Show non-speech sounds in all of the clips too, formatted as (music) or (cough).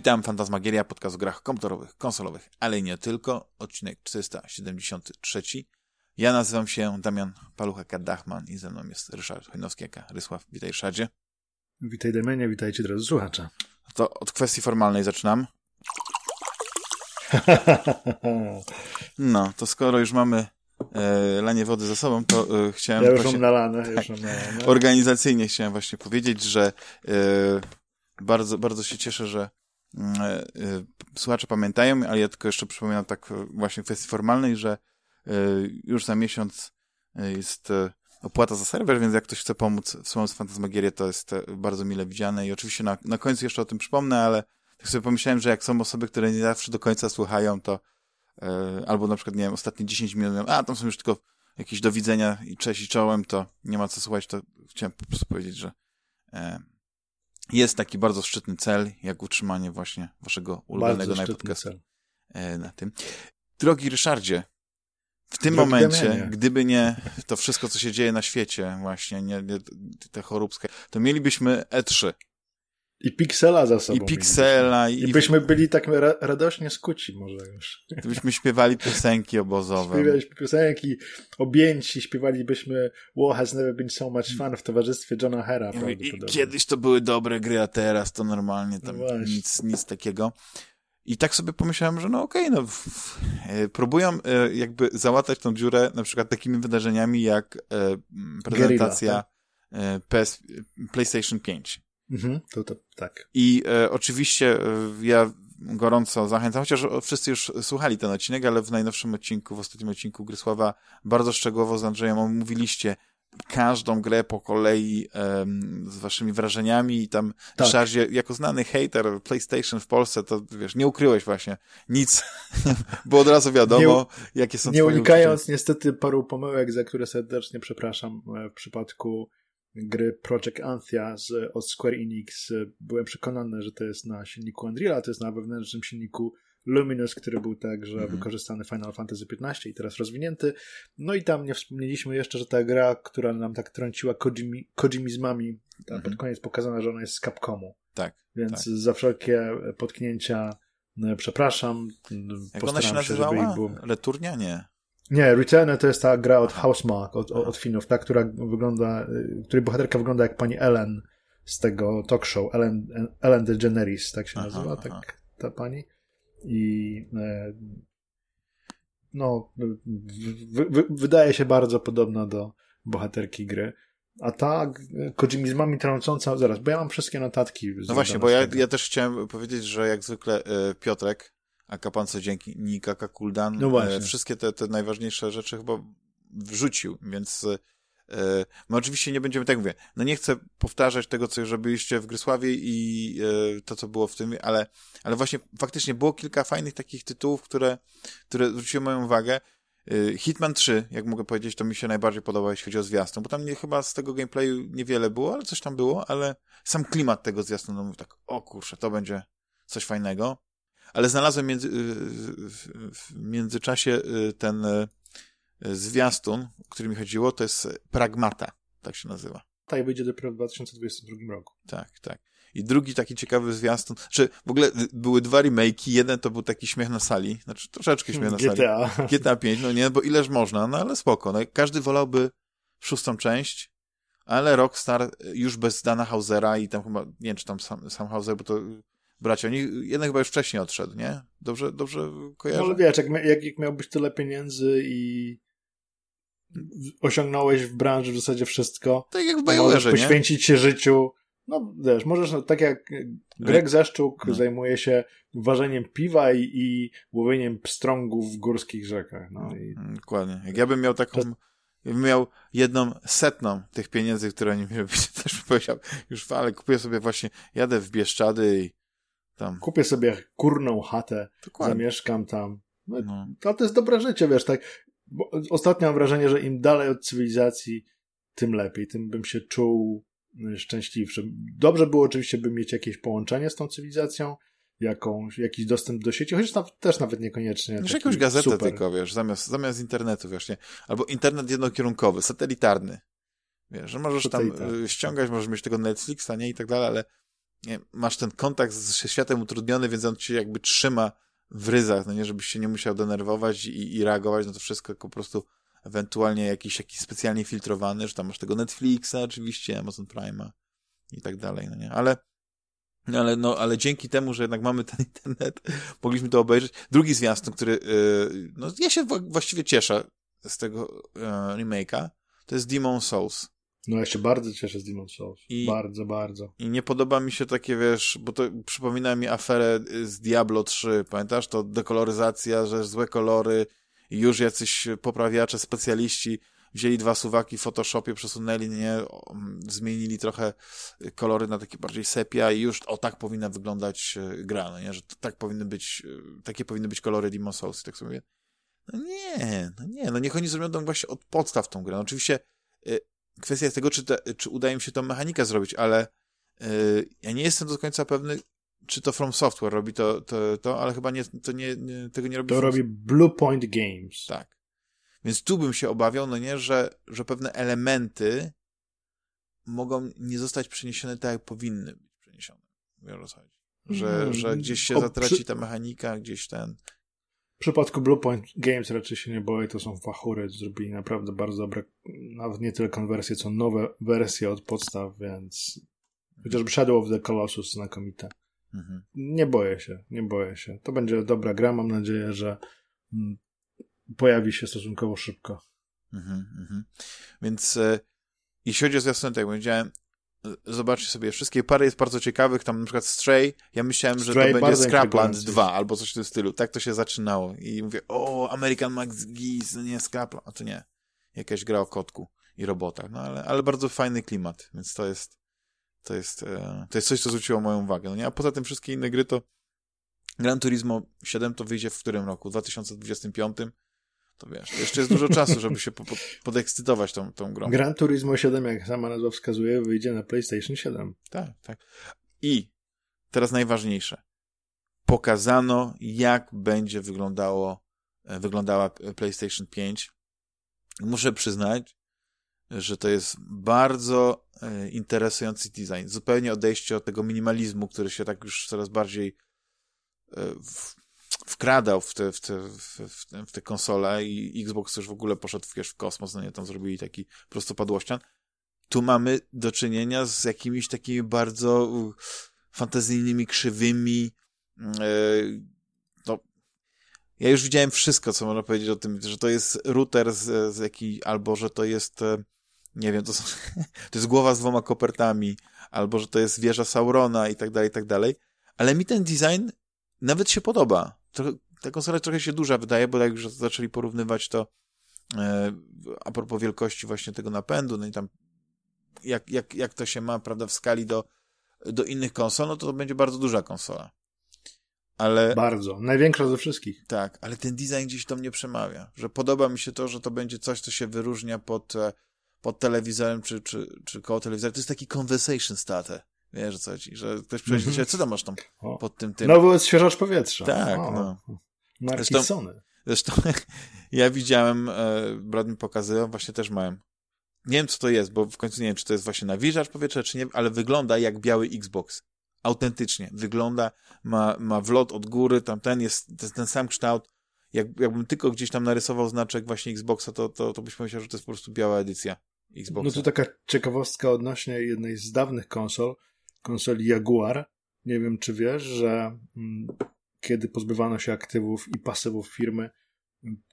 Witam, Fantasmagieria, podcast o grach komputerowych, konsolowych, ale nie tylko. Odcinek 473. Ja nazywam się Damian Palucha-Dachman i ze mną jest Ryszard Chojnowski, jaka Rysław. Witaj, Ryszardzie. Witaj, Damianie, witajcie drodzy słuchacze. To od kwestii formalnej zaczynam. (laughs) No, to skoro już mamy e, lanie wody za sobą, to e, chciałem... Ja już właśnie, mam nalane, tak, już mam nalane. Organizacyjnie chciałem właśnie powiedzieć, że e, bardzo, bardzo się cieszę, że słuchacze pamiętają, ale ja tylko jeszcze przypominam tak właśnie w kwestii formalnej, że e, już za miesiąc jest opłata za serwer, więc jak ktoś chce pomóc wspomóc Fantasmagierię, to jest bardzo mile widziane i oczywiście na, na końcu jeszcze o tym przypomnę, ale tak sobie pomyślałem, że jak są osoby, które nie zawsze do końca słuchają, to albo na przykład, nie wiem, ostatnie 10 minut, a tam są już tylko jakieś do widzenia i cześć i czołem, to nie ma co słuchać, to chciałem po prostu powiedzieć, że jest taki bardzo szczytny cel, jak utrzymanie właśnie waszego ulubionego najpodcastu e, na tym. Drogi Ryszardzie, w tym Drogi momencie, Damianie. gdyby nie to wszystko, co się dzieje na świecie, właśnie, nie, nie te choróbskie, to mielibyśmy E3. I Pixela za sobą. I Pixela. I, I byśmy byli tak ra radośnie skuci może już. Gdybyśmy śpiewali piosenki obozowe. Śpiewaliśmy piosenki, objęci, śpiewalibyśmy War has never been so much fun w towarzystwie Johna Hera. I, I, kiedyś to były dobre gry, a teraz to normalnie tam no nic, nic takiego. I tak sobie pomyślałem, że no okej, okay, no e, próbują e, jakby załatać tą dziurę na przykład takimi wydarzeniami jak e, prezentacja tak? PS, PlayStation 5 Mhm, to, to tak. I e, oczywiście e, ja gorąco zachęcam, chociaż wszyscy już słuchali ten odcinek, ale w najnowszym odcinku, w ostatnim odcinku Grysława bardzo szczegółowo z Andrzejem omówiliście każdą grę po kolei um, z waszymi wrażeniami i tam tak. Szarzie, jako znany hater PlayStation w Polsce, to wiesz, nie ukryłeś właśnie nic, (laughs) bo od razu wiadomo, nie, jakie są Nie unikając uczucia. niestety paru pomyłek, za które serdecznie przepraszam e, w przypadku gry Project Anthia z, od Square Enix. Byłem przekonany, że to jest na silniku Unreal, to jest na wewnętrznym silniku Luminous, który był także mm. wykorzystany Final Fantasy XV i teraz rozwinięty. No i tam nie wspomnieliśmy jeszcze, że ta gra, która nam tak trąciła Kojimi, Kojimizmami, tam mm. pod koniec pokazana, że ona jest z Capcomu. Tak. Więc tak. za wszelkie potknięcia no, przepraszam. Jak ona się nazywała? Się, Returnia? Nie. Nie, Returner to jest ta gra od Housemark, od, od Finów, ta, która wygląda, której bohaterka wygląda jak pani Ellen z tego talk show, Ellen, Ellen DeGeneres, tak się nazywa, aha, tak, ta pani. I e, no, wydaje się bardzo podobna do bohaterki gry. A ta Kojimizmami trącąca, zaraz, bo ja mam wszystkie notatki. No właśnie, bo ja, ja też chciałem powiedzieć, że jak zwykle e, Piotrek a Kapan co dzięki Nikaka Kuldan no e, wszystkie te, te najważniejsze rzeczy chyba wrzucił, więc e, my oczywiście nie będziemy, tak mówię, no nie chcę powtarzać tego, co już robiliście w Grysławie i e, to, co było w tym, ale, ale właśnie faktycznie było kilka fajnych takich tytułów, które, które zwróciły moją uwagę. Hitman 3, jak mogę powiedzieć, to mi się najbardziej podoba, jeśli chodzi o zwiastun, bo tam nie, chyba z tego gameplayu niewiele było, ale coś tam było, ale sam klimat tego zwiastunu, no mówię tak, o kurczę, to będzie coś fajnego ale znalazłem między, y, w międzyczasie y, ten y, zwiastun, o który mi chodziło, to jest Pragmata, tak się nazywa. Tak, wyjdzie dopiero w 2022 roku. Tak, tak. I drugi taki ciekawy zwiastun, czy w ogóle były dwa remake'i, jeden to był taki śmiech na sali, znaczy troszeczkę śmiech na GTA. sali. GTA 5, no nie, bo ileż można, no ale spoko. No, każdy wolałby szóstą część, ale Rockstar już bez Dana Hausera i tam chyba, nie wiem, czy tam sam, sam Hauser, bo to bracia. Oni, jeden chyba już wcześniej odszedł, nie? Dobrze, dobrze kojarzę? No ale wiesz, jak, jak, jak miałbyś tyle pieniędzy i osiągnąłeś w branży w zasadzie wszystko. Tak jak w Bajowerze, Możesz poświęcić się życiu. No wiesz, możesz, no, tak jak Greg Zeszczuk no. zajmuje się ważeniem piwa i, i łowieniem pstrągów w górskich rzekach. No, i... Mm, dokładnie. Jak ja bym miał taką... Gdybym miał jedną setną tych pieniędzy, które oni mieli, (laughs) też bym powiedział, już ale kupuję sobie właśnie, jadę w Bieszczady i tam. Kupię sobie kurną chatę, Dokładnie. zamieszkam tam. No, no. To, to jest dobre życie, wiesz, tak. Bo ostatnio mam wrażenie, że im dalej od cywilizacji, tym lepiej, tym bym się czuł y, szczęśliwszy. Dobrze było oczywiście, by mieć jakieś połączenie z tą cywilizacją, jakąś, jakiś dostęp do sieci, chociaż tam, też nawet niekoniecznie. Wiesz, jakąś gazetę super. tylko, wiesz, zamiast, zamiast internetu właśnie. Albo internet jednokierunkowy, satelitarny. Wiesz, że możesz tam tak. ściągać, możesz mieć tego Netflixa, nie, i tak dalej, ale nie, masz ten kontakt ze światem utrudniony, więc on cię jakby trzyma w ryzach, no nie, żebyś się nie musiał denerwować i, i reagować na to wszystko, po prostu ewentualnie jakiś, jakiś specjalnie filtrowany, że tam masz tego Netflixa oczywiście, Amazon Prime'a i tak dalej, no nie, ale ale, no, ale dzięki temu, że jednak mamy ten (laughs) internet, mogliśmy to obejrzeć. Drugi zwiastun, który, yy, no, ja się właściwie cieszę z tego yy, remake'a, to jest Demon Souls. No ja się bardzo cieszę z Demon Souls. I, bardzo, bardzo. I nie podoba mi się takie, wiesz, bo to przypomina mi aferę z Diablo 3, pamiętasz? To dekoloryzacja, że złe kolory i już jacyś poprawiacze, specjaliści wzięli dwa suwaki w Photoshopie, przesunęli, nie, zmienili trochę kolory na takie bardziej sepia i już o tak powinna wyglądać e, gra, no nie, że to, tak powinny być, takie powinny być kolory Demon Souls, tak sobie mówię. No nie, no nie, no niech oni zrobią tą właśnie od podstaw tą grę. No oczywiście kwestia jest tego, czy, te, czy udaje mi się tą mechanikę zrobić, ale ja nie jestem do końca pewny, czy to From Software robi to, to, to ale chyba nie, to nie, nie tego nie robi. To From... robi Blue Point Games. Tak. Więc tu bym się obawiał, no nie, że, że pewne elementy mogą nie zostać przeniesione tak, jak powinny być przeniesione. Wiesz chodzi. Że, że gdzieś się o, zatraci przy... ta mechanika, gdzieś ten. W przypadku Bluepoint Games raczej się nie boję, to są fachury, zrobili naprawdę bardzo dobre, nawet nie tyle konwersje, co nowe wersje od podstaw, więc chociażby Shadow of the Colossus znakomite. Mhm. Nie boję się, nie boję się. To będzie dobra gra, mam nadzieję, że mm, pojawi się stosunkowo szybko. Mhm, mhm. Więc e, jeśli chodzi o zwiastun, tak jak powiedziałem, zobaczcie sobie, wszystkie. Pary jest bardzo ciekawych, tam na przykład Stray, ja myślałem, Stray że to będzie Scrapland 2 albo coś w tym stylu, tak to się zaczynało. I mówię, o, American Max Geese, no nie, Scrapland, a to nie, jakaś gra o kotku i robotach, no ale, ale bardzo fajny klimat, więc to jest to jest, e, to jest coś, co zwróciło moją uwagę, no nie, a poza tym wszystkie inne gry to Gran Turismo 7 to wyjdzie w którym roku? W 2025? To wiesz, to jeszcze jest dużo czasu, żeby się po, po, podekscytować tą, tą grą. Gran Turismo 7, jak sama nazwa wskazuje, wyjdzie na PlayStation 7. Tak, tak. I teraz najważniejsze. Pokazano, jak będzie wyglądało, e, wyglądała PlayStation 5. Muszę przyznać, że to jest bardzo e, interesujący design. Zupełnie odejście od tego minimalizmu, który się tak już coraz bardziej e, w, wkradał w te, w te, w, w te konsole i Xbox już w ogóle poszedł w, w kosmos, no nie, tam zrobili taki prostopadłościan. Tu mamy do czynienia z jakimiś takimi bardzo fantazyjnymi, krzywymi, yy, no, ja już widziałem wszystko, co można powiedzieć o tym, że to jest router z, z jakiej, albo że to jest, e, nie wiem, to, są, (laughs) to jest głowa z dwoma kopertami, albo że to jest wieża Saurona i tak dalej, i tak dalej. Ale mi ten design nawet się podoba trochę, ta konsola trochę się duża wydaje, bo jak już zaczęli porównywać to e, a propos wielkości właśnie tego napędu, no i tam jak, jak, jak to się ma, prawda, w skali do, do innych konsol, no to to będzie bardzo duża konsola. Ale... Bardzo. Największa ze wszystkich. Tak, ale ten design gdzieś to mnie przemawia, że podoba mi się to, że to będzie coś, co się wyróżnia pod, e, pod telewizorem czy, czy, czy koło telewizora. To jest taki conversation starter. Wiesz co ci, że ktoś przyjdzie mm -hmm. co tam masz tam pod tym tym. Nowy odświeżacz powietrza. Tak, o. no. Marki zresztą, Sony. Zresztą (laughs) ja widziałem, e, brat mi pokazywał, właśnie też miałem. Nie wiem, co to jest, bo w końcu nie wiem, czy to jest właśnie nawilżacz powietrza, czy nie, ale wygląda jak biały Xbox. Autentycznie. Wygląda, ma, ma wlot od góry, tam ten jest, jest ten sam kształt. Jak, jakbym tylko gdzieś tam narysował znaczek właśnie Xboxa, to, to, to byś pomyślał, że to jest po prostu biała edycja Xboxa. No to taka ciekawostka odnośnie jednej z dawnych konsol konsoli Jaguar. Nie wiem, czy wiesz, że mm, kiedy pozbywano się aktywów i pasywów firmy,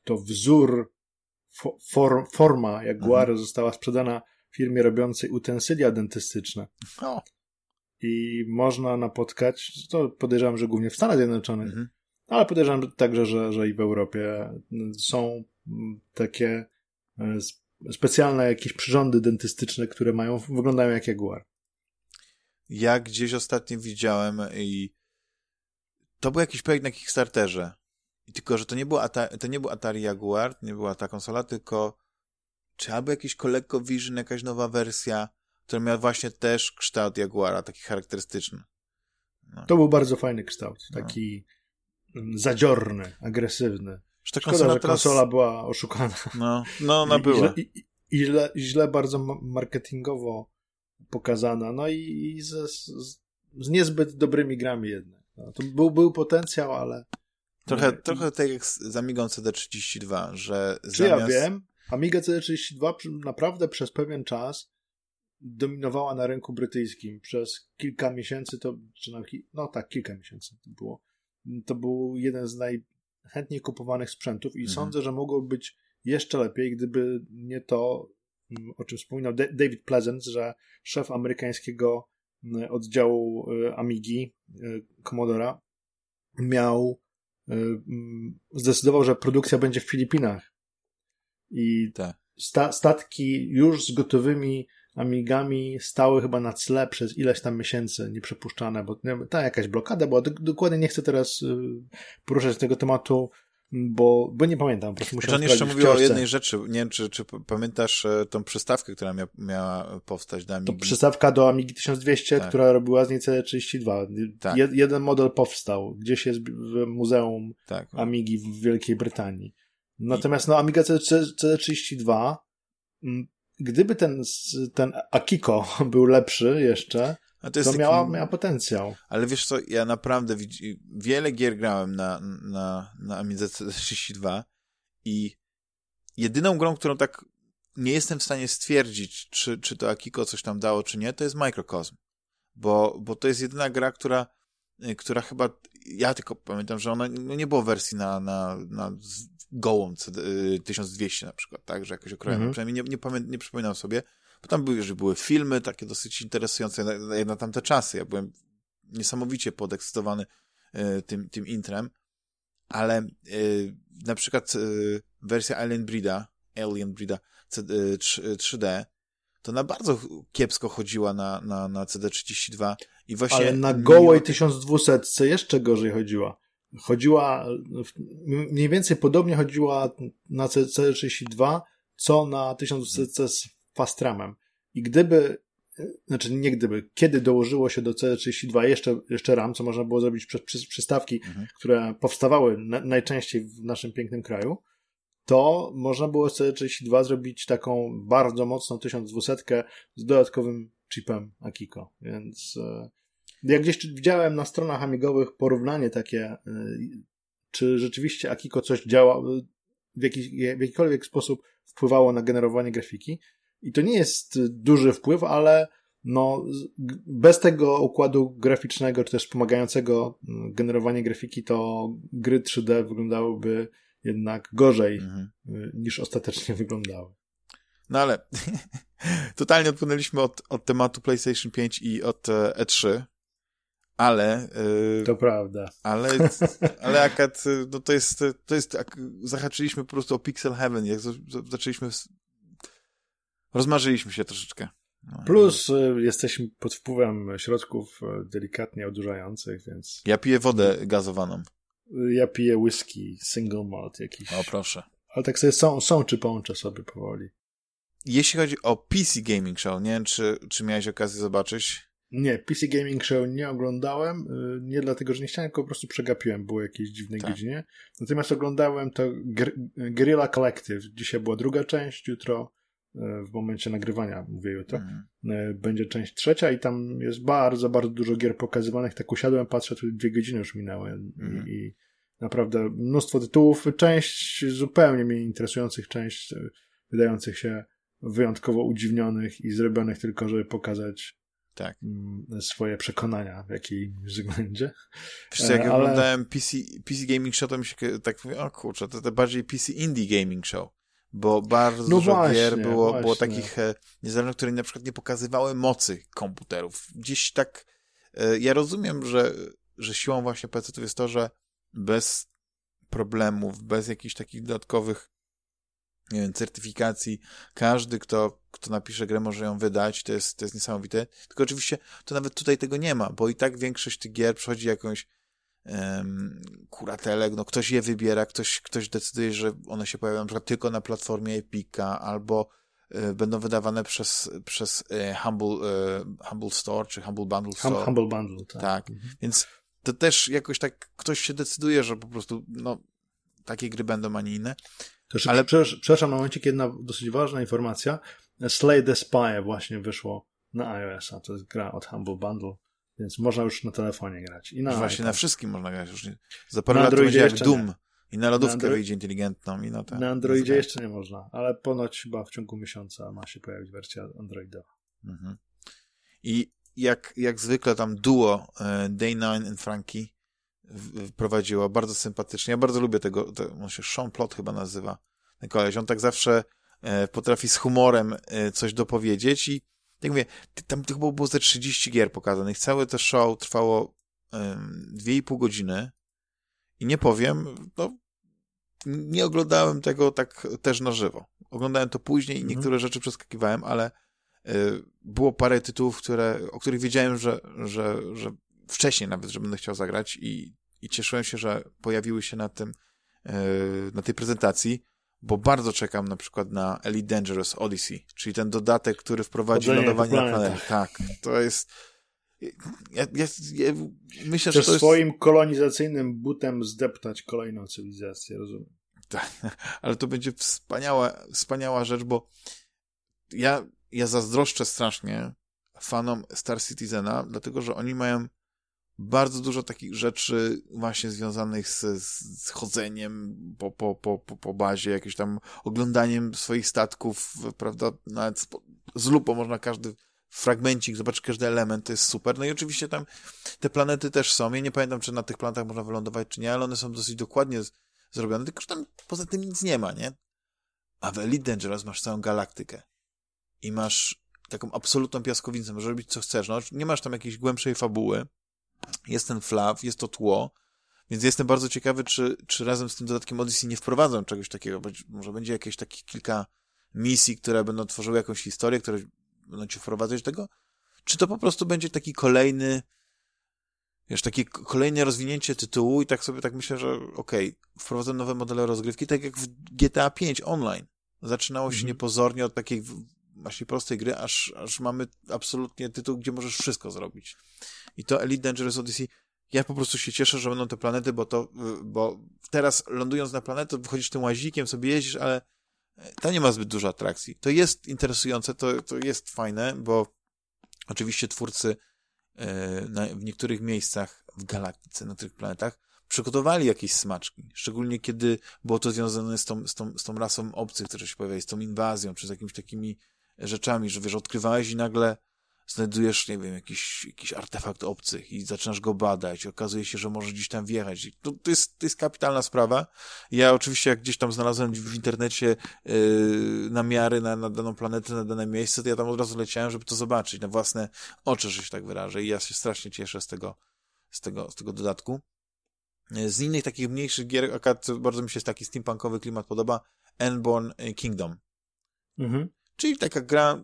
to wzór, for, forma Jaguar mhm. została sprzedana firmie robiącej utensylia dentystyczne. O. I można napotkać, to podejrzewam, że głównie w Stanach Zjednoczonych, mhm. ale podejrzewam także, że, że i w Europie są mm, takie e, specjalne jakieś przyrządy dentystyczne, które mają, wyglądają jak Jaguar ja gdzieś ostatnio widziałem i to był jakiś projekt na Kickstarterze. I tylko, że to nie, było Atari, to nie był Atari Jaguar, nie była ta konsola, tylko czy albo jakiś ColecoVision, jakaś nowa wersja, która miała właśnie też kształt Jaguara, taki charakterystyczny. No. To był bardzo fajny kształt, no. taki no. zadziorny, agresywny. Że ta Szkoda, że teraz... konsola była oszukana. No, no ona była. I, i, i, źle, źle bardzo marketingowo pokazana. No i, i ze, z, z niezbyt dobrymi grami jednak. No, to był, był potencjał, ale... Trochę, nie. trochę tak jak z Amigą CD32, że Czy zamiast... ja wiem, Amiga CD32 naprawdę przez pewien czas dominowała na rynku brytyjskim. Przez kilka miesięcy to, czy no, no tak, kilka miesięcy to było. To był jeden z najchętniej kupowanych sprzętów i mhm. sądzę, że mogłoby być jeszcze lepiej, gdyby nie to, o czym wspominał David Pleasant, że szef amerykańskiego mm, oddziału y, Amigi, y, Commodora, miał, zdecydował, że produkcja będzie w Filipinach. I tak. sta statki już z gotowymi Amigami stały chyba na tle przez ileś tam miesięcy nieprzepuszczane, bo ta jakaś blokada była. Dokładnie nie chcę teraz poruszać tego tematu bo, bo nie pamiętam. Po prostu John jeszcze mówił o jednej rzeczy. Nie wiem, czy, czy pamiętasz e, tą przystawkę, która mia, miała powstać do Amigi? To przystawka do Amigi 1200, tak. która robiła z niej CD32. Tak. Je, jeden model powstał. Gdzieś jest w Muzeum tak. Amigi w Wielkiej Brytanii. Natomiast no, Amiga CD32 gdyby ten, ten Akiko (laughs) był lepszy jeszcze, a to, jest to miała, taki... miała potencjał. Ale wiesz co, ja naprawdę wiele gier grałem na, na, na Amidze 32 i jedyną grą, którą tak nie jestem w stanie stwierdzić, czy, czy to Akiko coś tam dało, czy nie, to jest Microcosm. Bo, bo to jest jedyna gra, która, y, która chyba, ja tylko pamiętam, że ona no nie było wersji na, na, na gołą 1200 y, na przykład, tak, że jakoś okrojoną, mm -hmm. przynajmniej nie, nie, pamię, nie przypominam sobie, bo tam były, że były filmy takie dosyć interesujące na, na, tamte czasy. Ja byłem niesamowicie podekscytowany y, tym, tym intrem, ale y, na przykład y, wersja Alien Brida, Alien Brida 3D, to na bardzo kiepsko chodziła na, na, na CD32 i właśnie... Ale na gołej 1200 jeszcze gorzej chodziła. Chodziła, mniej więcej podobnie chodziła na CD32, co na 1200 z Fastramem. I gdyby, znaczy nie gdyby, kiedy dołożyło się do C32 jeszcze, jeszcze RAM, co można było zrobić przez przy, przystawki, mhm. które powstawały na, najczęściej w naszym pięknym kraju, to można było z C32 zrobić taką bardzo mocną 1200 z dodatkowym chipem Akiko. Więc e, jak gdzieś widziałem na stronach amigowych porównanie takie, e, czy rzeczywiście Akiko coś działa, w, jakiś, w jakikolwiek sposób wpływało na generowanie grafiki, i to nie jest duży wpływ, ale no, bez tego układu graficznego, czy też pomagającego mm, generowanie grafiki, to gry 3D wyglądały jednak gorzej mhm. Y, niż ostatecznie wyglądały. No ale (laughs) totalnie odpłynęliśmy od, od tematu PlayStation 5 i od E3, e ale... Yy, to prawda. Ale, (laughs) ale akad, no to jest, to jest, zahaczyliśmy po prostu o Pixel Heaven, jak zaczęliśmy Rozmarzyliśmy się troszeczkę. No, Plus y, jesteśmy pod wpływem środków y, delikatnie odurzających, więc... Ja piję wodę gazowaną. Y, ja piję whisky, single malt jakiś. O, proszę. Ale tak sobie są, są czy połączę sobie powoli. Jeśli chodzi o PC Gaming Show, nie wiem, czy, czy miałeś okazję zobaczyć? Nie, PC Gaming Show nie oglądałem, nie dlatego, że nie chciałem, tylko po prostu przegapiłem, było jakieś dziwnej tak. godzinie. Natomiast oglądałem to Guerrilla Collective. Dzisiaj była druga część, jutro w momencie nagrywania, mówię jutro, mm. będzie część trzecia i tam jest bardzo, bardzo dużo gier pokazywanych. Tak usiadłem, patrzę, tu dwie godziny już minęły mm. i, naprawdę mnóstwo tytułów. Część zupełnie mnie interesujących, część e, wydających się wyjątkowo udziwnionych i zrobionych tylko, żeby pokazać tak. Mm, swoje przekonania w jakiej względzie. Wiesz jak Ale... oglądałem PC, PC Gaming Show, to mi się tak mówię, o kurczę, to, to bardziej PC Indie Gaming Show bo bardzo no dużo właśnie, gier było, było takich e, niezależnych, które na przykład nie pokazywały mocy komputerów. Gdzieś tak, e, ja rozumiem, że, że siłą właśnie PC jest to, że bez problemów, bez jakichś takich dodatkowych nie wiem, certyfikacji, każdy, kto, kto napisze grę, może ją wydać, to jest, to jest niesamowite. Tylko oczywiście to nawet tutaj tego nie ma, bo i tak większość tych gier przechodzi jakąś kuratelek, no ktoś je wybiera, ktoś, ktoś decyduje, że one się pojawią na przykład tylko na platformie Epica, albo y, będą wydawane przez, przez y, Humble, y, Humble Store, czy Humble Bundle Store. Humble Bundle, tak. tak. Mhm. Więc to też jakoś tak ktoś się decyduje, że po prostu, no, takie gry będą, a nie inne. Ale... Przepraszam, na momencie, kiedy jedna dosyć ważna informacja. Slay the Spy właśnie wyszło na iOS-a. To jest gra od Humble Bundle. Więc można już na telefonie grać. I na właśnie na wszystkim można grać. Już nie. Za parę na lat będzie jak Doom. Nie. I na lodówkę na Andro... wyjdzie inteligentną i na ten. Na Androidzie jeszcze nie można, ale ponoć chyba w ciągu miesiąca ma się pojawić wersja Androidowa. Mhm. I jak, jak zwykle tam duo e, Day9 i Frankie prowadziło bardzo sympatycznie. Ja bardzo lubię tego, to, on się Sean Plot chyba nazywa, ten koleś. On tak zawsze e, potrafi z humorem e, coś dopowiedzieć i jak mówię, tam chyba było ze 30 gier pokazanych. Całe to show trwało dwie i pół godziny i nie powiem, no, nie oglądałem tego tak też na żywo. Oglądałem to później i mhm. niektóre rzeczy przeskakiwałem, ale y, było parę tytułów, które, o których wiedziałem, że, że, że wcześniej nawet, że będę chciał zagrać i, i cieszyłem się, że pojawiły się na tym, y, na tej prezentacji, bo bardzo czekam na przykład na Elite Dangerous Odyssey, czyli ten dodatek, który wprowadzi lądowanie na planecie. Tak, to jest ja, ja, ja myślę, Chcesz że to swoim jest... kolonizacyjnym butem zdeptać kolejną cywilizację, rozumiem. Tak, (laughs) ale to będzie wspaniała, wspaniała rzecz, bo ja, ja zazdroszczę strasznie fanom Star Citizena, dlatego, że oni mają bardzo dużo takich rzeczy właśnie związanych z, z chodzeniem po, po, po, po bazie, jakimś tam oglądaniem swoich statków, prawda, nawet z, z lupą można każdy fragmencik, zobacz każdy element, to jest super. No i oczywiście tam te planety też są. Ja nie pamiętam, czy na tych planetach można wylądować, czy nie, ale one są dosyć dokładnie z, zrobione, tylko że tam poza tym nic nie ma, nie? A w Elite Dangerous masz całą galaktykę i masz taką absolutną piaskownicę, możesz robić co chcesz. No, nie masz tam jakiejś głębszej fabuły, jest ten flaw, jest to tło, więc jestem bardzo ciekawy, czy, czy razem z tym dodatkiem Odyssey nie wprowadzą czegoś takiego, bo może będzie jakieś takich kilka misji, które będą tworzyły jakąś historię, które będą ci wprowadzać do tego, czy to po prostu będzie taki kolejny, wiesz, takie kolejne rozwinięcie tytułu i tak sobie tak myślę, że okej, okay, wprowadzą nowe modele rozgrywki, tak jak w GTA 5 online. Zaczynało się mm -hmm. niepozornie od takiej właśnie prostej gry, aż, aż mamy absolutnie tytuł, gdzie możesz wszystko zrobić. I to Elite Dangerous Odyssey, ja po prostu się cieszę, że będą te planety, bo to, bo teraz lądując na planetę, wychodzisz tym łazikiem, sobie jeździsz, ale tam nie ma zbyt dużo atrakcji. To jest interesujące, to, to jest fajne, bo oczywiście twórcy e, w niektórych miejscach w galaktyce, na tych planetach, przygotowali jakieś smaczki. Szczególnie kiedy było to związane z tą, z tą, z tą rasą obcych, które się pojawiają, z tą inwazją, czy z jakimiś takimi rzeczami, że wiesz, odkrywałeś i nagle znajdujesz, nie wiem, jakiś, jakiś artefakt obcych i zaczynasz go badać okazuje się, że możesz gdzieś tam wjechać. To, to, jest, to jest kapitalna sprawa. Ja oczywiście jak gdzieś tam znalazłem w internecie yy, namiary na, na daną planetę, na dane miejsce, to ja tam od razu leciałem, żeby to zobaczyć na własne oczy, że się tak wyrażę i ja się strasznie cieszę z tego, z tego, z tego dodatku. Z innych takich mniejszych gier, akurat bardzo mi się taki steampunkowy klimat podoba, Enborn Kingdom. Mhm. Czyli taka gra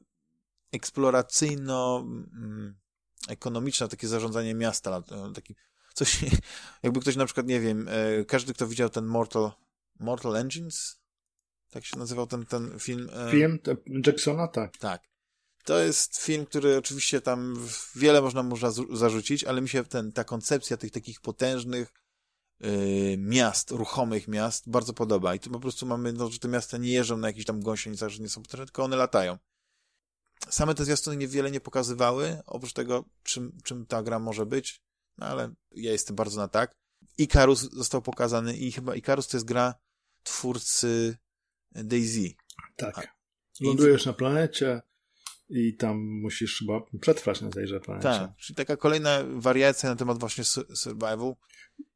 eksploracyjno-ekonomiczne, mm, takie zarządzanie miasta, e, taki, coś, (laughs) jakby ktoś na przykład, nie wiem, e, każdy, kto widział ten Mortal, Mortal Engines, tak się nazywał ten, ten film. E, film Jacksona, tak. Tak. To jest film, który oczywiście tam wiele można mu zarzucić, ale mi się ten, ta koncepcja tych takich potężnych yy, miast, ruchomych miast bardzo podoba. I tu po prostu mamy, no, że te miasta nie jeżdżą na jakichś tam gąsienicach, że nie są potężne, tylko one latają same te zwiastuny niewiele nie pokazywały, oprócz tego, czym, czym ta gra może być, no ale ja jestem bardzo na tak. Icarus został pokazany i chyba Icarus to jest gra twórcy Daisy. Tak. Lądujesz na planecie i tam musisz chyba przetrwać na tejże planecie. Tak, czyli taka kolejna wariacja na temat właśnie survival.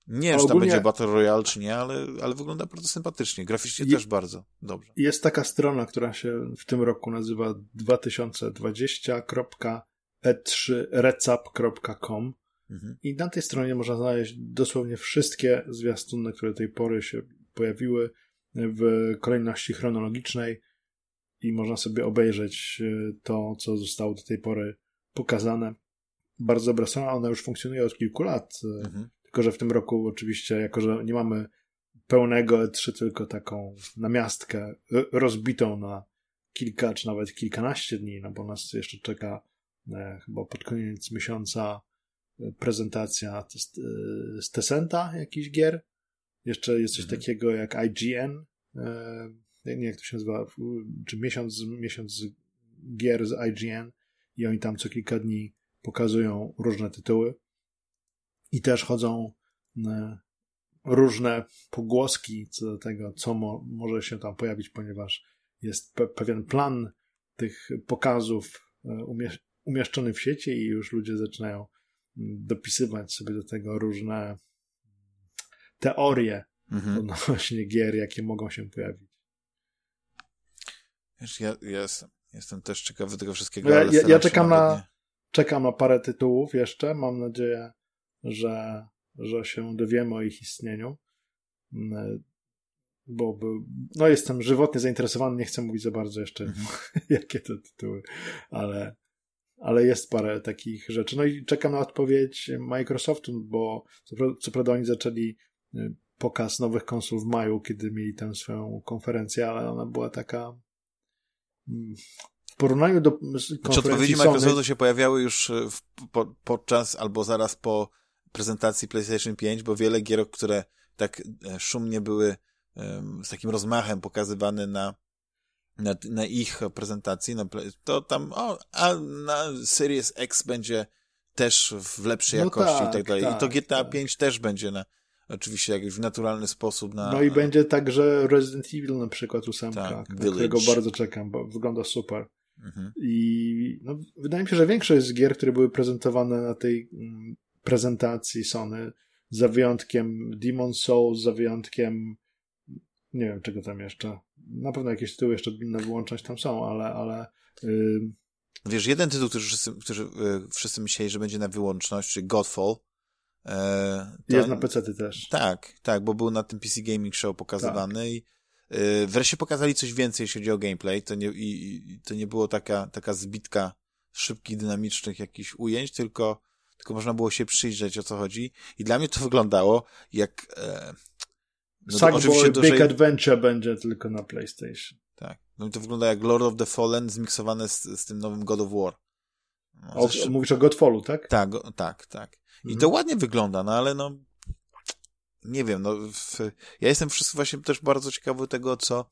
Nie wiem, czy tam będzie Battle Royale, czy nie, ale, ale wygląda bardzo sympatycznie. Graficznie je, też bardzo dobrze. Jest taka strona, która się w tym roku nazywa 2020.e3recap.com mhm. i na tej stronie można znaleźć dosłownie wszystkie zwiastuny, które do tej pory się pojawiły w kolejności chronologicznej i można sobie obejrzeć e, to, co zostało do tej pory pokazane. Bardzo dobra strona, ona już funkcjonuje od kilku lat. E, mhm. Tylko, że w tym roku oczywiście, jako że nie mamy pełnego E3, tylko taką namiastkę rozbitą na kilka, czy nawet kilkanaście dni, no bo nas jeszcze czeka e, chyba pod koniec miesiąca e, prezentacja z, z Tesenta jakichś gier. Jeszcze jest coś mhm. takiego jak IGN, e, nie jak to się nazywa, czy miesiąc, miesiąc gier z IGN i oni tam co kilka dni pokazują różne tytuły i też chodzą e, różne pogłoski co do tego, co mo może się tam pojawić, ponieważ jest pe pewien plan tych pokazów e, umieszczony w sieci i już ludzie zaczynają dopisywać sobie do tego różne teorie mhm. odnośnie gier, jakie mogą się pojawić. Wiesz, ja, ja jestem, jestem też ciekawy tego wszystkiego. Ja, ja, ja czekam, na, czekam na parę tytułów jeszcze. Mam nadzieję, że, że się dowiemy o ich istnieniu. Mm, bo, bo no jestem żywotnie zainteresowany, nie chcę mówić za bardzo jeszcze, mhm. (laughs) jakie to tytuły, ale, ale jest parę takich rzeczy. No i czekam na odpowiedź Microsoftu, bo co, co prawda oni zaczęli y, pokaz nowych konsol w maju, kiedy mieli tę swoją konferencję, ale ona była taka w porównaniu do konferencji Czy odpowiedzi Microsoftu się pojawiały już y, w, po, podczas albo zaraz po prezentacji PlayStation 5, bo wiele gier, które tak e, szumnie były z takim rozmachem pokazywane na na, na ich prezentacji, na, to tam, o, a na Series X będzie też w lepszej no jakości tak, i tak dalej. Tak, I to GTA tak. 5 też będzie na, oczywiście jakiś w naturalny sposób na... No i będzie także Resident Evil na przykład ósemka, tak, którego bardzo czekam, bo wygląda super. Mhm. I no, wydaje mi się, że większość z gier, które były prezentowane na tej mm, prezentacji Sony, za wyjątkiem Demon Souls, za wyjątkiem nie wiem czego tam jeszcze, na pewno jakieś tytuły jeszcze inne wyłączać tam są, ale, ale yy... Wiesz, jeden tytuł, który wszyscy, którzy, yy, wszyscy myśleli, że będzie na wyłączność, czyli Godfall. Yy, Jest na PC też. Tak, tak, bo był na tym PC Gaming Show pokazywany tak. i yy, wreszcie pokazali coś więcej, jeśli chodzi o gameplay. To nie, i, i, to nie było taka, taka zbitka szybkich, dynamicznych jakichś ujęć, tylko, tylko można było się przyjrzeć, o co chodzi. I dla mnie to wyglądało jak... E, no Sackboy Big Adventure będzie tylko na PlayStation. Tak. No i to wygląda jak Lord of the Fallen zmiksowane z, z tym nowym God of War. O, zresztą... Mówisz o Godfallu, tak? Tak, tak, tak. I mhm. to ładnie wygląda, no ale no nie wiem, no w, ja jestem właśnie też bardzo ciekawy tego, co,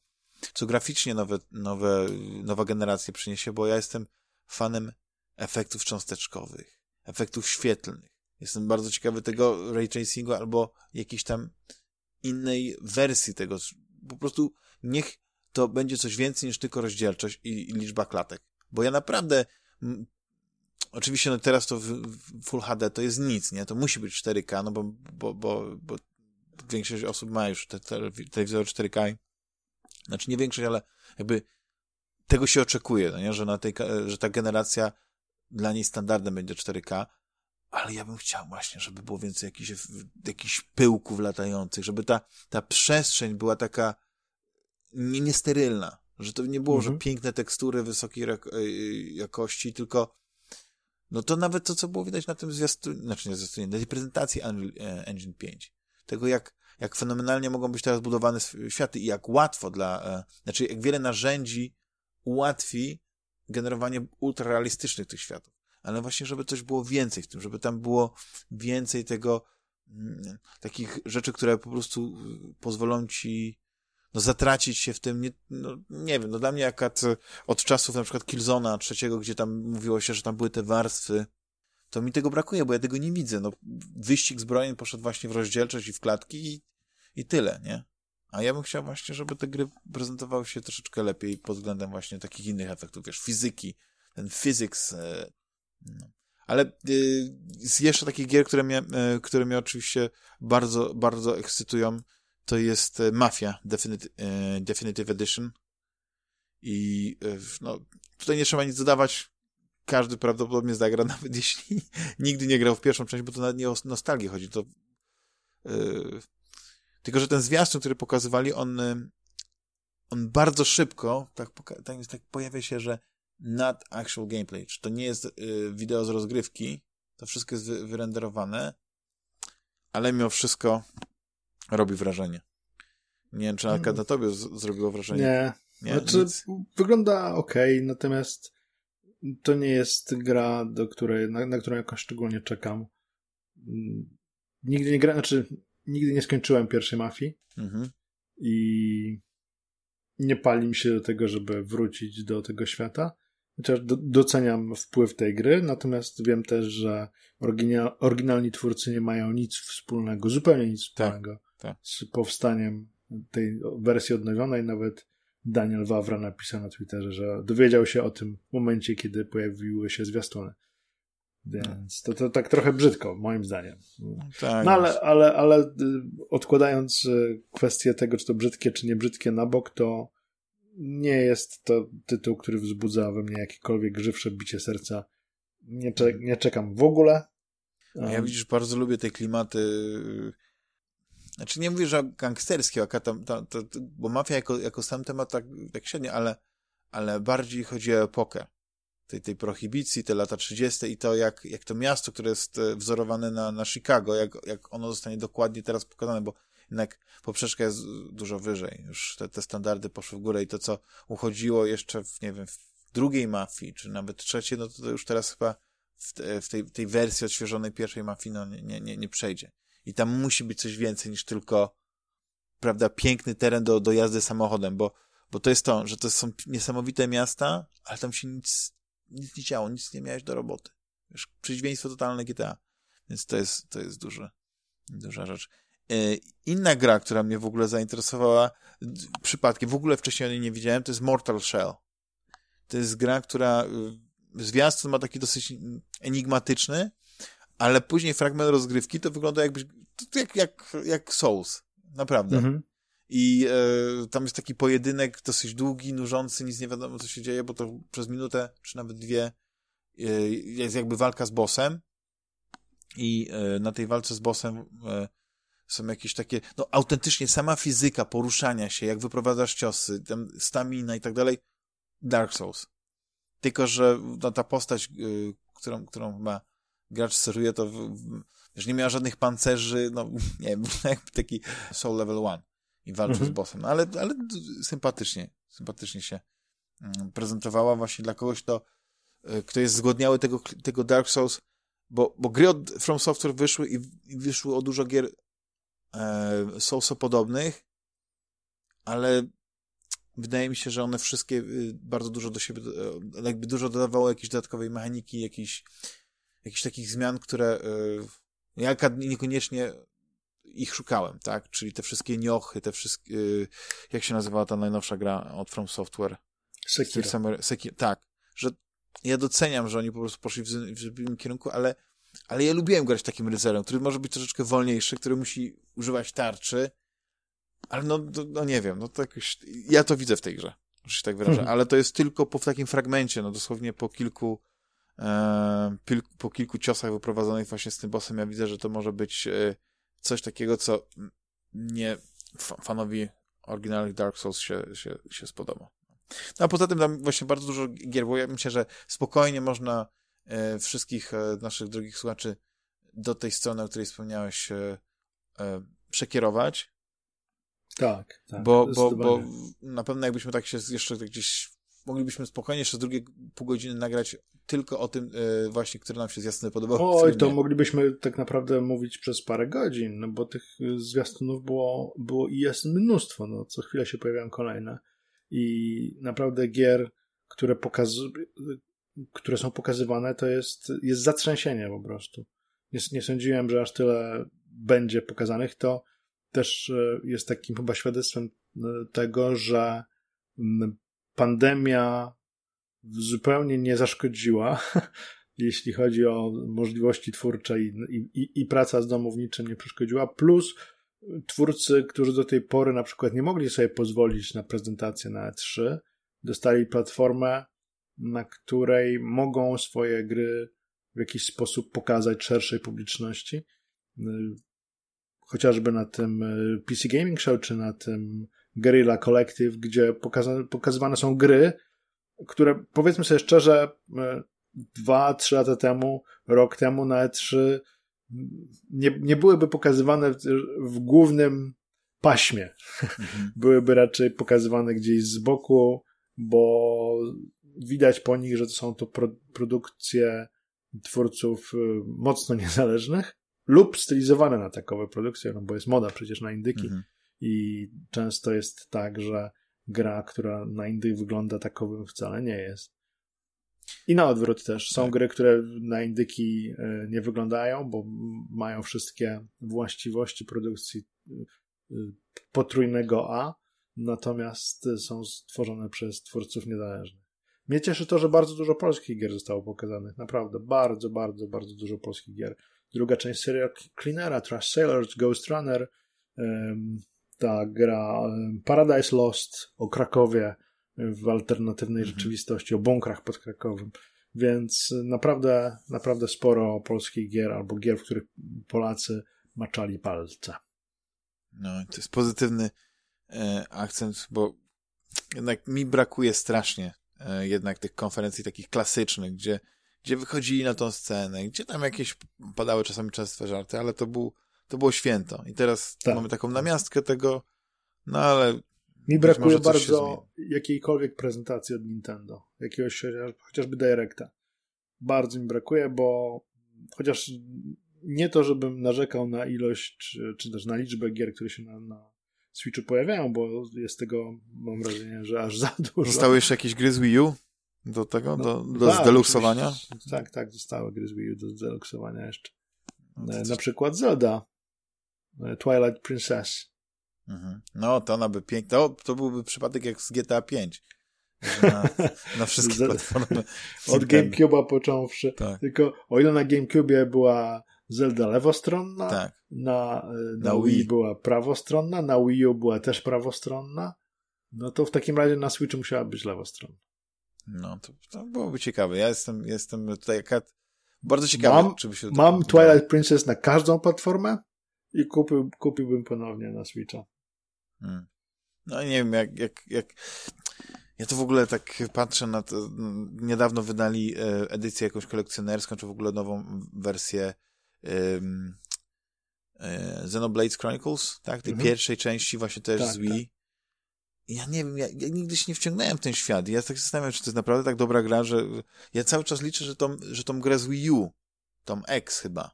co graficznie nowe, nowe, nowa generacja przyniesie, bo ja jestem fanem efektów cząsteczkowych, efektów świetlnych. Jestem bardzo ciekawy tego ray tracingu albo jakiś tam innej wersji tego. Po prostu niech to będzie coś więcej niż tylko rozdzielczość i, i liczba klatek. Bo ja naprawdę oczywiście no teraz to w, w Full HD to jest nic, nie? To musi być 4K, no bo, bo, bo, bo większość osób ma już te, te telewizory 4K. Znaczy nie większość, ale jakby tego się oczekuje, no nie? Że, na tej, że ta generacja dla niej standardem będzie 4K, ale ja bym chciał właśnie, żeby było więcej jakichś, jakichś pyłków latających, żeby ta, ta przestrzeń była taka nie, niesterylna, że to nie było, mhm. że piękne tekstury wysokiej e, jakości, tylko no to nawet to, co było widać na tym zwiastunie, znaczy nie zwiastunie, na tej prezentacji e, Engine 5. Tego, jak, jak fenomenalnie mogą być teraz budowane światy i jak łatwo dla, e, znaczy jak wiele narzędzi ułatwi generowanie ultrarealistycznych tych światów ale właśnie, żeby coś było więcej w tym, żeby tam było więcej tego, mm, takich rzeczy, które po prostu y, pozwolą ci no, zatracić się w tym, nie, no, nie wiem, no dla mnie jak od czasów na przykład Killzona trzeciego, gdzie tam mówiło się, że tam były te warstwy, to mi tego brakuje, bo ja tego nie widzę. No, wyścig zbrojeń poszedł właśnie w rozdzielczość i w klatki i, i tyle, nie? A ja bym chciał właśnie, żeby te gry prezentowały się troszeczkę lepiej pod względem właśnie takich innych efektów, wiesz, fizyki, ten physics, e, no. Ale y, jeszcze takich gier, które mnie, y, które mnie oczywiście bardzo, bardzo ekscytują, to jest y, Mafia Definitive, y, Definitive Edition. I y, no, tutaj nie trzeba nic dodawać. Każdy prawdopodobnie zagra, (laughs) nawet jeśli nigdy nie grał w pierwszą część, bo to nawet nie o nostalgię chodzi. To, y, tylko, że ten zwiastun, który pokazywali, on, on bardzo szybko, tak, tak, tak pojawia się, że not actual gameplay. Czy to nie jest y, wideo z rozgrywki, to wszystko jest wy, wyrenderowane, ale mimo wszystko robi wrażenie. Nie wiem, czy na, na tobie z, zrobiło wrażenie. Nie. nie? Znaczy, Nic? wygląda ok, natomiast to nie jest gra, do której, na, na którą jakoś szczególnie czekam. Nigdy nie gra, znaczy nigdy nie skończyłem pierwszej mafii mhm. i nie pali mi się do tego, żeby wrócić do tego świata Chociaż do, doceniam wpływ tej gry, natomiast wiem też, że oryginal, oryginalni twórcy nie mają nic wspólnego, zupełnie nic tak, wspólnego tak, z powstaniem tej wersji odnowionej. Nawet Daniel Wawra napisał na Twitterze, że dowiedział się o tym w momencie, kiedy pojawiły się zwiastuny. Więc to, to tak trochę brzydko, moim zdaniem. Tak, no ale, ale, ale y, odkładając y, kwestię tego, czy to brzydkie, czy nie brzydkie na bok, to nie jest to tytuł, który wzbudza we mnie jakiekolwiek żywsze bicie serca. Nie, cze nie czekam w ogóle. Ja widzisz, bardzo lubię te klimaty. Znaczy nie mówię, że gangsterskie, a tam, tam, to, bo mafia jako, jako sam temat tak, tak średnio, ale, ale bardziej chodzi o epokę tej, tej prohibicji, te lata 30. i to, jak, jak to miasto, które jest e, wzorowane na, na Chicago, jak, jak ono zostanie dokładnie teraz pokazane, bo jednak poprzeczka jest dużo wyżej. Już te, te standardy poszły w górę i to, co uchodziło jeszcze w, nie wiem, w drugiej mafii, czy nawet trzeciej, no to, to już teraz chyba w, te, w tej, tej wersji odświeżonej pierwszej mafii, no nie, nie, nie przejdzie. I tam musi być coś więcej niż tylko, prawda, piękny teren do, do jazdy samochodem, bo, bo to jest to, że to są niesamowite miasta, ale tam się nic, nic nie działo, nic nie miałeś do roboty. Wiesz, przeciwieństwo totalne GTA. Więc to jest, to jest duże, duża rzecz. E, inna gra, która mnie w ogóle zainteresowała przypadkiem, w ogóle wcześniej o niej nie widziałem, to jest Mortal Shell. To jest gra, która y, zwiastun ma taki dosyć enigmatyczny, ale później fragment rozgrywki to wygląda jakbyś, jak, jak, jak Souls. Naprawdę. Mhm. I e, tam jest taki pojedynek dosyć długi, nużący, nic nie wiadomo co się dzieje, bo to przez minutę, czy nawet dwie e, jest jakby walka z bossem i e, na tej walce z bossem e, są jakieś takie, no autentycznie sama fizyka poruszania się, jak wyprowadzasz ciosy, tam stamina i tak dalej, Dark Souls. Tylko, że no, ta postać, y, którą, którą chyba gracz steruje, to wiesz, nie miała żadnych pancerzy, no (laughs) nie wiem, (laughs) jak taki Soul Level 1 i walczył mhm. z bossem, no, ale, ale sympatycznie, sympatycznie się mm, prezentowała właśnie dla kogoś, kto, y, kto jest zgodniały tego, tego Dark Souls, bo, bo gry od From Software wyszły i, i wyszły o dużo gier e, Soulsopodobnych, ale wydaje mi się, że one wszystkie y, bardzo dużo do siebie, e, jakby dużo dodawało jakiejś dodatkowej mechaniki, jakichś, jakichś takich zmian, które e, ja niekoniecznie ich szukałem, tak? Czyli te wszystkie niochy, te wszystkie, y, jak się nazywała ta najnowsza gra od From Software? Sekiro. Summer, Sekiro. Tak, że ja doceniam, że oni po prostu poszli w, w innym kierunku, ale, ale ja lubiłem grać takim rycerem, który może być troszeczkę wolniejszy, który musi używać tarczy, ale no, no, no nie wiem, no to jakoś, ja to widzę w tej grze, że się tak wyrażę, mhm. ale to jest tylko po w takim fragmencie, no dosłownie po kilku po kilku ciosach wyprowadzonych właśnie z tym bossem, ja widzę, że to może być e, coś takiego, co nie fanowi oryginalnych Dark Souls się, się, się spodoba. No a poza tym tam właśnie bardzo dużo gier, bo ja myślę, że spokojnie można e, wszystkich e, naszych drogich słuchaczy do tej strony, o której wspomniałeś, e, e przekierować. Tak, tak. Bo, bo, bo na pewno jakbyśmy tak się jeszcze gdzieś moglibyśmy spokojnie jeszcze z drugie pół godziny nagrać tylko o tym e, właśnie, które nam się zwiastuny podobało. Oj, to moglibyśmy tak naprawdę mówić przez parę godzin, no bo tych e, zwiastunów było, było i jest mnóstwo, no co chwilę się pojawiają kolejne i naprawdę gier, które pokazują które są pokazywane, to jest, jest zatrzęsienie po prostu. Nie, nie sądziłem, że aż tyle będzie pokazanych. To też e, jest takim chyba świadectwem tego, że pandemia zupełnie nie zaszkodziła, (laughs) jeśli chodzi o możliwości twórcze i, i, i praca z domowniczym nie przeszkodziła, plus twórcy, którzy do tej pory na przykład nie mogli sobie pozwolić na prezentację na E3, dostali platformę, na której mogą swoje gry w jakiś sposób pokazać szerszej publiczności. Chociażby na tym PC Gaming Show, czy na tym Guerrilla Collective, gdzie pokazywane są gry, które powiedzmy sobie szczerze, e, dwa, trzy lata temu, rok temu na E3 nie, nie byłyby pokazywane w, w głównym paśmie. Mhm. (laughs) byłyby raczej pokazywane gdzieś z boku, bo widać po nich, że to są to pro, produkcje twórców e, mocno (laughs) niezależnych lub stylizowane na takowe produkcje, no bo jest moda przecież na indyki. Mhm. I często jest tak, że gra, która na Indie wygląda takowym, wcale nie jest. I na odwrót też. Są Tak. gry, które na indyki e, nie wyglądają, bo mają wszystkie właściwości produkcji e, potrójnego A, natomiast e, są stworzone przez twórców niezależnych. Mnie cieszy to, że bardzo dużo polskich gier zostało pokazanych. Naprawdę, bardzo, bardzo, bardzo dużo polskich gier. Druga część serial Cleanera, Trash Sailors, Ghost Runner, em, ta gra Paradise Lost o Krakowie w alternatywnej Mhm. rzeczywistości, o bunkrach pod Krakowem. Więc naprawdę, naprawdę sporo polskich gier albo gier, w których Polacy maczali palce. No, to jest pozytywny e, akcent, bo jednak mi brakuje strasznie e, jednak tych konferencji takich klasycznych, gdzie, gdzie wychodzili na tą scenę, gdzie tam jakieś padały czasami częste żarty, ale to, był, to było święto. I teraz Tak. mamy taką namiastkę tego, no ale Mi brakuje bardzo jakiejkolwiek prezentacji od Nintendo, jakiegoś chociaż- chociażby Directa. Bardzo mi brakuje, bo chociaż nie to, żebym narzekał na ilość, czy, czy też na liczbę gier, które się na, na Switchu pojawiają, bo jest tego, mam wrażenie, że aż za dużo. zostały jeszcze jakieś gry z Wii U do tego, No, do, do tak, zdeluksowania? Tak, tak, zostały gry z Wii U do zdeluksowania jeszcze. No, E, coś- Na przykład Zelda, Twilight Princess. Mhm. No, to ona by pięknie. To, to byłby przypadek jak z GTA 5. Na, (laughs) na wszystkie platformy. (laughs) Od. GameCube'a począwszy. Tak, Tylko o ile na GameCube była Zelda lewostronna, tak. na, e, na, Na Wii Wii. była prawostronna, na Wii U była też prawostronna, no to w takim razie na Switchu musiała być lewostronna. No, to, to byłoby ciekawe. Ja jestem, jestem tutaj akad... bardzo ciekawy, Mam- czy by się... Mam Twilight Princess na każdą platformę i kupił, kupiłbym ponownie na Switcha. Hmm. No nie wiem, jak, jak, jak... Ja to w ogóle tak patrzę na to... Niedawno wydali e, edycję jakąś kolekcjonerską, czy w ogóle nową wersję e, Xenoblade Chronicles, tak? Tej Mhm. pierwszej części właśnie też Tak, z Wii. I Ja nie wiem, ja, ja nigdy się nie wciągnąłem w ten świat. Ja tak się zastanawiam, czy to jest naprawdę tak dobra gra, że ja cały czas liczę, że tą, że tą grę z Wii U, tą X chyba,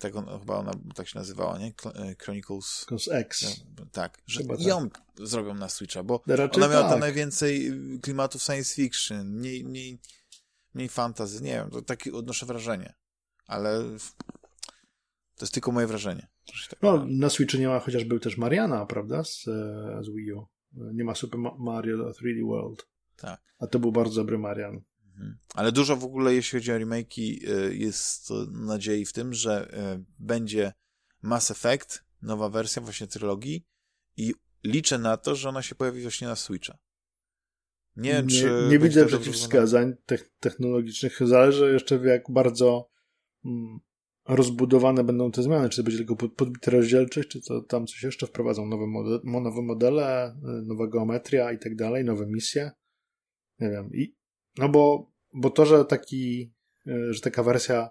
tak on, chyba ona tak się nazywała, nie? E, Chronicles, z X. tak, że Chyba tak. ją zrobią na Switcha, bo ona miała tam tak. najwięcej klimatów science fiction, mniej, mniej, mniej fantasy, nie wiem, to takie odnoszę wrażenie, ale to jest tylko moje wrażenie. tak No, wyrażę. na Switchu nie ma chociażby też Mariana, prawda, z, e, z Wii U. Nie ma Super Ma- Mario 3D World. Tak. A to był bardzo dobry Marian. Mhm. Ale dużo w ogóle, jeśli chodzi o remake'i, y, jest nadziei w tym, że y, będzie Mass Effect, nowa wersja właśnie trylogii i liczę na to, że ona się pojawi właśnie na Switcha. Nie wiem, nie, czy... nie widzę przeciwwskazań te- technologicznych. Zależy jeszcze jak bardzo mm, rozbudowane będą te zmiany. Czy to będzie tylko pod- podbite rozdzielczość, czy to tam coś jeszcze wprowadzą, nowe, mode, mo- nowe modele, y, nowa geometria i tak dalej, nowe misje. Nie wiem. I, no bo, bo to, że taki, y, że taka wersja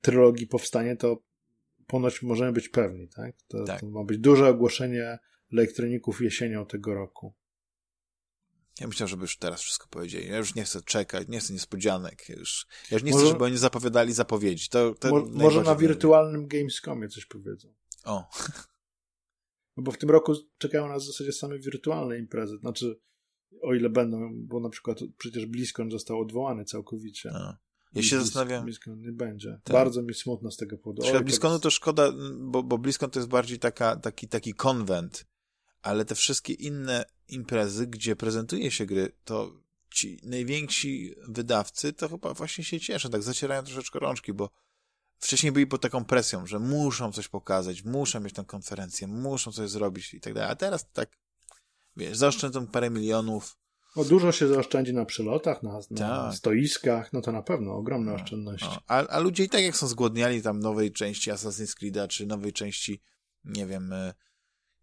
trylogii powstanie, to ponoć możemy być pewni, tak? To, Tak. to ma być duże ogłoszenie elektroników jesienią tego roku. Ja myślałem, żeby już teraz wszystko powiedzieli. Ja już nie chcę czekać, nie chcę niespodzianek. Ja już, ja już nie Może- chcę, żeby oni zapowiadali zapowiedzi. To, to Mo- może na wirtualnym Gamescomie coś powiedzą. O, (laughs) No bo w tym roku czekają nas w zasadzie same wirtualne imprezy. Znaczy, o ile będą, bo na przykład przecież BlizzCon został odwołany całkowicie. I Ja się zastanawiam, BlizzCon nie będzie. Tak. Bardzo mi smutno z tego powodu. Oj, Bliskonu tak- to szkoda, bo, bo Bliskon to jest bardziej taka, taki, taki konwent, ale te wszystkie inne imprezy, gdzie prezentuje się gry, to ci najwięksi wydawcy to chyba właśnie się cieszą, tak zacierają troszeczkę rączki, bo wcześniej byli pod taką presją, że muszą coś pokazać, muszą mieć tę konferencję, muszą coś zrobić i tak dalej, a teraz tak, wiesz, zaoszczędzą parę milionów, No, dużo się zaoszczędzi na przylotach, na, na Tak. stoiskach, no to na pewno ogromne oszczędności. No, a, a ludzie i tak jak są zgłodniali tam nowej części Assassin's Creed'a, czy nowej części, nie wiem, e,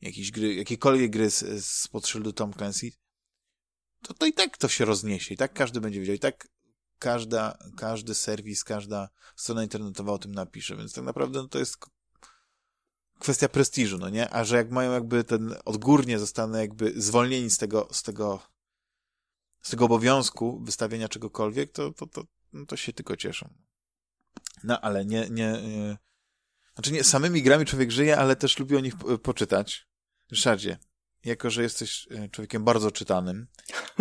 jakiejś gry, jakiejkolwiek gry z, z pod szyldu Tom Clancy, to, to i tak to się rozniesie, i tak każdy będzie wiedział, i tak każda, każdy serwis, każda strona internetowa o tym napisze, więc tak naprawdę no, to jest kwestia prestiżu, no nie? A że jak mają jakby ten, odgórnie zostanę jakby zwolnieni z tego, z tego, z tego obowiązku wystawienia czegokolwiek, to, to, to, no to się tylko cieszą. No, ale nie, nie, nie, znaczy nie, samymi grami człowiek żyje, ale też lubi o nich po- poczytać. Ryszardzie, jako że jesteś e, człowiekiem bardzo czytanym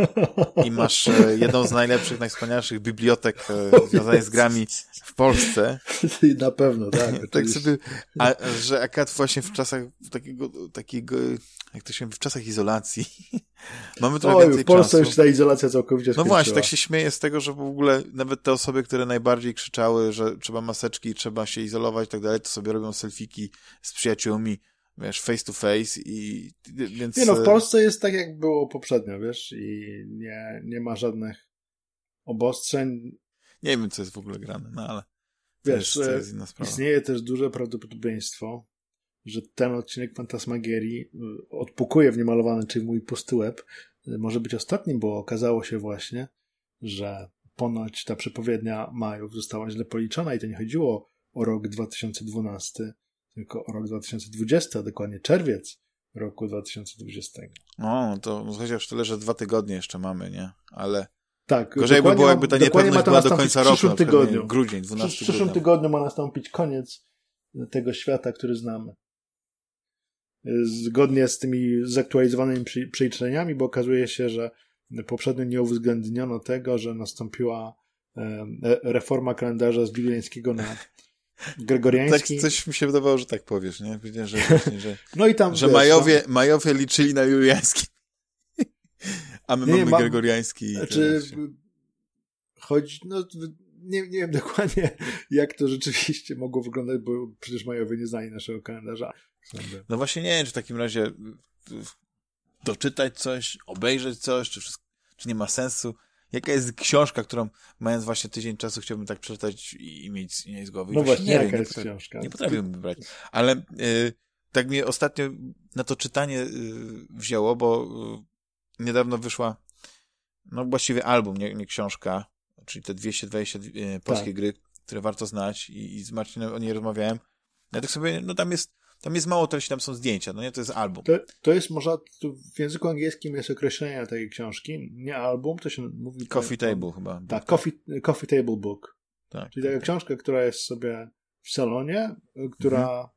(laughs) i masz e, jedną z najlepszych, najwspanialszych bibliotek e, (laughs) związanych z grami w Polsce. (laughs) Na pewno, tak. tak sobie, a, że akurat właśnie w czasach takiego, takiego, jak to się mówi, w czasach izolacji mamy trochę Oj, więcej w Polsce czasu. już ta izolacja całkowicie No skończyła. właśnie, tak się śmieję z tego, że w ogóle nawet te osoby, które najbardziej krzyczały, że trzeba maseczki, trzeba się izolować i tak dalej, to sobie robią selfiki z przyjaciółmi, wiesz, face to face i więc... Nie no, w e, Polsce jest tak, jak było poprzednio, wiesz, i nie, nie ma żadnych obostrzeń. Nie wiem, co jest w ogóle grane, no ale to, Wiesz, jest, to e, jest inna sprawa. istnieje też duże prawdopodobieństwo, że ten odcinek Fantasmagierii y, odpukuje w niemalowany, czyli mój pusty łeb, może być ostatnim, bo okazało się właśnie, że ponoć ta przepowiednia Majów została źle policzona i to nie chodziło o rok 2012, tylko rok 2020, a dokładnie czerwiec roku 2020. No, no to chociaż tyle, że dwa tygodnie jeszcze mamy, nie? Ale Tak. gorzej by było, jakby ta niepewność to była do końca w roku, przyszłym przykład, nie, tygodniu. grudzień, W 12 przyszłym grudnia. tygodniu ma nastąpić koniec tego świata, który znamy. Zgodnie z tymi zaktualizowanymi przeliczeniami, bo okazuje się, że poprzednio nie uwzględniono tego, że nastąpiła e, reforma kalendarza z juliańskiego na Tak, gregoriański. coś mi się wydawało, że tak powiesz, nie? Że, właśnie, że, No i tam że wiesz, Majowie, Majowie liczyli na juliański. A my Nie, mamy mam- gregoriański. Znaczy, chodzi, no nie, nie wiem (laughs) dokładnie, jak to rzeczywiście mogło wyglądać, bo przecież Majowie nie znali naszego kalendarza. No właśnie nie wiem, czy w takim razie doczytać coś, obejrzeć coś, czy, wszystko, czy nie ma sensu. Jaka jest książka, którą mając właśnie tydzień czasu chciałbym tak przeczytać i, i mieć mieć z głowy? I No właśnie, nie jaka wiem, nie jest książka? Nie potrafiłbym wybrać. Ale y, tak mnie ostatnio na to czytanie y, wzięło, bo y, niedawno wyszła no właściwie album, nie, nie książka, czyli te 220 y, polskie Tak. gry, które warto znać i, i z Marcinem o niej rozmawiałem. Ja tak sobie, no tam jest, tam jest mało treści, tam są zdjęcia, no nie, to jest album. To, to jest może, to w języku angielskim jest określenie tej książki, nie album, to się mówi... Coffee to, Table chyba. Tak, coffee, coffee Table Book. tak. Czyli taka książka, która jest sobie w salonie, która, Mhm.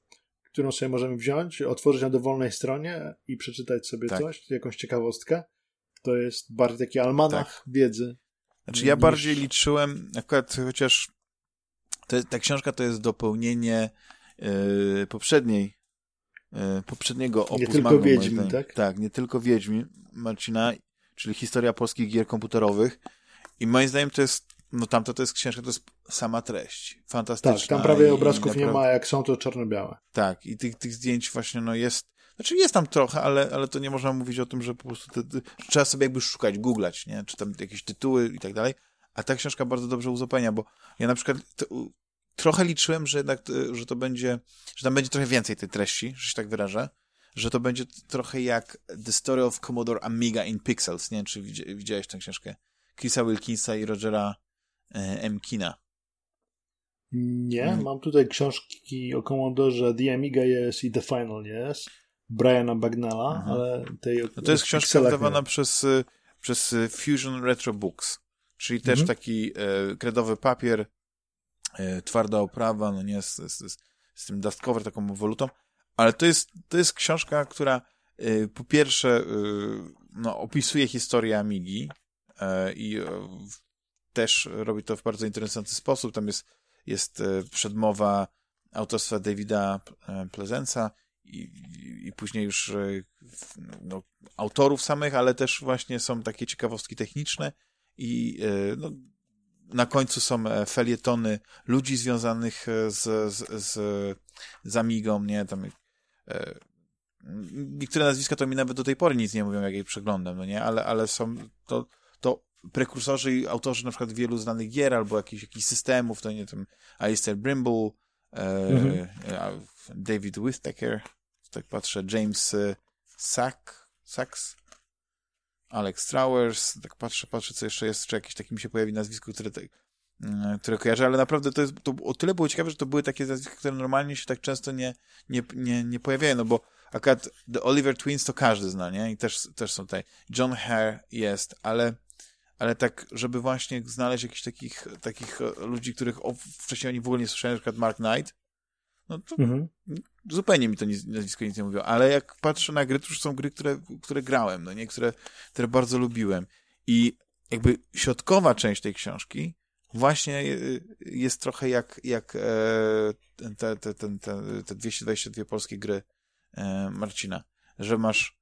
którą sobie możemy wziąć, otworzyć na dowolnej stronie i przeczytać sobie Tak. coś, jakąś ciekawostkę. To jest bardziej taki almanach wiedzy. Znaczy ja niż- bardziej liczyłem, akurat chociaż to, ta książka to jest dopełnienie yy, poprzedniej, yy, poprzedniego opus tylko magnum, Wiedźmin, tak? Tak, nie tylko Wiedźmin Marcina, czyli historia polskich gier komputerowych i moim zdaniem to jest, no tamto to jest książka, to jest sama treść. Fantastyczna. Tak, tam prawie i- obrazków i nie ma, jak są to czarno-białe. Tak, i tych, tych zdjęć właśnie, no jest, znaczy jest tam trochę, ale, ale to nie można mówić o tym, że po prostu te, te, trzeba sobie jakby szukać, googlać, nie? Czy tam jakieś tytuły i tak dalej, a ta książka bardzo dobrze uzupełnia, bo ja na przykład trochę liczyłem, że jednak, e, że to będzie, że tam będzie trochę więcej tej treści, że się tak wyrażę, że to będzie trochę jak The Story of Commodore Amiga in Pixels, nie wiem, czy widzi, widziałeś tę książkę, Chrisa Wilkinsa i Rogera e, M. Kina. Nie, Mhm. mam tutaj książki o Commodore The Amiga jest i The Final jest. Briana Bagnalla, Mhm. ale tej No to jest książka wydawana przez, y, przez Fusion Retro Books, czyli też Mhm. taki e, kredowy papier, e, twarda oprawa, no nie, z, z, z, tym dust cover, taką wolutą, ale to jest, to jest książka, która e, po pierwsze e, no, opisuje historię Amigi e, i e, też robi to w bardzo interesujący sposób. Tam jest, jest e, przedmowa autorstwa Davida e, Plezenca i, i, później już e, no, autorów samych, ale też właśnie są takie ciekawostki techniczne i e, no, na końcu są e, felietony ludzi związanych e, z, z, z, z Amigą, nie, tam e, niektóre nazwiska to mi nawet do tej pory nic nie mówią, jak jej przeglądam, no nie, ale, ale są to, to prekursorzy i autorzy na przykład wielu znanych gier albo jakichś, jakichś systemów, to nie wiem, Alistair Brimble, e, Mhm. David Whittaker, tak patrzę, James e, Sack, Sachs, Alex Trowers, tak patrzę, patrzę, co jeszcze jest, czy jakieś takie mi się pojawi nazwisko, które, tak, mm, które kojarzę, ale naprawdę to, jest, to o tyle było ciekawe, że to były takie nazwiska, które normalnie się tak często nie, nie, nie, nie pojawiają, no bo akurat The Oliver Twins to każdy zna, nie? I też, też są tutaj. John Hare jest, ale, ale tak, żeby właśnie znaleźć jakichś takich, takich e, ludzi, których o, wcześniej oni w ogóle nie słyszeli, na przykład Mark Knight, No to mhm. zupełnie mi to nic, nazwisko nic nie mówiło, ale jak patrzę na gry, to już są gry, które, które grałem, no nie, które, które bardzo lubiłem. I jakby środkowa część tej książki właśnie jest trochę jak, jak e, te, te, te, te, te 222 polskie gry e, Marcina, że masz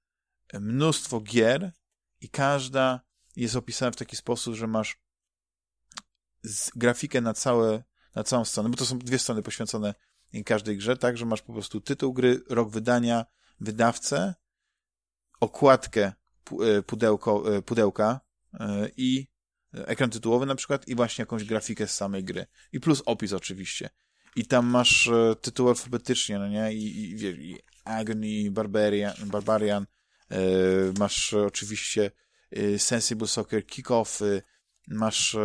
mnóstwo gier i każda jest opisana w taki sposób, że masz grafikę na całe, na całą stronę, bo to są dwie strony poświęcone każdej grze, tak, że masz po prostu tytuł gry, rok wydania, wydawcę, okładkę e, pudełko, e, pudełka e, i ekran tytułowy na przykład i właśnie jakąś grafikę z samej gry. I plus opis oczywiście. I tam masz tytuł alfabetycznie, no nie? I, i, i Agony, Barbarian, Barbarian masz oczywiście Sensible Soccer, Kickoffy, masz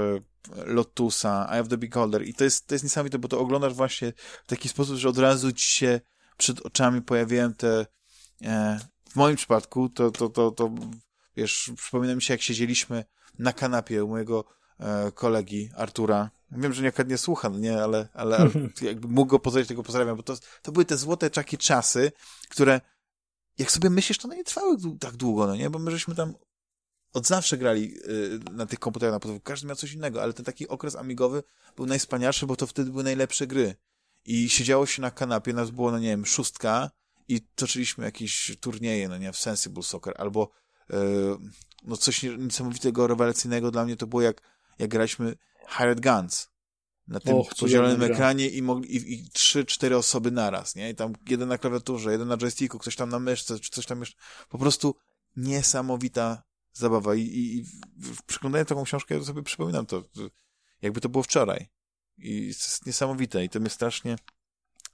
Lotusa, Eye of the Beholder i to jest, to jest niesamowite, bo to oglądasz właśnie w taki sposób, że od razu ci się przed oczami pojawiają te e, w moim przypadku to, to, to, to wiesz, przypomina mi się jak siedzieliśmy na kanapie u mojego e, kolegi Artura. Wiem, że niekad nie słucha, no nie, ale, ale, ale (laughs) jakby mógł go pozdrowić, tego pozdrawiam, bo to, to były te złote takie czasy, które jak sobie myślisz, to one nie trwały tak długo, no nie, bo my żeśmy tam od zawsze grali y, na tych komputerach na podwórku. Każdy miał coś innego, ale ten taki okres amigowy był najwspanialszy, bo to wtedy były najlepsze gry. I siedziało się na kanapie, nas było, no nie wiem, szóstka i toczyliśmy jakieś turnieje, no nie, w Sensible Soccer, albo yy, no coś niesamowitego, rewelacyjnego dla mnie to było jak, jak graliśmy Hired Guns na tym Och, podzielonym ekranie i, mogli, i, i trzy, cztery osoby naraz, nie? I tam jeden na klawiaturze, jeden na joysticku, ktoś tam na myszce, czy coś tam jeszcze. Po prostu niesamowita zabawa. I, i, i przyglądając taką książkę, ja sobie przypominam to, jakby to było wczoraj. I jest niesamowite i to mnie strasznie,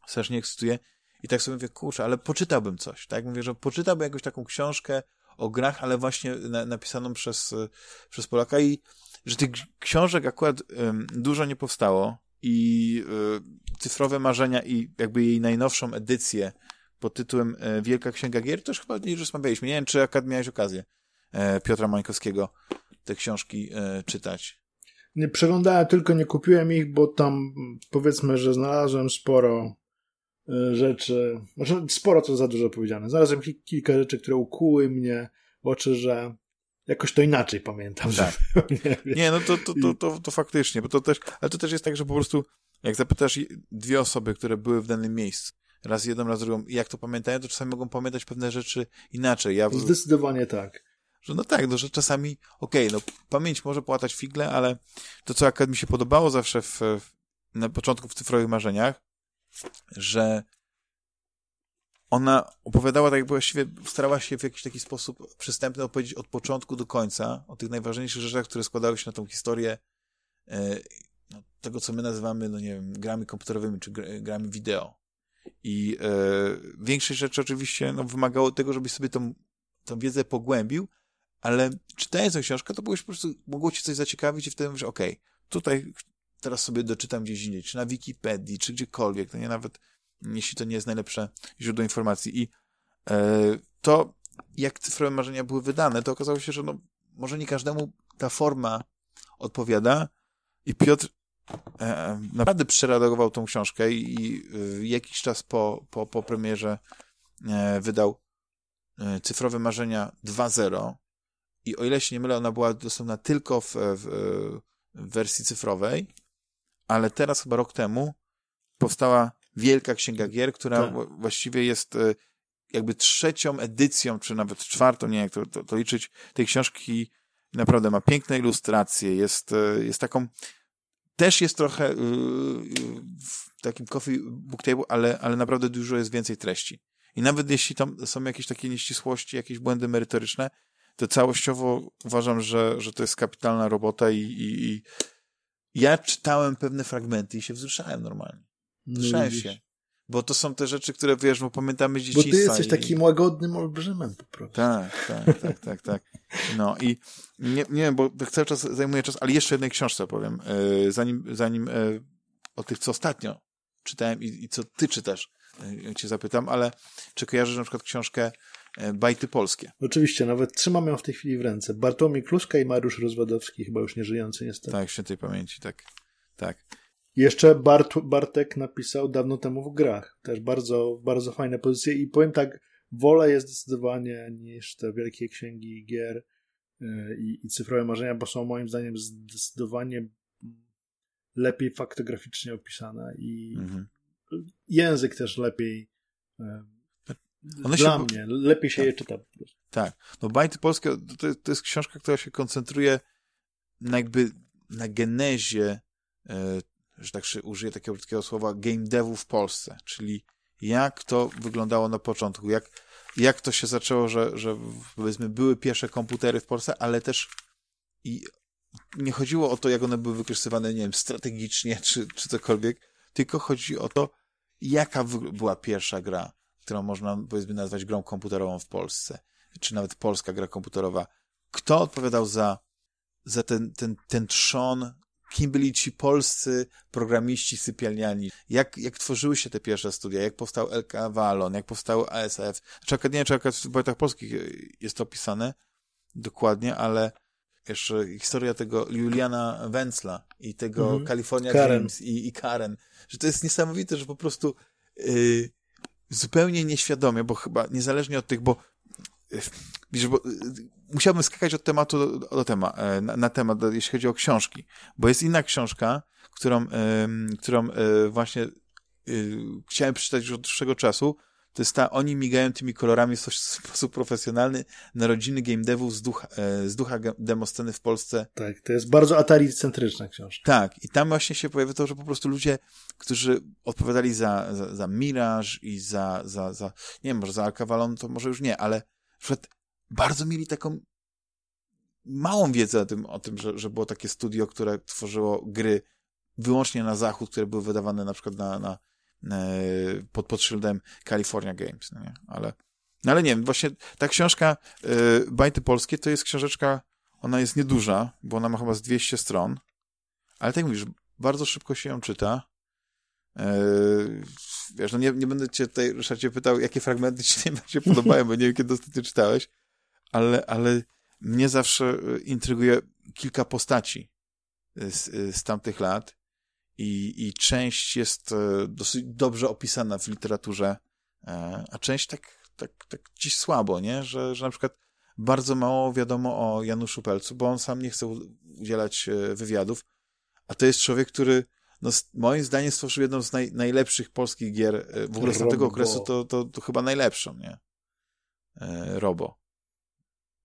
strasznie ekscytuje. I tak sobie mówię, kurczę, ale poczytałbym coś, tak? Mówię, że poczytałbym jakąś taką książkę o grach, ale właśnie na, napisaną przez, przez Polaka i że tych książek akurat dużo nie powstało i um, Cyfrowe Marzenia i jakby jej najnowszą edycję pod tytułem e, Wielka Księga Gier, już chyba nie rozmawialiśmy. Nie wiem, czy akad miałeś okazję. E, Piotra Mańkowskiego te książki e, czytać. Nie przeglądałem, tylko nie kupiłem ich, bo tam powiedzmy, że znalazłem sporo e, rzeczy, znaczy sporo to za dużo powiedziane. Znalazłem kilka rzeczy, które ukuły mnie w oczy, że jakoś to inaczej pamiętam. Tak. nie, nie, no to, to, to, to, to faktycznie, bo to też, ale to też jest tak, że po prostu jak zapytasz dwie osoby, które były w danym miejscu, raz jedną, raz drugą, jak to pamiętają, to czasami mogą pamiętać pewne rzeczy inaczej. Ja... Zdecydowanie tak że no tak, no, że czasami, okej, okay, no pamięć może płatać figle, ale to, co akurat mi się podobało zawsze w, na początku w cyfrowych marzeniach, że ona opowiadała tak jakby właściwie, starała się w jakiś taki sposób przystępny opowiedzieć od początku do końca o tych najważniejszych rzeczach, które składały się na tą historię e, no, tego, co my nazywamy, no nie wiem, grami komputerowymi czy grami wideo. I e, większość rzeczy oczywiście no, wymagało tego, żebyś sobie tą, tą wiedzę pogłębił, ale czytając tę książkę, to byłeś po prostu, mogło cię coś zaciekawić i wtedy mówisz, okej, okay, tutaj teraz sobie doczytam gdzieś indziej, czy na Wikipedii, czy gdziekolwiek, to nie nawet, jeśli to nie jest najlepsze źródło informacji. I e, to, jak cyfrowe marzenia były wydane, to okazało się, że no, może nie każdemu ta forma odpowiada i Piotr e, naprawdę przeredagował tą książkę i, e, jakiś czas po, po, po premierze e, wydał Cyfrowe Marzenia 2.0 i o ile się nie mylę, ona była dostępna tylko w, w, w wersji cyfrowej, ale teraz chyba rok temu powstała Wielka Księga Gier, która tak. właściwie jest e, jakby trzecią edycją, czy nawet czwartą, nie wiem jak to, to, to, liczyć, tej książki naprawdę ma piękne ilustracje, jest, e, jest taką, też jest trochę w takim coffee book table, ale, ale naprawdę dużo jest więcej treści. I nawet jeśli tam są jakieś takie nieścisłości, jakieś błędy merytoryczne, to całościowo uważam, że, że to jest kapitalna robota i, i, i ja czytałem pewne fragmenty i się wzruszałem normalnie. No wzruszałem się. Bo to są te rzeczy, które wiesz, bo pamiętamy dzieciństwa. Bo ty jesteś i... takim łagodnym olbrzymem po prostu. Tak, tak, tak, tak, tak. No i nie, nie wiem, bo cały czas zajmuje czas, ale jeszcze jednej książce powiem, e, zanim, zanim e, o tych, co ostatnio czytałem i, i co ty czytasz, e, cię zapytam, ale czy kojarzysz na przykład książkę bajty polskie. Oczywiście, nawet trzymam ją w tej chwili w ręce. Bartłomiej Kluska i Mariusz Rozwadowski, chyba już nie żyjący niestety. Tak, świętej pamięci, tak. tak. Jeszcze Bart, Bartek napisał dawno temu w grach. Też bardzo, bardzo fajne pozycje i powiem tak, wolę jest zdecydowanie niż te wielkie księgi gier y, i, i cyfrowe marzenia, bo są moim zdaniem zdecydowanie lepiej faktograficznie opisane i mhm. język też lepiej y, One dla się... mnie, lepiej się tak. je czyta. Tak, no Bajty Polskie to, to jest książka, która się koncentruje na jakby na genezie e, że tak się użyję takiego brzydkiego słowa, game devu w Polsce, czyli jak to wyglądało na początku, jak, jak to się zaczęło, że, że powiedzmy były pierwsze komputery w Polsce, ale też i nie chodziło o to, jak one były wykorzystywane, nie wiem, strategicznie czy, czy cokolwiek, tylko chodzi o to, jaka była pierwsza gra, którą można powiedzmy nazwać grą komputerową w Polsce, czy nawet polska gra komputerowa. Kto odpowiadał za, za ten, ten, ten trzon kim byli ci polscy programiści sypialniani, jak, jak tworzyły się te pierwsze studia, jak powstał LK Valon, jak powstał ASF. Czy nie wiem, czy w poetach polskich jest to opisane dokładnie, ale jeszcze historia tego Juliana Wenzla i tego mhm. California Karen. I, i Karen, że to jest niesamowite, że po prostu yy, zupełnie nieświadomie, bo chyba niezależnie od tych, bo Widzisz, bo y, musiałbym skakać od tematu do, do tema, e, na, na, temat, jeśli chodzi o książki, bo jest inna książka, którą, którą e, właśnie y, chciałem przeczytać już od dłuższego czasu, to jest ta Oni migają tymi kolorami (laughs) w sposób profesjonalny narodziny game devów z ducha, e, z ducha demosceny w Polsce. Tak, to jest bardzo Atari-centryczna książka. Tak, i tam właśnie się pojawia to, że po prostu ludzie, którzy odpowiadali za, za, za Mirage i za, za, za, nie wiem, może za Alcavalon, to może już nie, ale przykład bardzo mieli taką małą wiedzę o tym, o tym że, że było takie studio, które tworzyło gry wyłącznie na zachód, które były wydawane na przykład na, na, na pod, pod szyldem California Games, no nie? Ale, no ale nie wiem, właśnie ta książka y, Bajty Polskie to jest książeczka, ona jest nieduża, bo ona ma chyba z 200 stron, ale tak mówisz, bardzo szybko się ją czyta. Yy, wiesz, no nie, nie będę cię tutaj, Ryszardzie, pytał, jakie fragmenty ci najbardziej podobają, bo nie wiem, kiedy ostatnio czytałeś, ale, ale mnie zawsze e, intryguje kilka postaci e, z, e, z tamtych lat i, i część jest dosyć dobrze opisana w literaturze, a część tak, tak, tak dziś słabo, nie? Że, że na przykład bardzo mało wiadomo o Januszu Pelcu, bo on sam nie chce udzielać wywiadów, a to jest człowiek, który no, moim zdaniem stworzył jedną z naj, najlepszych polskich gier w ogóle z tamtego okresu, to, to, to chyba najlepszą, nie? Robo.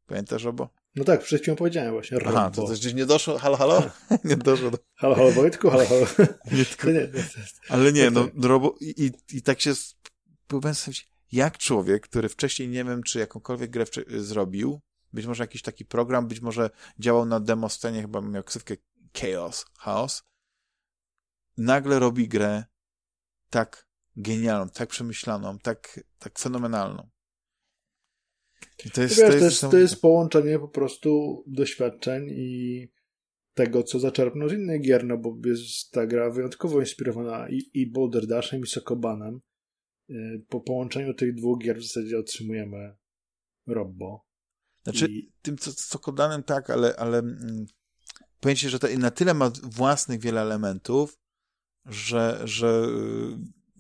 Pamiętasz, Robo? No tak, przed chwilą powiedziałem właśnie. Robo. Aha, to też gdzieś nie doszło? Halo, halo? (laughs) nie doszło. Do... Halo, halo, Wojtku, halo, halo. (laughs) nie, tylko... nie, nie. Ale nie, no, Robo, i, i, i tak się próbowałem sobie jak człowiek, który wcześniej nie wiem, czy jakąkolwiek grę zrobił, być może jakiś taki program, być może działał na demo scenie, chyba miał ksywkę Chaos, Chaos, nagle robi grę tak genialną, tak przemyślaną, tak, tak fenomenalną. To jest, wiesz, to, jest, to, jest, to jest połączenie po prostu doświadczeń i tego, co zaczerpnął z innych gier, no bo jest ta gra wyjątkowo inspirowana i, i Boulder Dashem i Sokobanem. Y, po połączeniu tych dwóch gier w zasadzie otrzymujemy Robbo. Znaczy, I... tym co, Sokobanem tak, ale, ale mm, powiem ci, że to na tyle ma własnych wiele elementów, że, że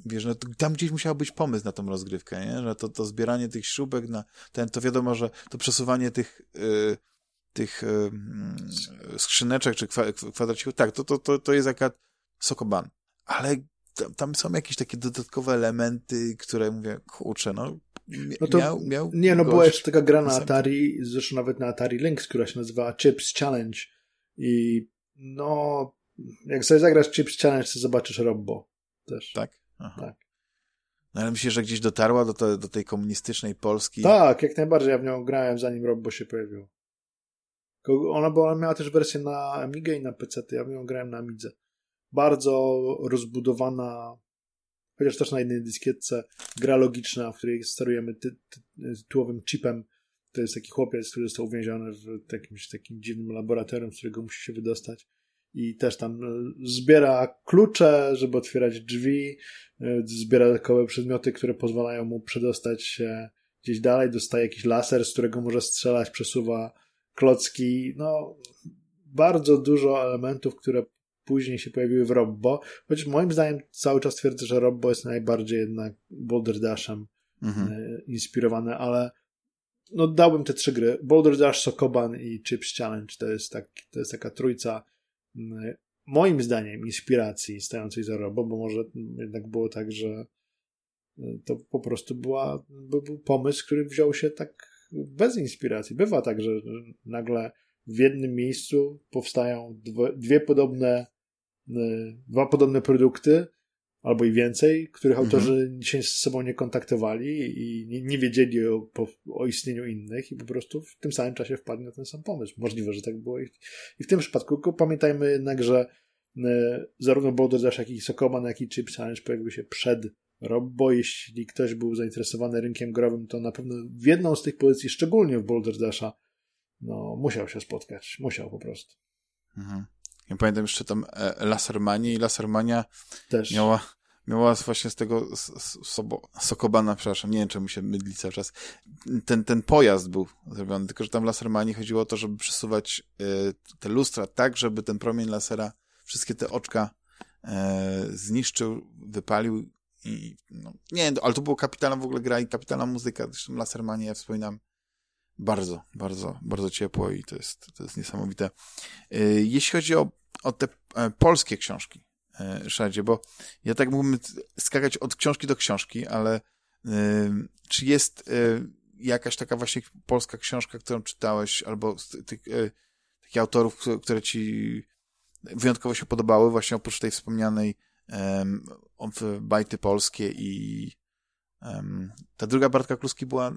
wiesz, no, tam gdzieś musiał być pomysł na tą rozgrywkę, nie? że to, to zbieranie tych śrubek na ten, to wiadomo, że to przesuwanie tych, yy, tych yy, skrzyneczek czy kwa, kwadracików, tak, to, to, to, to jest jaka sokoban. Ale tam, tam, są jakieś takie dodatkowe elementy, które mówię, kurczę, no, no to, miał, miał Nie, no gość, była jeszcze taka gra na Atari, zresztą nawet na Atari Lynx, która się nazywa Chips Challenge i no jak sobie zagrasz Chips Challenge, to zobaczysz Robbo też. Tak? Aha. Tak. No ale myślisz, że gdzieś dotarła do, te, do tej komunistycznej Polski? Tak, jak najbardziej. Ja w nią grałem, zanim Robbo się pojawił. Ona, była, miała też wersję na Amigę i na PC, ja w nią grałem na Amidze. Bardzo rozbudowana, chociaż też na jednej dyskietce, gra logiczna, w której sterujemy ty, ty, tytułowym chipem. To jest taki chłopiec, który został uwięziony w jakimś takim dziwnym laboratorium, z którego musi się wydostać i też tam e, zbiera klucze, żeby otwierać drzwi, e, zbiera dodatkowe przedmioty, które pozwalają mu przedostać się gdzieś dalej, dostaje jakiś laser, z którego może strzelać, przesuwa klocki, no bardzo dużo elementów, które później się pojawiły w Robbo, chociaż moim zdaniem cały czas twierdzę, że Robbo jest najbardziej jednak Boulder Dashem mhm. E, inspirowane, ale no dałbym te trzy gry. Boulder Dash, Sokoban i Chips Challenge to jest, tak, to jest taka trójca moim zdaniem inspiracji stojącej za Robbo, bo może jednak było tak, że to po prostu była, był pomysł, który wziął się tak bez inspiracji. Bywa tak, że nagle w jednym miejscu powstają dwie, dwie podobne, dwa podobne produkty, albo i więcej, których mhm. autorzy się z sobą nie kontaktowali i nie, nie wiedzieli o, o, istnieniu innych i po prostu w tym samym czasie wpadli na ten sam pomysł. Możliwe, że tak było i, i w tym przypadku. Tylko pamiętajmy jednak, że e, zarówno Boulder Dash, jak i Sokoman, jak i Chip Challenge pojawiły się przed Robbo. Jeśli ktoś był zainteresowany rynkiem growym, to na pewno w jedną z tych pozycji, szczególnie w Boulder Dasha, no, musiał się spotkać. Musiał po prostu. Mhm. Ja pamiętam jeszcze tam e, Lasermania i Lasermania Też. miała miała właśnie z tego sobo, Sokobana, przepraszam, nie wiem czemu się mydli cały czas, ten, ten pojazd był zrobiony, tylko że tam w Lasermanii chodziło o to, żeby przesuwać y, te lustra tak, żeby ten promień lasera wszystkie te oczka y, zniszczył, wypalił i no, nie, ale to było kapitalna w ogóle gra i kapitalna muzyka, zresztą Lasermania ja wspominam bardzo, bardzo, bardzo ciepło i to jest, to jest niesamowite. Y, jeśli chodzi o, o te polskie książki, E, Szadzie, bo ja tak mógłbym skakać od książki do książki, ale y, czy jest y, jakaś taka właśnie polska książka, którą czytałeś, albo tych, autorów, które ci wyjątkowo się podobały, właśnie oprócz tej wspomnianej bajty polskie i ta druga Bartka Kluski była...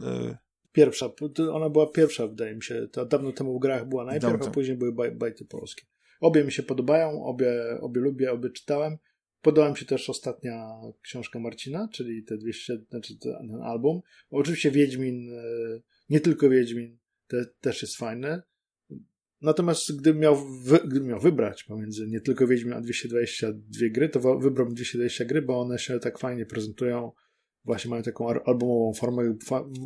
Pierwsza, ona była pierwsza, wydaje mi się. To dawno temu w grach była najpierw, a później były baj, bajty polskie. Obie mi się podobają, obie, obie lubię, obie czytałem. Podoba mi się też ostatnia książka Marcina, czyli te 200, znaczy ten album. Oczywiście Wiedźmin, e, nie tylko Wiedźmin, te, też jest fajny. Natomiast gdybym miał, wy, gdybym miał wybrać pomiędzy nie tylko Wiedźmin a 222 gry, to wybrałbym 220 gry, bo one się tak fajnie prezentują. Właśnie mają taką albumową formę.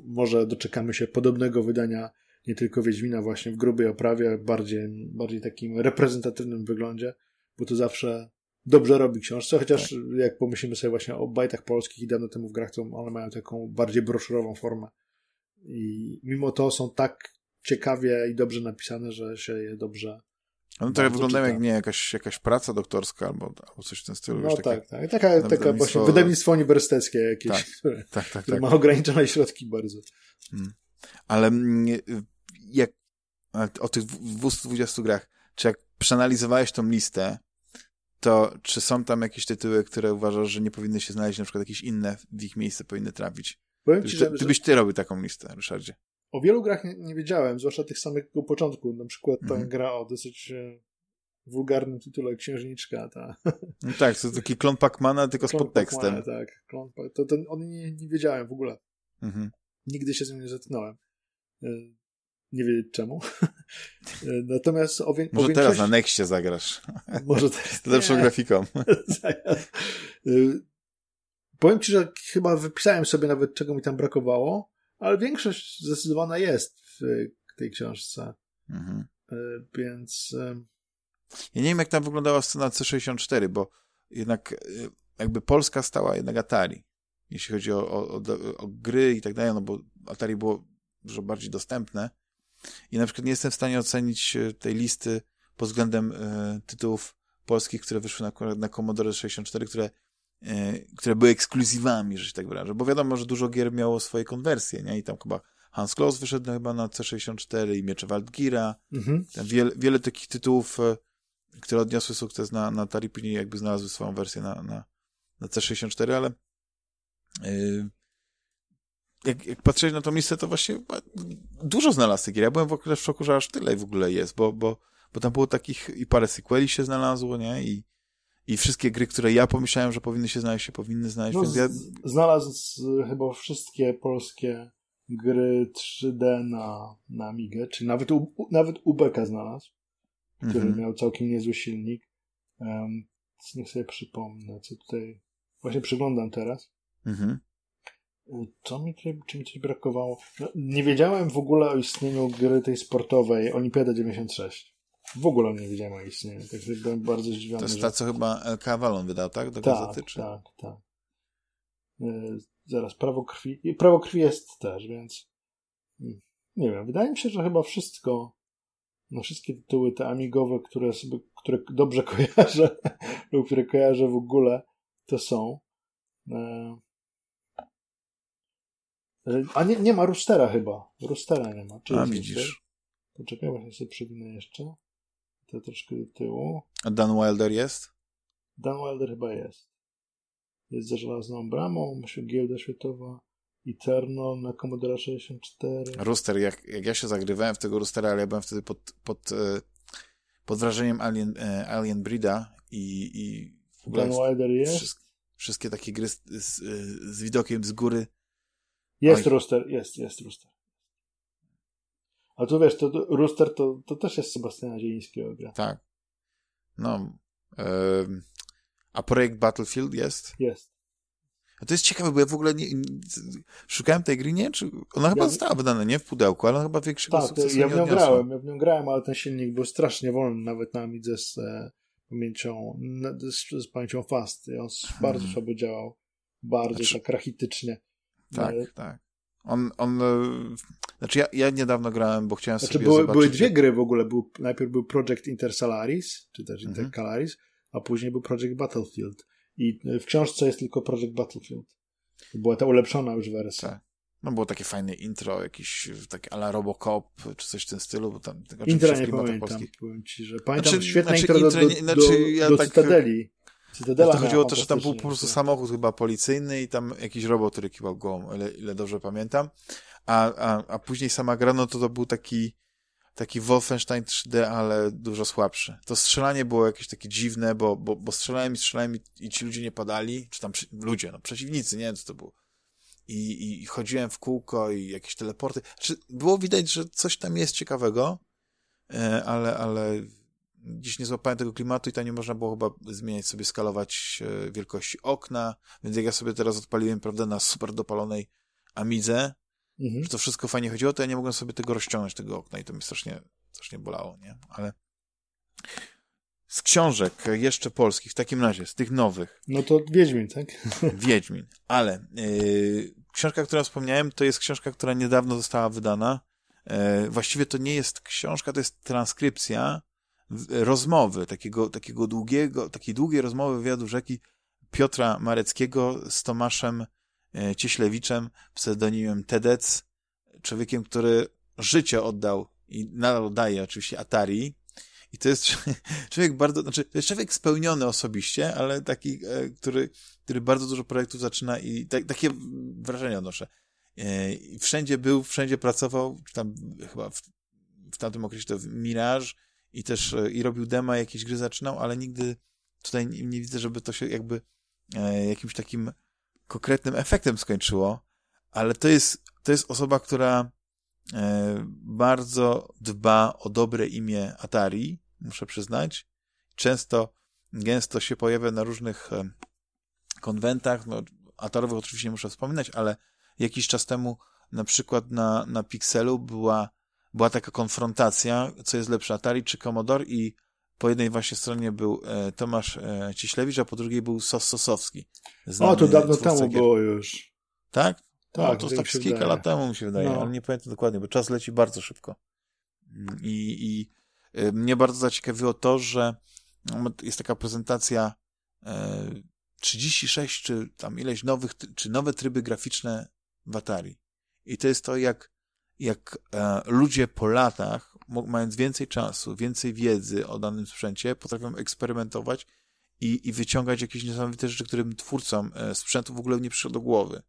Może doczekamy się podobnego wydania nie tylko Wiedźmina właśnie w grubej oprawie, bardziej, bardziej takim reprezentatywnym wyglądzie, bo to zawsze dobrze robi książce, chociaż tak. jak pomyślimy sobie właśnie o bajtach polskich i dawno temu w grach, to one mają taką bardziej broszurową formę. I mimo to są tak ciekawie i dobrze napisane, że się je dobrze one trochę wyglądają jak nie jakaś, jakaś praca doktorska albo, albo coś w tym stylu. No wiesz, tak, tak. Taka, taka wydawnictwo... właśnie wydawnictwo uniwersyteckie jakieś, tak, które, tak, tak, które tak. ma ograniczone środki bardzo. Hmm. Ale mm, jak o tych 220 grach, czy jak przeanalizowałeś tą listę, to czy są tam jakieś tytuły, które uważasz, że nie powinny się znaleźć, na przykład jakieś inne w ich miejsce powinny trafić? Powiem ci, ty, że, ty byś ty robił taką listę, Ryszardzie. O wielu grach nie, nie wiedziałem, zwłaszcza tych samych początku. Na przykład ta mhm. gra o dosyć e, wulgarnym tytule Księżniczka. Ta. No tak, to taki klon Pacmana, tylko klon z podtekstem. tak, klon, to, to on nie, nie wiedziałem w ogóle. Mhm. Nigdy się z nim nie zetknąłem. E, nie wiedzieć czemu. (laughs) Natomiast o, wie, Może o teraz na Nexcie zagrasz. (laughs) Może teraz. Z lepszą grafiką. (laughs) Powiem ci, że chyba wypisałem sobie nawet czego mi tam brakowało, ale większość zdecydowana jest w tej książce. Mhm. Y, więc... Y, ja nie wiem, jak tam wyglądała scena C64, bo jednak jakby Polska stała jednak Atari, jeśli chodzi o, o, o, o gry i tak dalej, no bo Atari było dużo bardziej dostępne, i na przykład nie jestem w stanie ocenić e, tej listy pod względem e, tytułów polskich, które wyszły na, na Commodore 64, które, e, które były ekskluzywami, że się tak wyrażę. Bo wiadomo, że dużo gier miało swoje konwersje, nie? I tam chyba Hans Kloss wyszedł chyba na C64 i Miecze Waldgira. Mhm. Wiele, wiele takich tytułów, e, które odniosły sukces na, na Atari, później jakby znalazły swoją wersję na, na, na C64, ale yy, jak, jak patrzyłeś na tą listę, to właśnie dużo znalazł tych gier. Ja byłem w ogóle w szoku, że aż tyle w ogóle jest, bo, bo, bo tam było takich i parę sequeli się znalazło, nie? I, i wszystkie gry, które ja pomyślałem, że powinny się znaleźć, się powinny znaleźć. No, ja... Znalazł chyba wszystkie polskie gry 3D na, na Amigę, czy nawet, u, nawet Ubeka znalazł, który mhm. miał całkiem niezły silnik. Um, niech sobie przypomnę, co tutaj właśnie przyglądam teraz. Mhm. Co mi, czy mi coś brakowało? No, nie wiedziałem w ogóle o istnieniu gry tej sportowej Olimpiada 96. w ogóle nie wiedziałem o istnieniu. Także byłem bardzo zdziwiony. To jest że... ta, co chyba LK Avalon wydał, tak? Do tak, gazety? Czy... tak, tak. Yy, zaraz, prawo krwi. I prawo krwi jest też, więc mm, nie wiem. Wydaje mi się, że chyba wszystko, no wszystkie tytuły te amigowe, które sobie, które dobrze (laughs) kojarzę lub które kojarzę w ogóle, to są. Yy, a nie, nie ma Roostera chyba. Roostera nie ma. Czy A widzisz. Rooster? Poczekaj, właśnie sobie przewinę jeszcze. To troszkę do tyłu. A Dan Wilder jest? Dan Wilder chyba jest. Jest za żelazną bramą, myślę giełda światowa. Eternal na Commodore 64. Rooster, jak, jak ja się zagrywałem w tego Roostera, ale ja byłem wtedy pod, pod, e, pod wrażeniem Alien, e, Alien Breeda i, i w ogóle Dan Wilder jest? Wszystkie, wszystkie takie gry z, z, z widokiem z góry jest Oj. Rooster, jest, jest Rooster. A tu wiesz, to, to Rooster to, to też jest Sebastiana Zielińskiego gra. Tak. No. Yy, a projekt Battlefield jest? Jest. A to jest ciekawe, bo ja w ogóle nie, nie szukałem tej gry, nie? Czy ona chyba ja... została wydana, nie? W pudełku, ale chyba większego tak, sukcesu ja w nią grałem, ja w nią grałem, ale ten silnik był strasznie wolny, nawet na Amidze z e, pamięcią, z, z pamięcią fast. I on hmm. bardzo słabo działał. Bardzo znaczy... tak rachitycznie. Tak, no, tak. On, on, e, znaczy ja, ja niedawno grałem, bo chciałem znaczy sobie były, zobaczyć... Były dwie gry w ogóle. Był, najpierw był Project Intersalaris, czy też mhm. Intercalaris, a później był Project Battlefield. I w książce jest tylko Project Battlefield. Była ta ulepszona już wersja. Tak. No było takie fajne intro, jakiś takie ala Robocop, czy coś w tym stylu, bo tam... Intro nie pamiętam, powiem ci, że pamiętam znaczy, świetne znaczy, intro, do, do, znaczy, do, ja do tak, Cytadeli. Cytadela to chodziło o to, że tam był po prostu samochód chyba policyjny i tam jakiś robot, który kiwał głową, ile, ile dobrze pamiętam. A, a, a później sama gra, no to to był taki taki Wolfenstein 3D, ale dużo słabszy. To strzelanie było jakieś takie dziwne, bo, bo, bo strzelałem i strzelałem i, i ci ludzie nie padali, czy tam ludzie, no przeciwnicy, nie wiem co to było. I, I chodziłem w kółko i jakieś teleporty. Znaczy, było widać, że coś tam jest ciekawego, e, ale, ale Dziś nie złapałem tego klimatu i tam nie można było chyba zmieniać sobie, skalować e, wielkości okna, więc jak ja sobie teraz odpaliłem, prawda, na super dopalonej Amidze, mhm. że to wszystko fajnie chodziło, to ja nie mogłem sobie tego rozciągnąć, tego okna i to mi strasznie, strasznie bolało, nie? Ale z książek jeszcze polskich, w takim razie, z tych nowych. No to Wiedźmin, tak? (laughs) Wiedźmin, ale yy, książka, którą wspomniałem, to jest książka, która niedawno została wydana. Yy, właściwie to nie jest książka, to jest transkrypcja rozmowy, takiego, takiego długiego, takiej długiej rozmowy wywiadu rzeki Piotra Mareckiego z Tomaszem e, Cieślewiczem, pseudonimem Tedec, człowiekiem, który życie oddał i nadal daje oczywiście Atari. I to jest (laughs) człowiek bardzo, znaczy, to jest człowiek spełniony osobiście, ale taki, e, który, który bardzo dużo projektów zaczyna i tak, takie wrażenie odnoszę. E, I wszędzie był, wszędzie pracował, czy tam chyba w, w tamtym okresie to w Mirage, i też e, i robił dema, jakieś gry zaczynał, ale nigdy tutaj nie, nie widzę, żeby to się jakby e, jakimś takim konkretnym efektem skończyło, ale to jest, to jest osoba, która e, bardzo dba o dobre imię Atari, muszę przyznać. Często, gęsto się pojawia na różnych e, konwentach, no, Atarowych oczywiście nie muszę wspominać, ale jakiś czas temu na przykład na, na Pixelu była była taka konfrontacja, co jest lepsze, Atari czy Commodore i po jednej właśnie stronie był e, Tomasz e, Ciślewicz, a po drugiej był Sos Sosowski. O, to dawno temu gier. było już. Tak? Tak. No, to tak kilka lat temu mi się wydaje, no. ale nie pamiętam dokładnie, bo czas leci bardzo szybko. I, i y, mnie bardzo zaciekawiło to, że no, jest taka prezentacja e, 36 czy tam ileś nowych, czy nowe tryby graficzne w Atari. I to jest to, jak jak e, ludzie po latach, mając więcej czasu, więcej wiedzy o danym sprzęcie, potrafią eksperymentować i, i wyciągać jakieś niesamowite rzeczy, którym twórcom e, sprzętu w ogóle nie przyszło do głowy,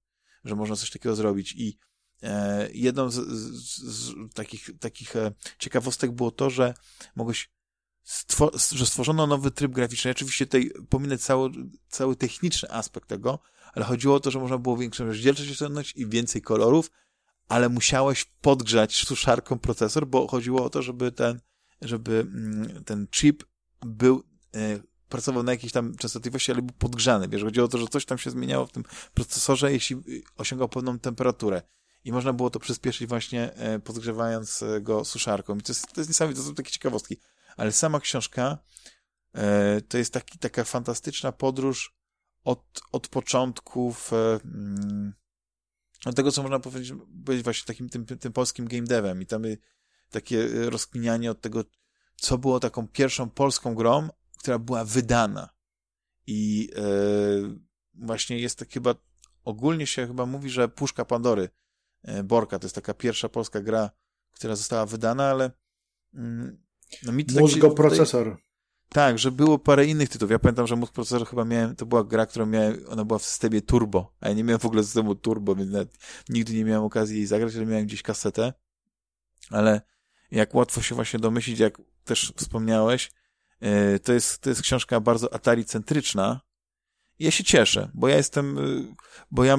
że można coś takiego zrobić. I e, jedną z, z, z takich, takich e, ciekawostek było to, że mogłeś stwo że stworzono nowy tryb graficzny. Oczywiście tutaj pominę cały, cały techniczny aspekt tego, ale chodziło o to, że można było większą rozdzielczość osiągnąć i więcej kolorów, ale musiałeś podgrzać suszarką procesor, bo chodziło o to, żeby ten, żeby mm, ten chip był, e, pracował na jakiejś tam częstotliwości, ale był podgrzany. Wiesz, chodziło o to, że coś tam się zmieniało w tym procesorze, jeśli osiągał pewną temperaturę. I można było to przyspieszyć właśnie e, podgrzewając go suszarką. I to jest, to jest niesamowite, to są takie ciekawostki. ale sama książka e, to jest taki, taka fantastyczna podróż od, od początków e, mm, od tego, co można powiedzieć, być właśnie takim tym, tym polskim game devem i tam y, takie rozkminianie od tego, co było taką pierwszą polską grą, która była wydana. I e, właśnie jest tak chyba, ogólnie się chyba mówi, że Puszka Pandory e, Borka to jest taka pierwsza polska gra, która została wydana, ale mm, no mi to Mózgo tak procesor. Tutaj, tak, że było parę innych tytułów. Ja pamiętam, że Mózg procesor chyba miałem, to była gra, którą miałem, ona była w systemie turbo, a ja nie miałem w ogóle systemu turbo, więc nigdy nie miałem okazji jej zagrać, ale miałem gdzieś kasetę. Ale jak łatwo się właśnie domyślić, jak też wspomniałeś, e, to jest, to jest książka bardzo Atari-centryczna. Ja się cieszę, bo ja jestem, e, bo ja,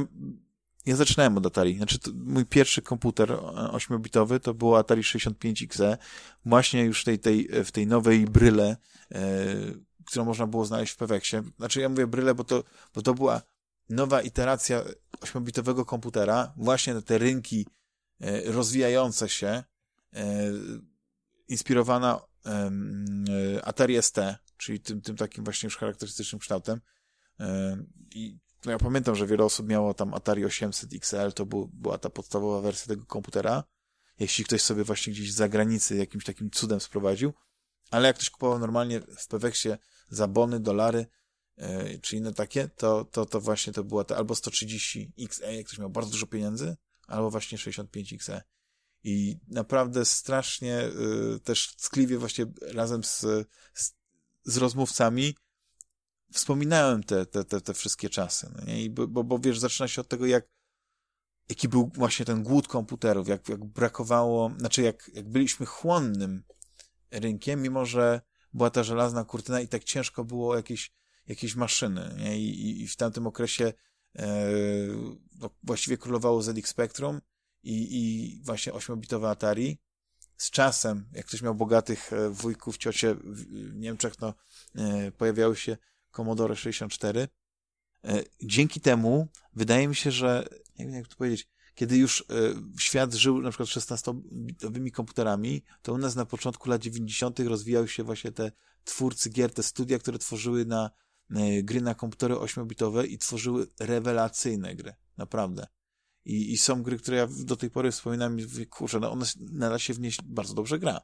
ja zaczynałem od Atari. Znaczy, mój pierwszy komputer 8-bitowy to było Atari 65XE. Właśnie już tej, tej, w tej nowej bryle, e, którą można było znaleźć w Peweksie. Znaczy, ja mówię bryle, bo to, bo to była nowa iteracja 8-bitowego komputera, właśnie te rynki e, rozwijające się, E, inspirowana e, Atari ST, czyli tym, tym takim właśnie już charakterystycznym kształtem. E, I no ja pamiętam, że wiele osób miało tam Atari 800 XL, to był, była ta podstawowa wersja tego komputera. Jeśli ktoś sobie właśnie gdzieś z zagranicy jakimś takim cudem sprowadził, ale jak ktoś kupował normalnie w Peweksie za bony, dolary, czy inne takie, to, to, to właśnie to była ta albo 130 XE, jak ktoś miał bardzo dużo pieniędzy, albo właśnie 65 XE. I naprawdę strasznie y, też ckliwie właśnie razem z, z, z rozmówcami wspominałem te, te, te, te wszystkie czasy. No nie? I bo, bo wiesz, zaczyna się od tego, jak jaki był właśnie ten głód komputerów, jak, jak brakowało, znaczy jak, jak byliśmy chłonnym rynkiem, mimo że była ta żelazna kurtyna i tak ciężko było jakieś, jakieś maszyny. Nie? I, i w tamtym okresie e, no, właściwie królowało ZX Spectrum i, i właśnie 8-bitowe Atari. Z czasem, jak ktoś miał bogatych e, wujków, ciocie w Niemczech, no, e, pojawiały się Commodore 64. E, dzięki temu wydaje mi się, że, nie wiem jak to powiedzieć, kiedy już świat żył na przykład 16-bitowymi komputerami, to u nas na początku lat 90. rozwijały się właśnie te twórcy gier, te studia, które tworzyły na gry na komputery 8-bitowe i tworzyły rewelacyjne gry. Naprawdę. I, I są gry, które ja do tej pory wspominam i mówię, kurczę, no one nadal się w bardzo dobrze gra.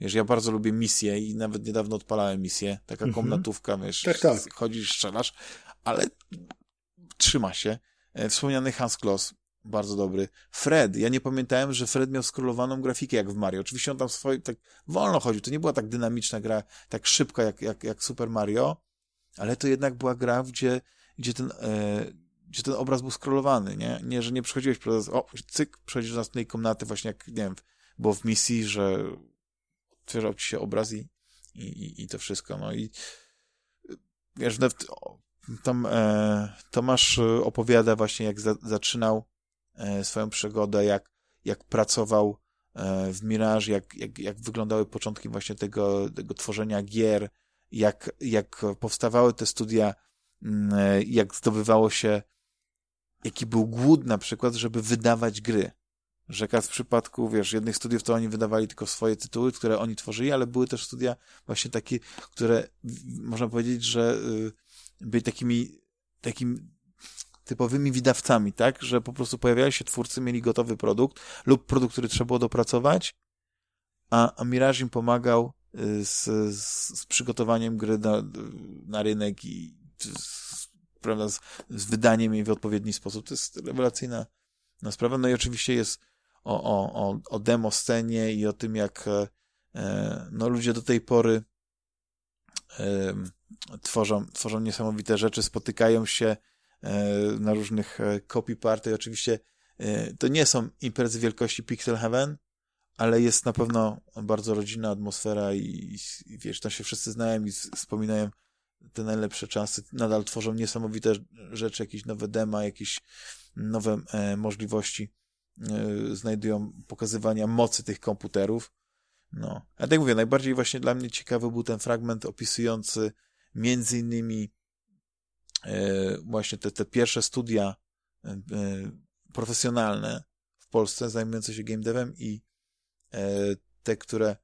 Wiesz, ja bardzo lubię misje i nawet niedawno odpalałem misję, taka mhm. komnatówka, wiesz, tak, tak. chodzisz, strzelasz, ale trzyma się. E, wspomniany Hans Kloss, bardzo dobry. Fred, ja nie pamiętałem, że Fred miał skrólowaną grafikę jak w Mario. Oczywiście on tam swoje, tak wolno chodził, to nie była tak dynamiczna gra, tak szybka jak, jak, jak Super Mario, ale to jednak była gra, gdzie, gdzie ten, e, gdzie ten obraz był scrollowany, nie? Nie, że nie przechodziłeś przez, o, cyk, przechodzisz do następnej komnaty, właśnie jak, nie wiem, było w misji, że otwierał ci się obraz i, i, i to wszystko, no i wiesz, tam e, Tomasz opowiada właśnie, jak za, zaczynał e, swoją przygodę, jak, jak pracował e, w Mirage, jak, jak, jak wyglądały początki właśnie tego, tego tworzenia gier, jak, jak powstawały te studia, mm, e, jak zdobywało się jaki był głód na przykład, żeby wydawać gry. Że w przypadku, wiesz, jednych studiów to oni wydawali tylko swoje tytuły, które oni tworzyli, ale były też studia właśnie takie, które można powiedzieć, że y, byli takimi, takimi typowymi wydawcami, tak? Że po prostu pojawiali się twórcy, mieli gotowy produkt lub produkt, który trzeba było dopracować, a, a Mirage im pomagał y, z, z, z przygotowaniem gry na, na rynek i z, prawda, z, z wydaniem jej w odpowiedni sposób. To jest rewelacyjna no, sprawa. No i oczywiście jest o, o, o, o demo scenie i o tym, jak e, e, no, ludzie do tej pory tworzą, tworzą niesamowite rzeczy, spotykają się e, na różnych copy party. Oczywiście to nie są imprezy wielkości Pixel Heaven, ale jest na pewno bardzo rodzinna atmosfera i, i wiesz, tam się wszyscy znają i wspominają te najlepsze czasy. Nadal tworzą niesamowite rzeczy, jakieś nowe dema, jakieś nowe możliwości znajdują pokazywania mocy tych komputerów. No. A tak mówię, najbardziej właśnie dla mnie ciekawy był ten fragment opisujący między innymi e, właśnie te, te pierwsze studia e, e, profesjonalne w Polsce zajmujące się game devem i e, te, które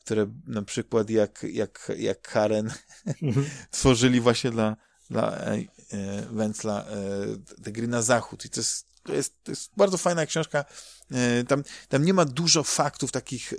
które na przykład jak, jak, jak Karen (laughs) tworzyli właśnie dla, dla e, e, Węcla e, te gry na zachód. I to jest, to jest, to jest bardzo fajna książka. E, tam, tam nie ma dużo faktów takich, e,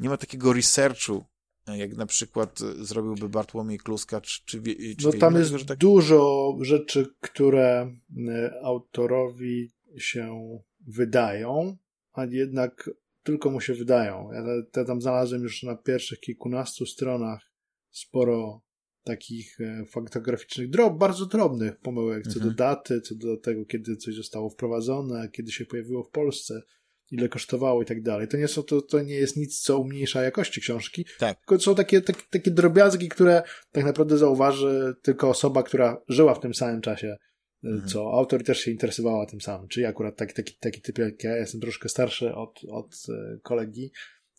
nie ma takiego researchu, jak na przykład zrobiłby Bartłomiej Kluska, czy, czy, czy No tam jest tak... dużo rzeczy, które e, autorowi się wydają, a jednak tylko mu się wydają. Ja, ja tam znalazłem już na pierwszych kilkunastu stronach sporo takich e, faktograficznych, drob, bardzo drobnych pomyłek co mhm. do daty, co do tego, kiedy coś zostało wprowadzone, kiedy się pojawiło w Polsce, ile kosztowało i tak dalej. To nie, są, to, to nie jest nic, co umniejsza jakości książki, tak. tylko są takie, takie, takie drobiazgi, które tak naprawdę zauważy tylko osoba, która żyła w tym samym czasie, e, mhm. co autor też się interesowała tym samym. Czyli akurat taki, taki, taki typ jak ja, jestem troszkę starszy od, od e, kolegi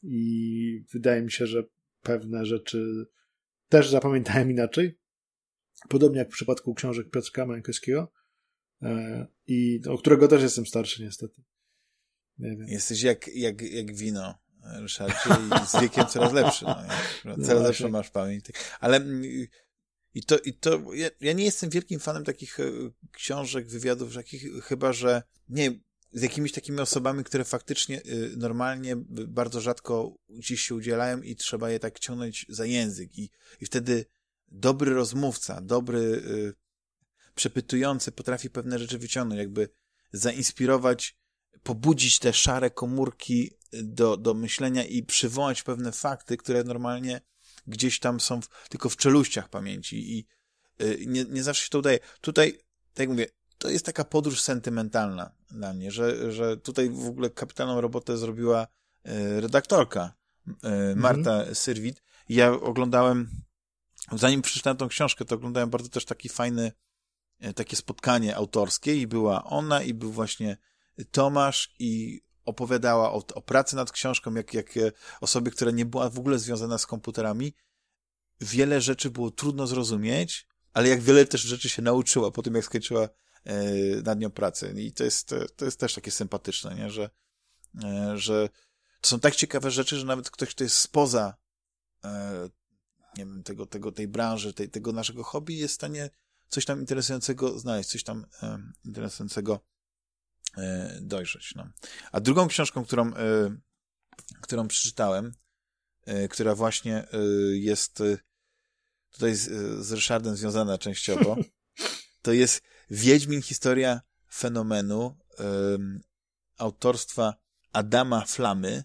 i wydaje mi się, że pewne rzeczy też zapamiętałem inaczej. Podobnie jak w przypadku książek Piotrka Mańkowskiego, e, i o którego też jestem starszy niestety. Jesteś jak, jak, jak wino, Ryszardzie, i z wiekiem coraz lepszy. No, no coraz no, lepszą masz pamięć. Ale mm, i to, i to ja, ja, nie jestem wielkim fanem takich e, książek, wywiadów, takich, chyba że nie z jakimiś takimi osobami, które faktycznie y, normalnie bardzo rzadko gdzieś się udzielają i trzeba je tak ciągnąć za język. I, i wtedy dobry rozmówca, dobry y, przepytujący potrafi pewne rzeczy wyciągnąć, jakby zainspirować, pobudzić te szare komórki do, do myślenia i przywołać pewne fakty, które normalnie gdzieś tam są w, tylko w czeluściach pamięci i y, nie, nie zawsze się to udaje. Tutaj, tak jak mówię, to jest taka podróż sentymentalna dla mnie, że, że tutaj w ogóle kapitalną robotę zrobiła e, redaktorka e, Marta mhm. Syrwit. Ja oglądałem, zanim przeczytałem tą książkę, to oglądałem bardzo też taki fajny, e, takie spotkanie autorskie i była ona i był właśnie Tomasz i opowiadała o, o pracy nad książką, jak, jak osobie, która nie była w ogóle związana z komputerami. Wiele rzeczy było trudno zrozumieć, ale jak wiele też rzeczy się nauczyła po tym, jak skończyła nad nią pracy. I to jest, to jest też takie sympatyczne, nie? Że, e, że to są tak ciekawe rzeczy, że nawet ktoś, kto jest spoza e, nie wiem, tego, tego, tej branży, tej, tego naszego hobby, jest w stanie coś tam interesującego znaleźć, coś tam interesującego dojrzeć. No. A drugą książką, którą, którą przeczytałem, która właśnie jest tutaj z, z Ryszardem związana częściowo, (laughs) to jest Wiedźmin historia fenomenu autorstwa Adama Flamy,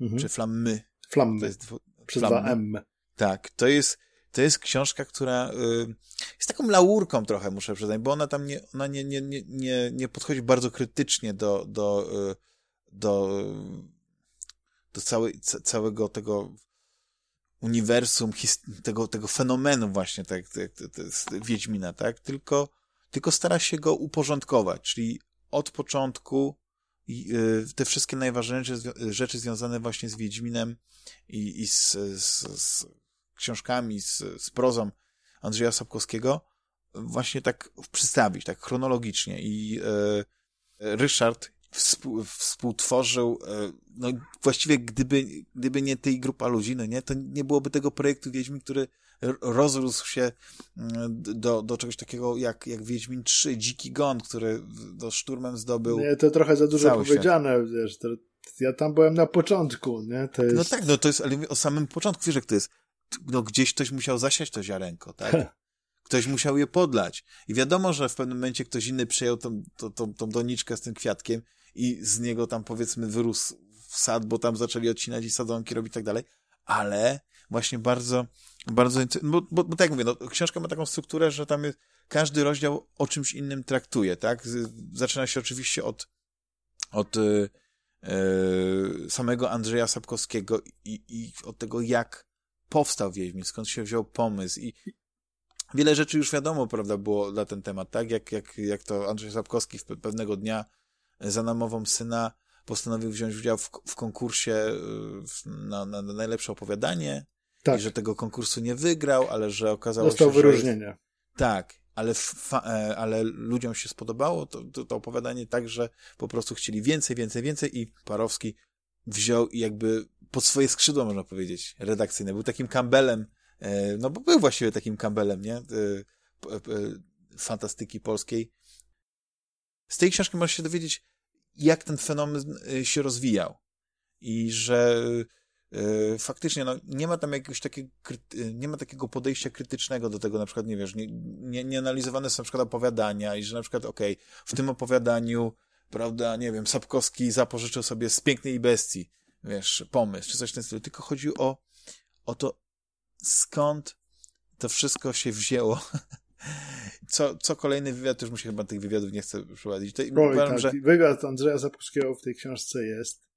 mhm. czy Flammy. Flammy. To jest, Przez Flammy. M. Tak, to jest, to jest książka, która y, jest taką laurką trochę, muszę przyznać, bo ona tam nie, ona nie, nie, nie, nie, nie podchodzi bardzo krytycznie do, do, y, do, do całej, całego tego uniwersum, tego, tego fenomenu właśnie tak, tak, tak, tak, Wiedźmina, tak? Tylko tylko stara się go uporządkować, czyli od początku y, te wszystkie najważniejsze rzeczy związane właśnie z Wiedźminem i, i z, z, z, książkami, z, z prozą Andrzeja Sapkowskiego właśnie tak przedstawić, tak chronologicznie. I e, Ryszard współ, współtworzył, e, no właściwie gdyby, gdyby nie tej grupa ludzi, no nie, to nie byłoby tego projektu Wiedźmin, który rozrósł się mm, do, do czegoś takiego jak, jak Wiedźmin 3, Dziki Gon, który do szturmem zdobył. Nie, to trochę za dużo powiedziane, wiesz, to, ja tam byłem na początku, nie? To no jest... No tak, no to jest, ale o samym początku, wiesz, jak to jest, no gdzieś ktoś musiał zasiać to ziarenko, tak? Ktoś musiał je podlać. I wiadomo, że w pewnym momencie ktoś inny przejął tą, tą, tą, tą doniczkę z tym kwiatkiem i z niego tam powiedzmy wyrósł sad, bo tam zaczęli odcinać i sadzonki robić i tak dalej, ale właśnie bardzo, bardzo, bo, bo, bo tak jak mówię, no, książka ma taką strukturę, że tam jest, każdy rozdział o czymś innym traktuje, tak? Zaczyna się oczywiście od, od yy, samego Andrzeja Sapkowskiego i, i od tego, jak powstał Wiedźmin, skąd się wziął pomysł i wiele rzeczy już wiadomo, prawda, było na ten temat, tak? Jak, jak, jak to Andrzej Sapkowski pewnego dnia za namową syna postanowił wziąć udział w, w konkursie y, na, na, najlepsze opowiadanie tak. i że tego konkursu nie wygrał, ale że okazało Dostał się, wyróżnienie. Że... Tak, ale. E, ale ludziom się spodobało to, to, to, opowiadanie tak, że po prostu chcieli więcej, więcej, więcej i Parowski wziął i jakby pod swoje skrzydła, można powiedzieć, redakcyjne. Był takim Campbellem, e, no bo był właściwie takim Campbellem, nie? E, fantastyki polskiej. Z tej książki można się dowiedzieć, jak ten fenomen się rozwijał. I że faktycznie no, nie ma tam jakiegoś takiego, nie ma takiego podejścia krytycznego do tego, na przykład, nie wiesz, nie, nie, nie analizowane są na przykład opowiadania i że na przykład, okej, okay, w tym opowiadaniu, prawda, nie wiem, Sapkowski zapożyczył sobie z Pięknej Bestii, wiesz, pomysł, czy coś w tym stylu, tylko chodzi o, o to, skąd to wszystko się wzięło. (laughs) Co, co kolejny wywiad, już mu się chyba tych wywiadów nie chcę prowadzić. Oj, tak, że... Wywiad Andrzeja Sapkowskiego w tej książce jest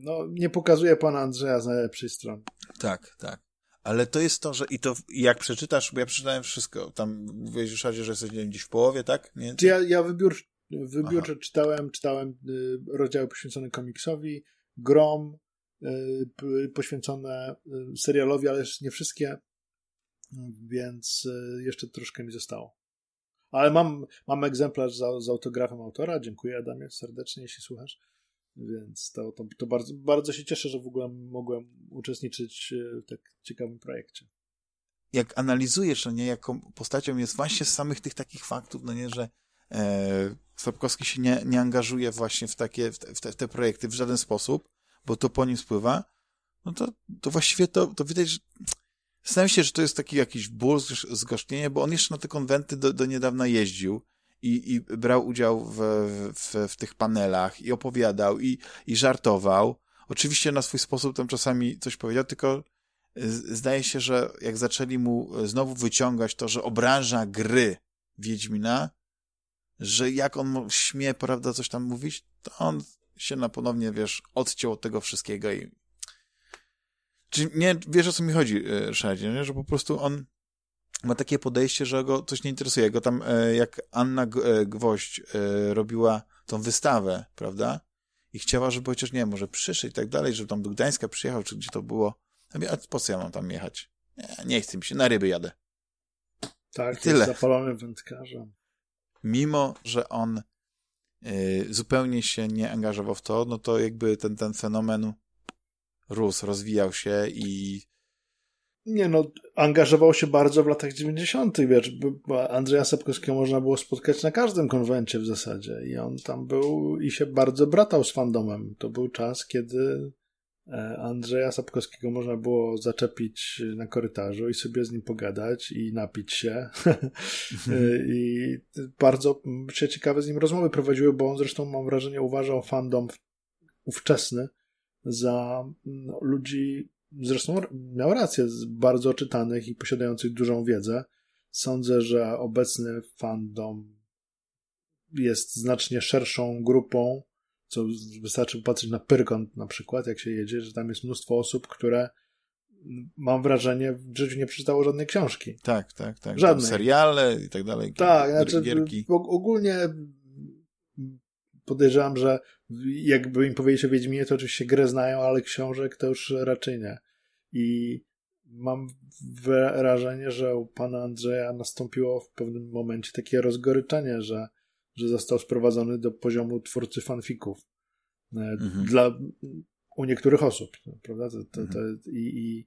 no, nie pokazuje pana Andrzeja z najlepszej strony. Tak, tak. Ale to jest to, że i to jak przeczytasz, bo ja przeczytałem wszystko, tam mówiłeś już, że jesteś gdzieś w połowie, tak? Nie? Ja, ja wybiór, wybiórczo Aha. czytałem, czytałem y, rozdziały poświęcone komiksowi, grom, y, poświęcone y, serialowi, ale nie wszystkie, więc jeszcze troszkę mi zostało. Ale mam, mam egzemplarz z, z autografem autora. Dziękuję Adamie serdecznie, jeśli słuchasz. Więc to, to, to, bardzo, bardzo się cieszę, że w ogóle mogłem uczestniczyć e, w tak ciekawym projekcie. Jak analizujesz, no nie, jaką postacią jest właśnie z samych tych takich faktów, no nie, że e, Sapkowski się nie, nie angażuje właśnie w takie, w te, w te, projekty w żaden sposób, bo to po nim spływa, no to, to właściwie to, to widać, że zastanawiam się, że to jest taki jakiś ból, zgorzknienie, bo on jeszcze na te konwenty do, do niedawna jeździł, i, i brał udział w, w, w tych panelach i opowiadał i, i żartował. Oczywiście na swój sposób tam czasami coś powiedział, tylko zdaje się, że jak zaczęli mu znowu wyciągać to, że obraża gry Wiedźmina, że jak on śmie, prawda, coś tam mówić, to on się na ponownie, wiesz, odciął od tego wszystkiego i... Czy nie, wiesz o co mi chodzi, e, Szadzie, że po prostu on ma takie podejście, że go coś nie interesuje. Go tam, e, jak Anna e, Gwoźdź e, robiła tą wystawę, prawda? I chciała, żeby chociaż, nie wiem, może przyszedł i tak dalej, żeby tam do Gdańska przyjechał, czy gdzie to było. A po co ja mam tam jechać? Nie, nie chcę mi się, na ryby jadę. Tak, tyle. jest zapalonym wędkarzem. Mimo, że on y, zupełnie się nie angażował w to, no to jakby ten, ten fenomen rósł, rozwijał się i nie no, angażował się bardzo w latach 90., wiesz, Andrzeja Sapkowskiego można było spotkać na każdym konwencie w zasadzie i on tam był i się bardzo bratał z fandomem. To był czas, kiedy e, Andrzeja Sapkowskiego można było zaczepić na korytarzu i sobie z nim pogadać i napić się. (laughs) E, I bardzo się ciekawe z nim rozmowy prowadziły, bo on zresztą, mam wrażenie, uważał fandom ówczesny za no, ludzi zresztą miał rację, bardzo czytanych i posiadających dużą wiedzę. Sądzę, że obecny fandom jest znacznie szerszą grupą, co wystarczy patrzeć na Pyrkon na przykład, jak się jedzie, że tam jest mnóstwo osób, które mam wrażenie, w życiu nie przeczytało żadnej książki. Tak, tak, tak. Żadnej. seriale i tak dalej. Tak, znaczy gierki. ogólnie podejrzewam, że jakby im powiedzieć o Wiedźminie, to oczywiście grę znają, ale książek to już raczej nie. I mam wrażenie, że u pana Andrzeja nastąpiło w pewnym momencie takie rozgoryczenie, że, że został sprowadzony do poziomu twórcy fanfików. E, mhm. Dla, u niektórych osób, prawda? To, to, to, mhm. i, i,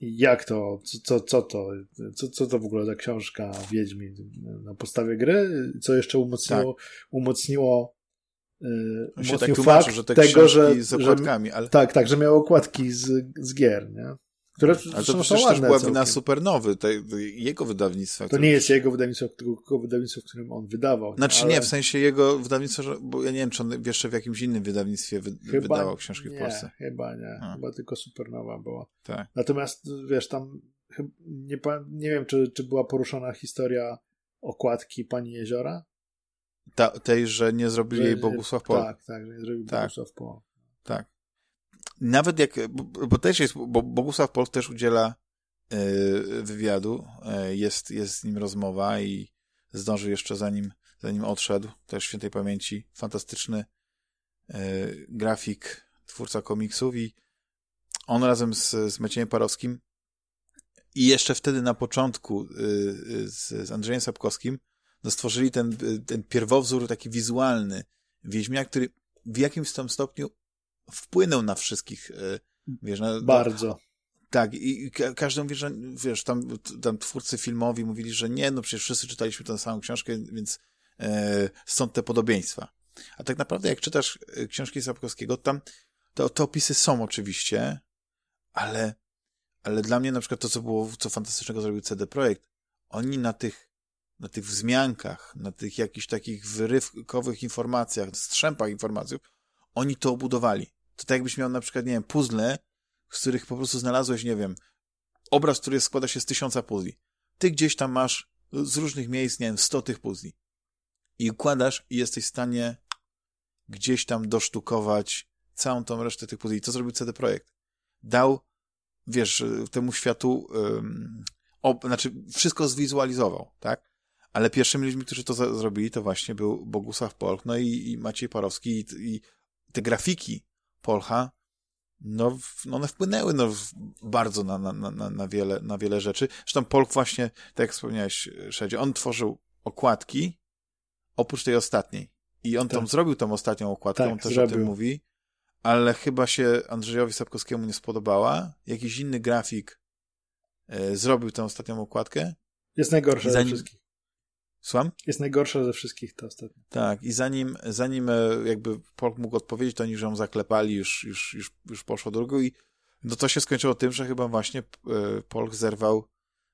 i, jak to, co, co to, co, co to w ogóle za książka Wiedźmin na podstawie gry? Co jeszcze umocniło, tak. umocniło on się tak tłumaczy, że te tego, że, z okładkami, że, ale... Tak, tak, że miał okładki z, z gier, nie? Które ale to przecież też była wina Supernowy, te, jego wydawnictwa. To nie jest jego wydawnictwo, tylko wydawnictwo, w którym on wydawał. Znaczy ale... nie, w sensie jego wydawnictwo, bo ja nie wiem, czy on jeszcze w jakimś innym wydawnictwie wy, chyba wydawał książki nie, w Polsce. chyba nie, A. chyba tylko Supernowa była. Tak. Natomiast, wiesz, tam nie, nie wiem, czy, czy była poruszona historia okładki Pani Jeziora? Ta, tej, że nie zrobili jej Bogusław Pol. Tak, tak, że nie zrobił tak. Bogusław Pol. Tak. Nawet jak, bo, bo też jest, bo Bogusław Pol też udziela y, wywiadu, y, jest, jest z nim rozmowa i zdążył jeszcze zanim, zanim odszedł, też świętej pamięci, fantastyczny y, grafik, twórca komiksów i on razem z, z Maciejem Parowskim i jeszcze wtedy na początku z, z Andrzejem Sapkowskim no stworzyli ten, ten pierwowzór taki wizualny Wiedźmia, który w jakimś tam stopniu wpłynął na wszystkich, wiesz, na, Bardzo. Tak, i każdy mówi, że wiesz, tam, tam twórcy filmowi mówili, że nie, no przecież wszyscy czytaliśmy tę samą książkę, więc e, stąd te podobieństwa. A tak naprawdę, jak czytasz e, książki Sapkowskiego, tam to, te opisy są oczywiście, ale, ale dla mnie na przykład to, co było, co fantastycznego zrobił CD Projekt, oni na tych, na tych wzmiankach, na tych jakichś takich wyrywkowych informacjach, strzępach informacji, oni to obudowali. To tak jakbyś miał na przykład, nie wiem, puzzle, z których po prostu znalazłeś, nie wiem, obraz, który składa się z tysiąca puzli. Ty gdzieś tam masz z różnych miejsc, nie wiem, sto tych puzli. I układasz i jesteś w stanie gdzieś tam dosztukować całą tą resztę tych puzli. I to zrobił CD Projekt. Dał, wiesz, temu światu, ob, znaczy wszystko zwizualizował, tak? Ale pierwszymi ludźmi, którzy to za, zrobili, to właśnie był Bogusław Polch, no i, i Maciej Parowski i, i te grafiki Polcha no, no one wpłynęły no, bardzo na, na, na, na, wiele, na wiele rzeczy. Zresztą Polk właśnie, tak jak wspomniałeś, Szedzie, on tworzył okładki oprócz tej ostatniej. I on tak. tam zrobił tą ostatnią okładkę, tak, on też zrobił. o tym mówi, ale chyba się Andrzejowi Sapkowskiemu nie spodobała. Jakiś inny grafik e, zrobił tę ostatnią okładkę. Jest najgorszy ze wszystkich. Słucham? Jest najgorsza ze wszystkich to ostatnio. Tak, i zanim, zanim e, jakby Polk mógł odpowiedzieć, to oni że ją zaklepali, już, już, już, już poszło drugą i no to się skończyło tym, że chyba właśnie e, Polk zerwał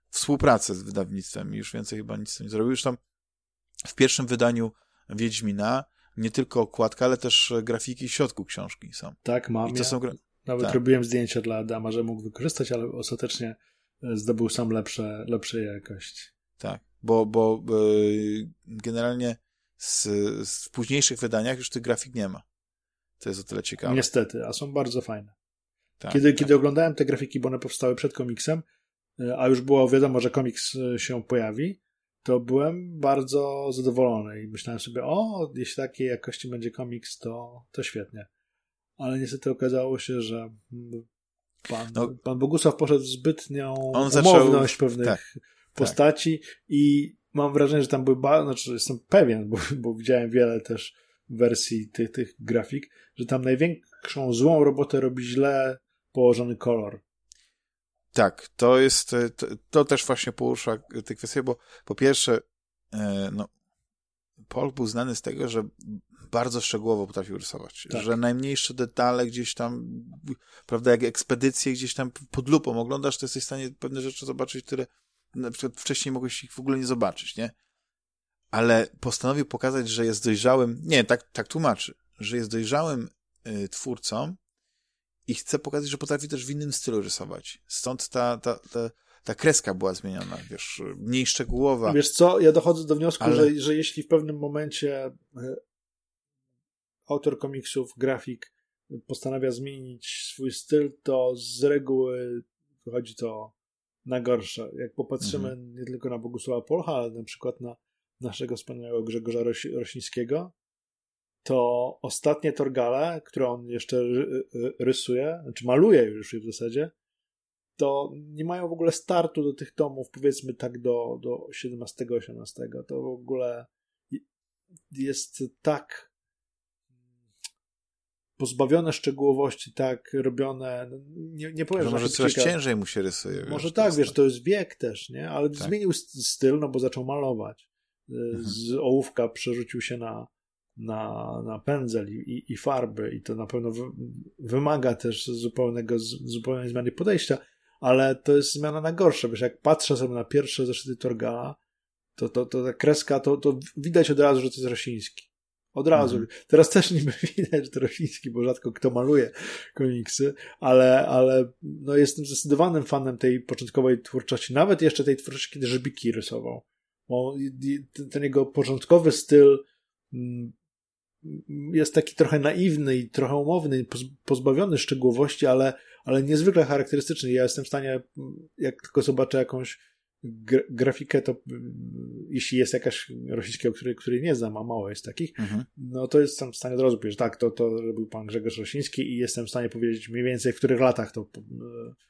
współpracę z wydawnictwem i już więcej chyba nic nie zrobił. Już tam w pierwszym wydaniu Wiedźmina nie tylko okładka, ale też grafiki w środku książki są. Tak, mam. I to ja są gra... Nawet tak. robiłem zdjęcia dla Adama, że mógł wykorzystać, ale ostatecznie e, zdobył sam lepsze, lepszej jakości. Tak bo, bo yy, generalnie z, z, w późniejszych wydaniach już tych grafik nie ma. To jest o tyle ciekawe. Niestety, a są bardzo fajne. Tak, kiedy, tak. kiedy oglądałem te grafiki, bo one powstały przed komiksem, y, a już było wiadomo, że komiks y, się pojawi, to byłem bardzo zadowolony i myślałem sobie, o, jeśli takiej jakości będzie komiks, to, to świetnie. Ale niestety okazało się, że mm, pan, no, pan Bogusław poszedł w zbytnią on umowność zaczął, pewnych tak postaci i mam wrażenie, że tam były bardzo, znaczy jestem pewien, bo, bo widziałem wiele też wersji tych, tych grafik, że tam największą złą robotę robi źle położony kolor. Tak, to jest, to, to też właśnie porusza tę kwestię, bo po pierwsze, e, no, Paul był znany z tego, że bardzo szczegółowo potrafił rysować, tak. że najmniejsze detale gdzieś tam, prawda, jak ekspedycje gdzieś tam pod lupą oglądasz, to jesteś w stanie pewne rzeczy zobaczyć, które na przykład wcześniej mogłeś ich w ogóle nie zobaczyć, nie? Ale postanowił pokazać, że jest dojrzałym, nie, tak, tak tłumaczy, że jest dojrzałym y, twórcą i chce pokazać, że potrafi też w innym stylu rysować. Stąd ta, ta, ta, ta kreska była zmieniona, wiesz, mniej szczegółowa. Wiesz co, ja dochodzę do wniosku, ale... że, że jeśli w pewnym momencie y, autor komiksów, grafik postanawia zmienić swój styl, to z reguły wychodzi to na gorsze. Jak popatrzymy mhm. nie tylko na Bogusława Polcha, ale na przykład na naszego wspaniałego Grzegorza Rosińskiego, to ostatnie Torgale, które on jeszcze rysuje, znaczy maluje już w zasadzie, to nie mają w ogóle startu do tych tomów, powiedzmy tak do, do 17-18. To w ogóle jest tak pozbawione szczegółowości, tak robione, no, nie, nie powiem, że może coraz ciężej mu się rysuje. Może wiesz, tak, wiesz, to jest wiek też, nie? Ale tak. zmienił styl, no bo zaczął malować. Y, mhm. Z ołówka przerzucił się na, na, na pędzel i, i farby i to na pewno wymaga też zupełnego, zupełnej zmiany podejścia, ale to jest zmiana na gorsze, wiesz, jak patrzę sobie na pierwsze zeszyty Torgala, to, to, to ta kreska, to, to widać od razu, że to jest Rosiński. Od razu. Mhm. Teraz też niby (laughs) widać, Rosiński, bo rzadko kto maluje komiksy, ale, ale no jestem zdecydowanym fanem tej początkowej twórczości, nawet jeszcze tej twórczości, kiedy Żybiki rysował. Bo ten jego początkowy styl mm, jest taki trochę naiwny i trochę umowny, pozbawiony szczegółowości, ale, ale niezwykle charakterystyczny. Ja jestem w stanie, jak tylko zobaczę jakąś grafikę, to mm, jeśli jest jakaś rosyjska, której, której nie znam, a mało jest takich, mhm. no to jestem w stanie od razu powiedzieć, tak, to, to robił pan Grzegorz Rosiński i jestem w stanie powiedzieć mniej więcej, w których latach to e,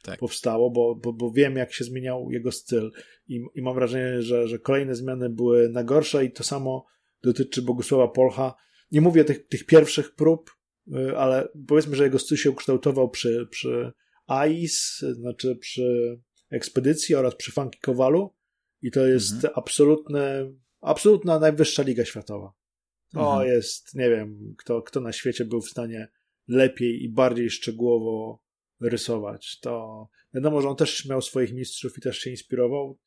tak. powstało, bo, bo, bo wiem, jak się zmieniał jego styl i, i mam wrażenie, że, że kolejne zmiany były na gorsze i to samo dotyczy Bogusława Polcha. Nie mówię tych, tych pierwszych prób, y, ale powiedzmy, że jego styl się ukształtował przy, przy AIS, znaczy przy ekspedycji oraz przy Funky Kowalu i to jest mhm. absolutne, absolutna najwyższa liga światowa. To mhm. jest, nie wiem, kto, kto na świecie był w stanie lepiej i bardziej szczegółowo rysować. To wiadomo, że on też miał swoich mistrzów i też się inspirował,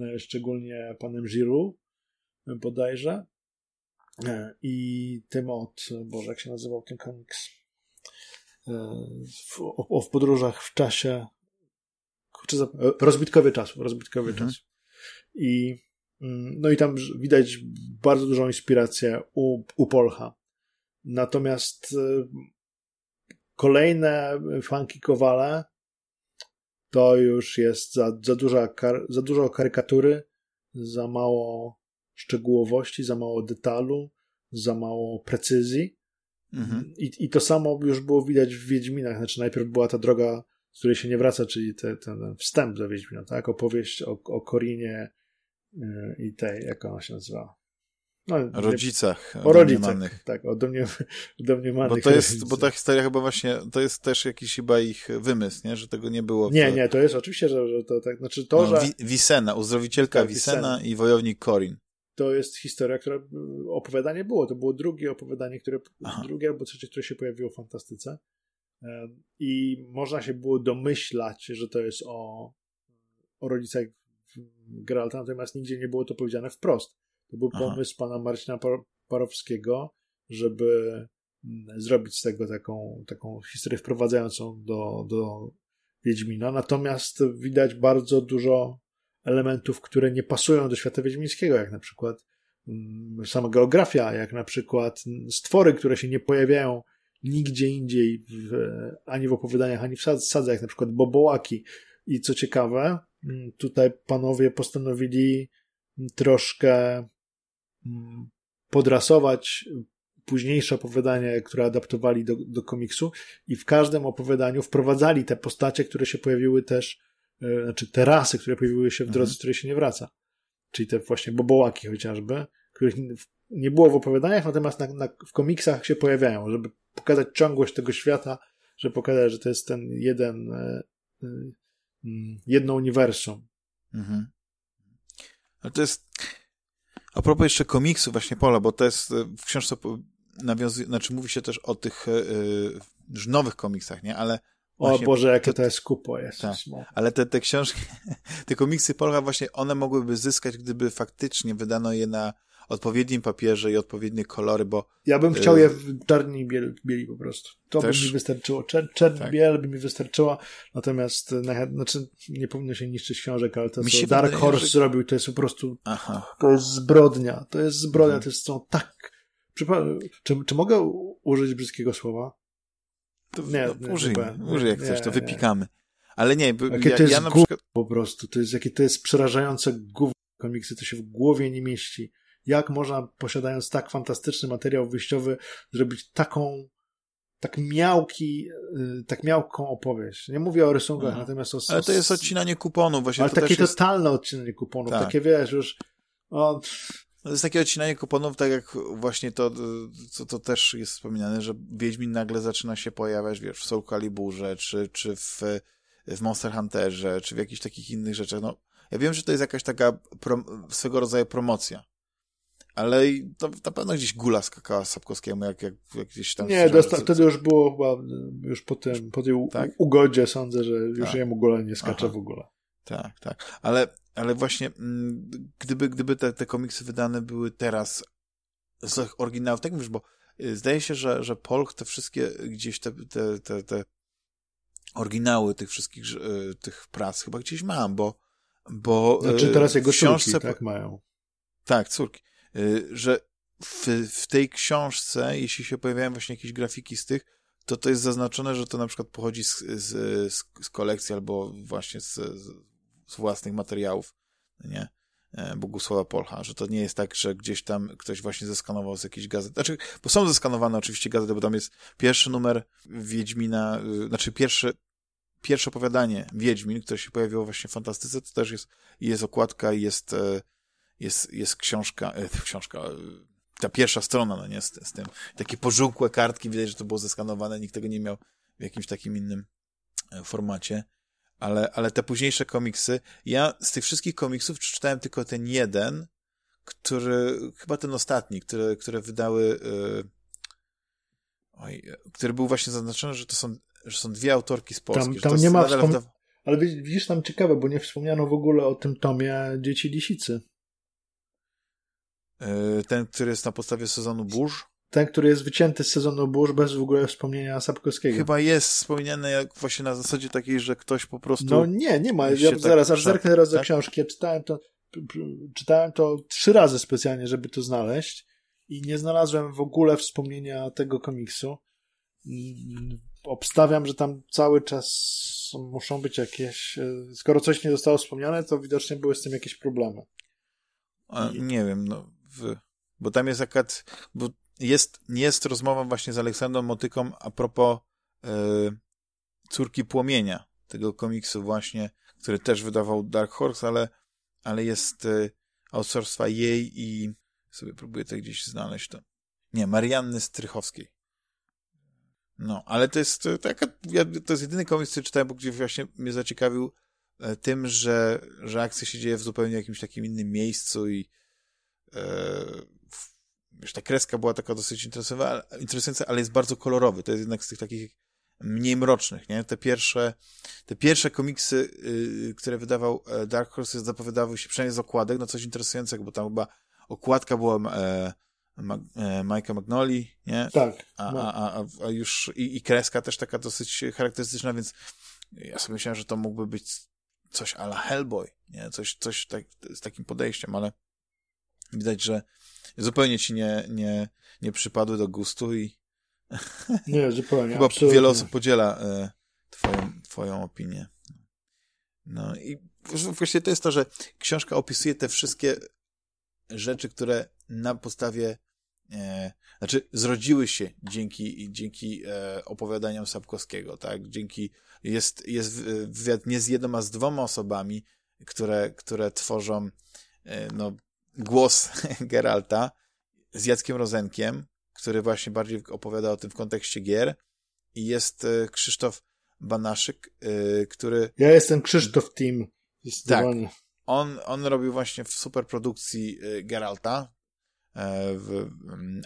e, szczególnie panem Giroux e, bodajże. E, I tym od, Boże, jak się nazywał ten komiks? W, o, w podróżach w czasie. Rozbitkowy czas, rozbitkowy mhm. czas. I mm, no i tam widać bardzo dużą inspirację u, u Polcha. Natomiast Kolejne funky Kowale to już jest za, za, duża, za dużo karykatury, za mało szczegółowości, za mało detalu, za mało precyzji. Mhm. I, I to samo już było widać w Wiedźminach. Znaczy, najpierw była ta droga, z której się nie wraca, czyli te, ten wstęp do Wiedźmina, tak? Opowieść o, o Korinie yy, i tej, jak ona się nazywa? No, rodzicach. O rodzicach, tak, o (laughs) domniemanych. Bo to jest, bo ta historia chyba właśnie, to jest też jakiś chyba ich wymysł, nie? Że tego nie było. Nie, nie, to jest oczywiście, że, że to tak, znaczy to, no, że... Wisena, uzdrowicielka tak, Wisena i wojownik Corin. To jest historia, która, opowiadanie było, to było drugie opowiadanie, które, Aha. drugie albo trzecie, które się pojawiło w fantastyce. I można się było domyślać, że to jest o, o rodzicach Geralta, natomiast nigdzie nie było to powiedziane wprost. To był pomysł Aha. pana Marcina Parowskiego, żeby mm, zrobić z tego taką, taką historię wprowadzającą do, do Wiedźmina. Natomiast widać bardzo dużo elementów, które nie pasują do świata wiedźmińskiego, jak na przykład mm, sama geografia, jak na przykład stwory, które się nie pojawiają nigdzie indziej, w, ani w opowiadaniach, ani w sadzach, jak na przykład bobołaki. I co ciekawe, mm, tutaj panowie postanowili troszkę Mm, podrasować późniejsze opowiadania, które adaptowali do, do komiksu i w każdym opowiadaniu wprowadzali te postacie, które się pojawiły też, e, znaczy te rasy, które pojawiły się w drodze, mhm. z której się nie wraca. Czyli te właśnie bobołaki chociażby, których nie było w opowiadaniach, natomiast na, na, w komiksach się pojawiają, żeby pokazać ciągłość tego świata, żeby pokazać, że to jest ten jeden, e, e, mm, jedno uniwersum. Mhm. Ale to jest, a propos jeszcze komiksu właśnie Pola, bo to jest e, w książce nawiązuje, znaczy mówi się też o tych yy, nowych komiksach, nie? Ale o Boże, jakie to jest kupo jest. Tak, ale te, te książki, (laughs) te komiksy Polcha właśnie, one mogłyby zyskać, gdyby faktycznie wydano je na odpowiednim papierze i odpowiednie kolory, bo... Ja bym chciał je w czarni i bieli, bieli po prostu. To Też? by mi wystarczyło. Czer, czerń tak. biel by mi wystarczyła, natomiast na, znaczy nie powinno się niszczyć książek, ale to, co Dark wydaje, Horse że... zrobił, to jest po prostu Aha. to jest zbrodnia. To jest zbrodnia, mhm. to jest są tak... Czy, czy mogę użyć brzydkiego słowa? To, nie, no, nie, użyj, nie, użyj jak nie, chcesz, to wypikamy. Ale nie, jakie ja, to jest ja na przykład... po prostu, to jest, jakie to jest przerażające gówno komiksy, to się w głowie nie mieści jak można, posiadając tak fantastyczny materiał wyjściowy, zrobić taką tak miałki, y, tak miałką opowieść. Nie mówię o rysunkach, Aha. natomiast o... Ale to jest odcinanie kuponów właśnie. Ale takie jest... totalne odcinanie kuponów, tak. takie wiesz, już... O... To jest takie odcinanie kuponów, tak jak właśnie to, co to też jest wspominane, że Wiedźmin nagle zaczyna się pojawiać, wiesz, w Soul Caliburze, czy, czy w, w Monster Hunterze, czy w jakichś takich innych rzeczach. No, ja wiem, że to jest jakaś taka swego rodzaju promocja, ale to na pewno gdzieś gula skakała Sapkowskiemu, jak, jak, jak gdzieś tam... Nie, dosta, wtedy już było chyba, już po tym, po tej tak? ugodzie sądzę, że już tak. jemu gula nie skacze Aha. w ogóle. Tak, tak. Ale, ale właśnie, mm, gdyby, gdyby te, te komiksy wydane były teraz z oryginałów, tak mówisz, bo y, zdaje się, że, że Polk te wszystkie gdzieś te, te, te, te oryginały tych wszystkich y, tych prac chyba gdzieś mam, bo bo znaczy teraz jego książce córki, tak mają. Tak, córki. Y, że w, w tej książce, jeśli się pojawiają właśnie jakieś grafiki z tych, to to jest zaznaczone, że to na przykład pochodzi z, z, z kolekcji albo właśnie z, z własnych materiałów, nie? E, Bogusława Polcha, że to nie jest tak, że gdzieś tam ktoś właśnie zeskanował z jakiejś gazety. Znaczy, bo są zeskanowane oczywiście gazety, bo tam jest pierwszy numer Wiedźmina, y, znaczy pierwszy, pierwsze opowiadanie Wiedźmin, które się pojawiło właśnie w fantastyce, to też jest, jest okładka jest e, jest, jest książka, e, książka, e, ta pierwsza strona, no nie, z, z tym. Takie pożółkłe kartki, widać, że to było zeskanowane, nikt tego nie miał w jakimś takim innym e, formacie. Ale, ale te późniejsze komiksy, ja z tych wszystkich komiksów przeczytałem tylko ten jeden, który, chyba ten ostatni, które, które wydały, yy, oj, który był właśnie zaznaczony, że to są, że są dwie autorki z Polski. Tam, tam nie ma wspom... Ale widzisz, tam ciekawe, bo nie wspomniano w ogóle o tym tomie Dzieci Lisicy. Yy, ten, który jest na podstawie sezonu burz? Ten, który jest wycięty z sezonu burz bez w ogóle wspomnienia Sapkowskiego. Chyba jest wspomniane jak właśnie na zasadzie takiej, że ktoś po prostu... No nie, nie ma. Ja tak zaraz, aż zerknę teraz tak? do książki. Ja czytałem to, czytałem to trzy razy specjalnie, żeby to znaleźć i nie znalazłem w ogóle wspomnienia tego komiksu. Obstawiam, że tam cały czas muszą być jakieś... E, skoro coś nie zostało wspomniane, to widocznie były z tym jakieś problemy. A, nie wiem, no w, bo tam jest akad, bo jest, jest rozmowa właśnie z Aleksandrą Motyką a propos y, Córki Płomienia, tego komiksu właśnie, który też wydawał Dark Horse, ale, ale jest y, autorstwa jej i sobie próbuję to gdzieś znaleźć to. Nie, Marianny Strychowskiej. No, ale to jest taka, ja, to jest jedyny komiks, który czytałem, bo gdzie właśnie mnie zaciekawił tym, że, że akcja się dzieje w zupełnie jakimś takim innym miejscu i E, wiesz, ta kreska była taka dosyć interesująca, ale jest bardzo kolorowy. To jest jednak z tych takich mniej mrocznych, nie? Te pierwsze, te pierwsze komiksy, yy, które wydawał e, Dark Horse zapowiadały się przynajmniej z okładek, no coś interesującego, bo tam chyba okładka była e, ma, e, Mike'a Magnoli, nie? Tak. A, no. a, a, a już i, i, kreska też taka dosyć charakterystyczna, więc ja sobie myślałem, że to mógłby być coś ala Hellboy, nie? Coś, coś tak, z takim podejściem, ale Widać, że zupełnie ci nie, nie, nie przypadły do gustu i nie, zupełnie. Chyba absolutnie. wiele osób podziela e, twoją, twoją opinię. No i właśnie to jest to, że książka opisuje te wszystkie rzeczy, które na podstawie e, znaczy zrodziły się dzięki, dzięki e, opowiadaniom Sapkowskiego, tak? Dzięki, jest, jest wywiad nie z jedną, a z dwoma osobami, które, które tworzą e, no, głos (laughs) Geralta z Jackiem Rozenkiem, który właśnie bardziej opowiada o tym w kontekście gier i jest e, Krzysztof Banaszyk, e, który... Ja jestem Krzysztof Team. Tak. On, on robił właśnie w superprodukcji e, Geralta, w,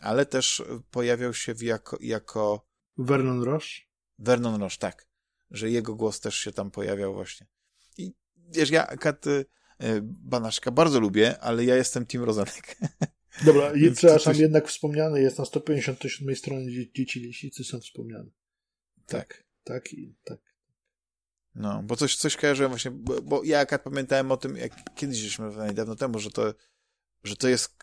ale też pojawiał się jako, jako... Vernon Roche? Vernon Roche, tak. Że jego głos też się tam pojawiał właśnie. I wiesz, ja Kat, Banaszka bardzo lubię, ale ja jestem Team Rozanek. (laughs) Dobra, i przepraszam, coś... jednak wspomniany jest na 157 stronie Dzieci Lisicy są wspomniane. Tak. Tak, tak i tak. No, bo coś, coś kojarzyłem właśnie, bo, bo ja jak pamiętałem o tym, jak kiedyś żeśmy dawno temu, że to, że to jest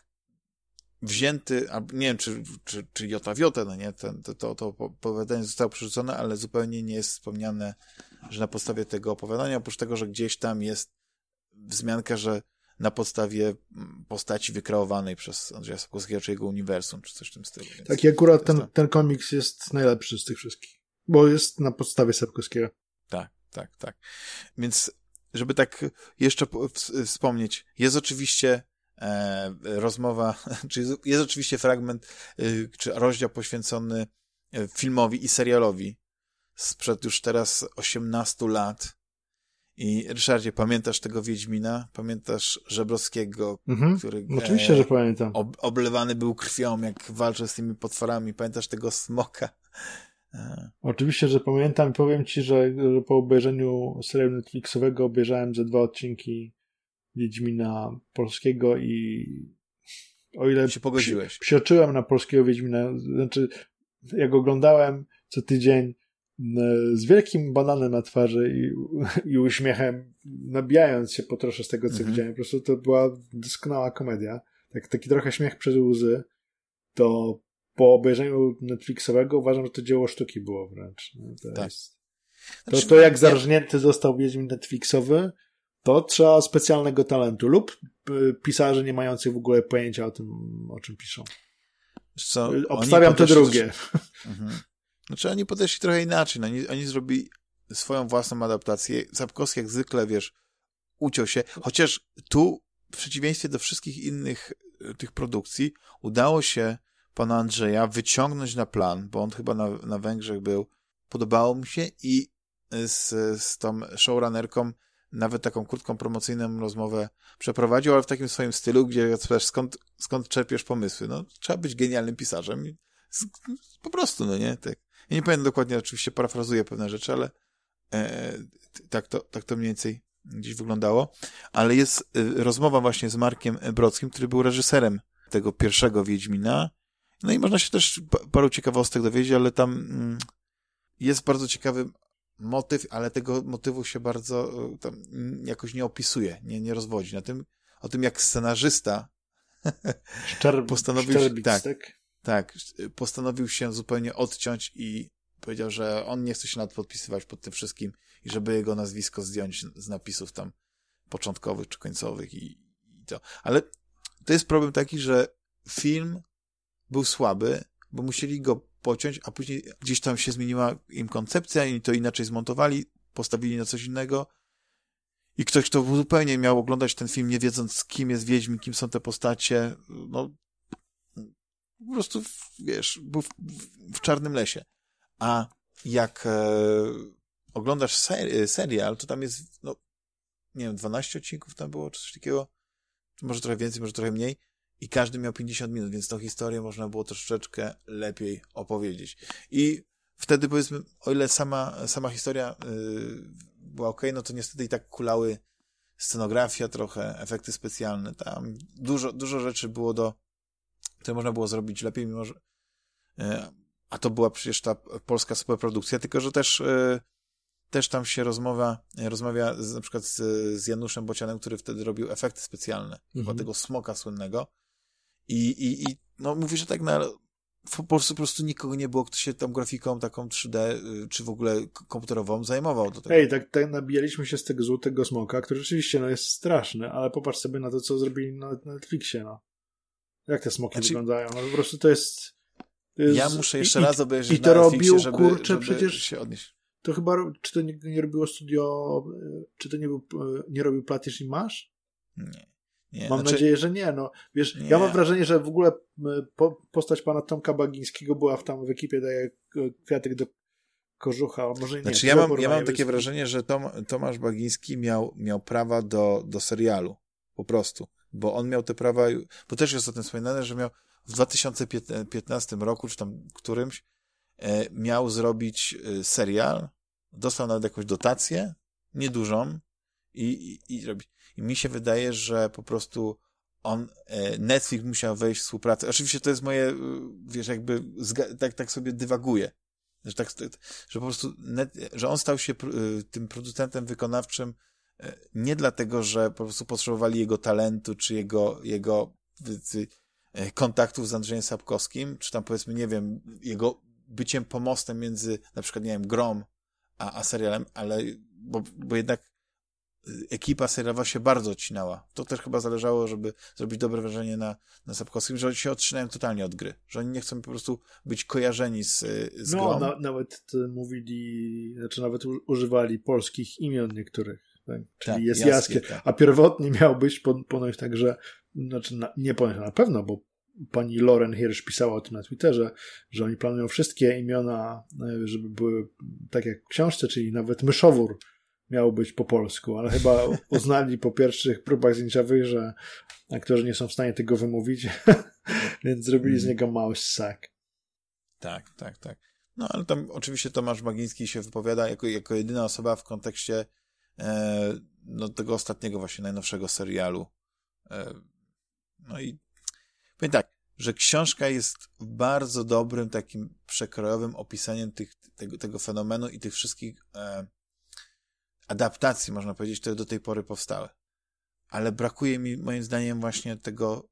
wzięty, albo nie wiem, czy, czy, czy Jota Wiota, no nie, Ten, to, to, to opowiadanie zostało przerzucone, ale zupełnie nie jest wspomniane, że na podstawie tego opowiadania, oprócz tego, że gdzieś tam jest wzmianka, że na podstawie mm, postaci wykreowanej przez Andrzeja Sapkowskiego czy jego uniwersum, czy coś w tym stylu. Więc tak, i akurat ten, ten komiks jest najlepszy z tych wszystkich, bo jest na podstawie Sapkowskiego. Tak, tak, tak. Więc, żeby tak jeszcze wspomnieć, jest oczywiście e, rozmowa, (laughs) czy jest, jest oczywiście fragment, y, czy rozdział poświęcony e, filmowi i serialowi sprzed już teraz 18 lat, i Ryszardzie, pamiętasz tego Wiedźmina? Pamiętasz Żebrowskiego, mhm. który Oczywiście, e, że pamiętam. Ob, oblewany był krwią, jak walczył z tymi potworami. Pamiętasz tego smoka? E. Oczywiście, że pamiętam. Powiem ci, że, po obejrzeniu serialu Netflixowego obejrzałem ze dwa odcinki Wiedźmina polskiego i o ile się pogodziłeś. Psioczyłem na polskiego Wiedźmina, znaczy jak oglądałem co tydzień z wielkim bananem na twarzy i, i uśmiechem, nabijając się po trosze z tego, co mhm. widziałem. Po prostu to była doskonała komedia. Tak, taki trochę śmiech przez łzy. To po obejrzeniu Netflixowego uważam, że to dzieło sztuki było wręcz. To, tak. jest, to, znaczy, to jak zarżnięty został Wiedźmin Netflixowy, to trzeba specjalnego talentu lub y, pisarzy nie mających w ogóle pojęcia o tym, o czym piszą. Co, Obstawiam to drugie. Też... (laughs) Mhm. Znaczy oni podeszli trochę inaczej. No, oni, oni zrobili swoją własną adaptację. Sapkowski jak zwykle, wiesz, uciął się. Chociaż tu, w przeciwieństwie do wszystkich innych tych produkcji udało się pana Andrzeja wyciągnąć na plan, bo on chyba na, na Węgrzech był, podobało mu się i z, z tą showrunnerką nawet taką krótką promocyjną rozmowę przeprowadził, ale w takim swoim stylu, gdzie spytasz, skąd, skąd czerpiesz pomysły? No, trzeba być genialnym pisarzem. Po prostu, no nie? Tak. Ja nie pamiętam dokładnie, oczywiście parafrazuję pewne rzeczy, ale e, tak, to, tak to mniej więcej gdzieś wyglądało. Ale jest e, rozmowa właśnie z Markiem Brodskim, który był reżyserem tego pierwszego Wiedźmina. No i można się też paru ciekawostek dowiedzieć, ale tam mm, jest bardzo ciekawy motyw, ale tego motywu się bardzo e, tam jakoś nie opisuje, nie, nie rozwodzi. Na tym, o tym, jak scenarzysta Szczer, (laughs) postanowił, tak, tak, postanowił się zupełnie odciąć i powiedział, że on nie chce się nadpodpisywać pod tym wszystkim i żeby jego nazwisko zdjąć z napisów tam początkowych czy końcowych i, i to. Ale to jest problem taki, że film był słaby, bo musieli go pociąć, a później gdzieś tam się zmieniła im koncepcja i to inaczej zmontowali, postawili na coś innego. I ktoś, kto zupełnie miał oglądać ten film, nie wiedząc, kim jest Wiedźmin, kim są te postacie, no po prostu, wiesz, był w, w czarnym lesie. A jak e, oglądasz ser serial, to tam jest, no, nie wiem, 12 odcinków tam było, czy coś takiego, może trochę więcej, może trochę mniej i każdy miał 50 minut, więc tą historię można było troszeczkę lepiej opowiedzieć. I wtedy powiedzmy, o ile sama, sama historia yy, była ok, no to niestety i tak kulały scenografia trochę, efekty specjalne, tam dużo, dużo rzeczy było do, które można było zrobić lepiej, mimo że yy, a to była przecież ta polska superprodukcja, tylko że też yy, też tam się rozmowa, rozmawia z, na przykład z, z Januszem Bocianem, który wtedy robił efekty specjalne, mhm. tego smoka słynnego, i, i, i no mówi, że tak na w Polsce po prostu nikogo nie było, kto się tam grafiką taką 3D, y, czy w ogóle komputerową zajmował do tego. Ej, tak, tak nabijaliśmy się z tego złotego smoka, który rzeczywiście no, jest straszny, ale popatrz sobie na to, co zrobili na, na Netflixie, no. Jak te smoki znaczy... wyglądają? No po prostu to jest... To jest... Ja muszę jeszcze I, raz obejrzeć I to robił, żeby, kurczę, żeby przecież się odnieść. To chyba, czy to nie, nie robiło studio, y, czy to nie, był, y, nie robił Platisz i Masz? Nie. Nie, mam znaczy... nadzieję, że nie. No, wiesz, nie. ja mam wrażenie, że w ogóle po, postać pana Tomka Bagińskiego była w tam w ekipie tak jak e, kwiatek do kożucha, a może nie. Znaczy ja mam, ja mam takie wrażenie, że Tom, Tomasz Bagiński miał, miał prawa do, do serialu. Po prostu. Bo on miał te prawa, bo też jest o tym wspominane, że miał w 2015 roku, czy tam którymś, e, miał zrobić e, serial, dostał nawet jakąś dotację, niedużą, i, i, i. I mi się wydaje, że po prostu on, e, Netflix musiał wejść w współpracę. Oczywiście to jest moje, wiesz, jakby tak, tak sobie dywaguje. Że, tak, że po prostu, net, że on stał się tym producentem wykonawczym nie dlatego, że po prostu potrzebowali jego talentu, czy jego, jego kontaktów z Andrzejem Sapkowskim, czy tam powiedzmy, nie wiem, jego byciem pomostem między na przykład, nie wiem, Grom a, a serialem, ale bo, bo jednak ekipa serialowa się bardzo odcinała. To też chyba zależało, żeby zrobić dobre wrażenie na, na Sapkowskim, że oni się odcinają totalnie od gry. Że oni nie chcą po prostu być kojarzeni z, z no, Na, nawet mówili, znaczy nawet używali polskich imion niektórych. Tak? Czyli tak, jest Jaskier. Tak. A pierwotnie miał być ponoć tak, że znaczy na, nie ponoć na pewno, bo pani Lauren Hirsch pisała o tym na Twitterze, że oni planują wszystkie imiona, e, żeby były tak jak w książce, czyli nawet myszowór miało być po polsku, ale chyba (laughs) uznali po pierwszych próbach zdjęciowych, że aktorzy nie są w stanie tego wymówić, (laughs) więc zrobili z mm. niego mouse sack. Tak, tak, tak. No ale tam oczywiście Tomasz Bagiński się wypowiada jako, jako jedyna osoba w kontekście no, tego ostatniego właśnie najnowszego serialu. E, no i powiem tak, że książka jest bardzo dobrym takim przekrojowym opisaniem tych, tego, tego fenomenu i tych wszystkich e, adaptacji, można powiedzieć, które do tej pory powstały. Ale brakuje mi, moim zdaniem, właśnie tego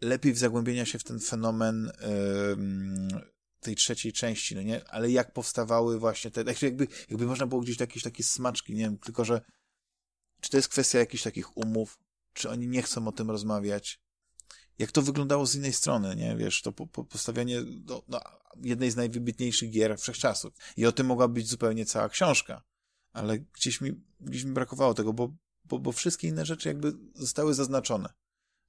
lepiej w zagłębienia się w ten fenomen yy, tej trzeciej części, no nie? Ale jak powstawały właśnie te, jakby, jakby można było gdzieś jakieś takie smaczki, nie wiem, tylko że czy to jest kwestia jakichś takich umów, czy oni nie chcą o tym rozmawiać, jak to wyglądało z innej strony, nie? Wiesz, to po, po do, no, jednej z najwybitniejszych gier wszechczasów. I o tym mogła być zupełnie cała książka ale gdzieś mi, gdzieś mi brakowało tego, bo, bo, bo wszystkie inne rzeczy jakby zostały zaznaczone.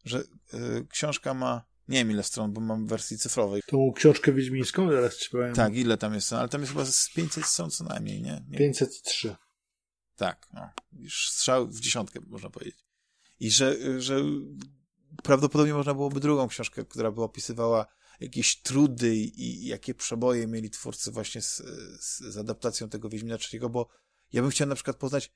że y, książka ma, nie wiem ile stron, bo mam w wersji cyfrowej. Tą książkę wiedźmińską, zaraz ci powiem. Tak, ile tam jest, ale tam jest chyba z 500 stron co najmniej, nie? nie? 503. Tak, no. Już strzał w dziesiątkę, można powiedzieć. I że, że prawdopodobnie można byłoby drugą książkę, która by opisywała jakieś trudy i, i jakie przeboje mieli twórcy właśnie z, z, z adaptacją tego Wiedźmina trzeciego, bo ja bym chciał na przykład poznać,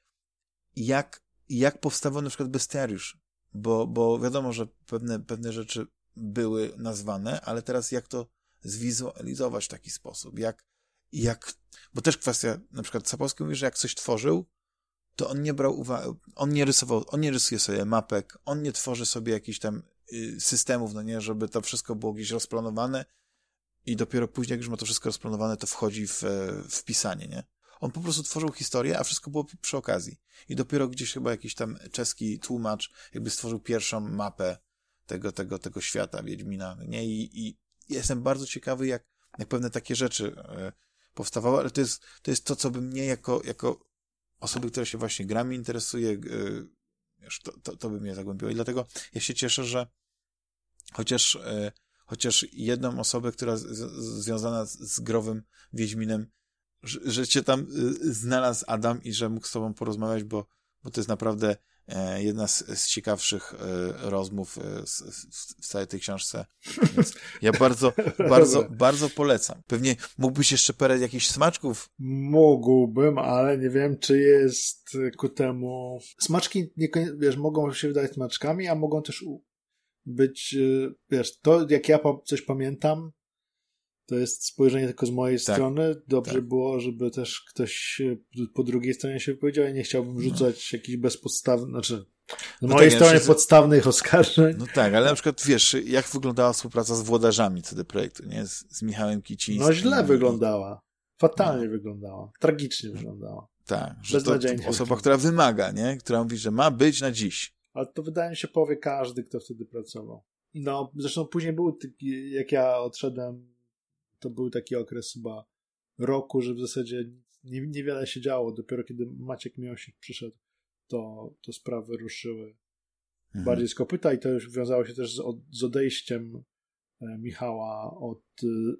jak, jak powstawał na przykład bestiariusz, bo, bo wiadomo, że pewne, pewne rzeczy były nazwane, ale teraz jak to zwizualizować w taki sposób, jak, jak, bo też kwestia, na przykład Sapolski mówi, że jak coś tworzył, to on nie brał uwagi, on nie rysował, on nie rysuje sobie mapek, on nie tworzy sobie jakichś tam y, systemów, no nie, żeby to wszystko było gdzieś rozplanowane i dopiero później, jak już ma to wszystko rozplanowane, to wchodzi w, w pisanie, nie? On po prostu tworzył historię, a wszystko było przy okazji. I dopiero gdzieś chyba jakiś tam czeski tłumacz jakby stworzył pierwszą mapę tego, tego, tego świata Wiedźmina, nie? I, i jestem bardzo ciekawy, jak, jak pewne takie rzeczy e, powstawały, ale to jest, to jest to, co by mnie jako, jako osoby, która się właśnie grami interesuje, yy, to, to, to by mnie zagłębiło. I dlatego ja się cieszę, że chociaż, yy, chociaż jedną osobę, która z, związana z, z growym Wiedźminem, że, że cię tam znalazł Adam i że mógł z tobą porozmawiać, bo, bo to jest naprawdę E, jedna z, z ciekawszych e, rozmów e, w całej tej książce. Więc (laughs) ja bardzo, bardzo, bardzo polecam. Pewnie mógłbyś jeszcze parę jakichś smaczków? Mógłbym, ale nie wiem, czy jest ku temu... Smaczki, nie, wiesz, mogą się wydać smaczkami, a mogą też być, wiesz, to jak ja coś pamiętam, to jest spojrzenie tylko z mojej tak, strony. Dobrze tak. było, żeby też ktoś po drugiej stronie się wypowiedział. Ja nie chciałbym no. rzucać no. jakichś bezpodstawnych, znaczy z no mojej tak, strony ja podstawnych oskarżeń. No tak, ale na przykład wiesz, jak wyglądała współpraca z włodarzami CD Projektu, nie? Z, z Michałem Kicińskim. No źle wyglądała. Fatalnie no. wyglądała. Tragicznie wyglądała. Tak, że to osoba, która wymaga, nie? Która mówi, że ma być na dziś. Ale to wydaje mi się powie każdy, kto wtedy pracował. No, zresztą później był, jak ja odszedłem to był taki okres chyba roku, że w zasadzie nie, niewiele się działo. Dopiero kiedy Maciek Miosik przyszedł, to, to sprawy ruszyły mhm. bardziej z kopyta i to już wiązało się też z, od, z odejściem e, Michała od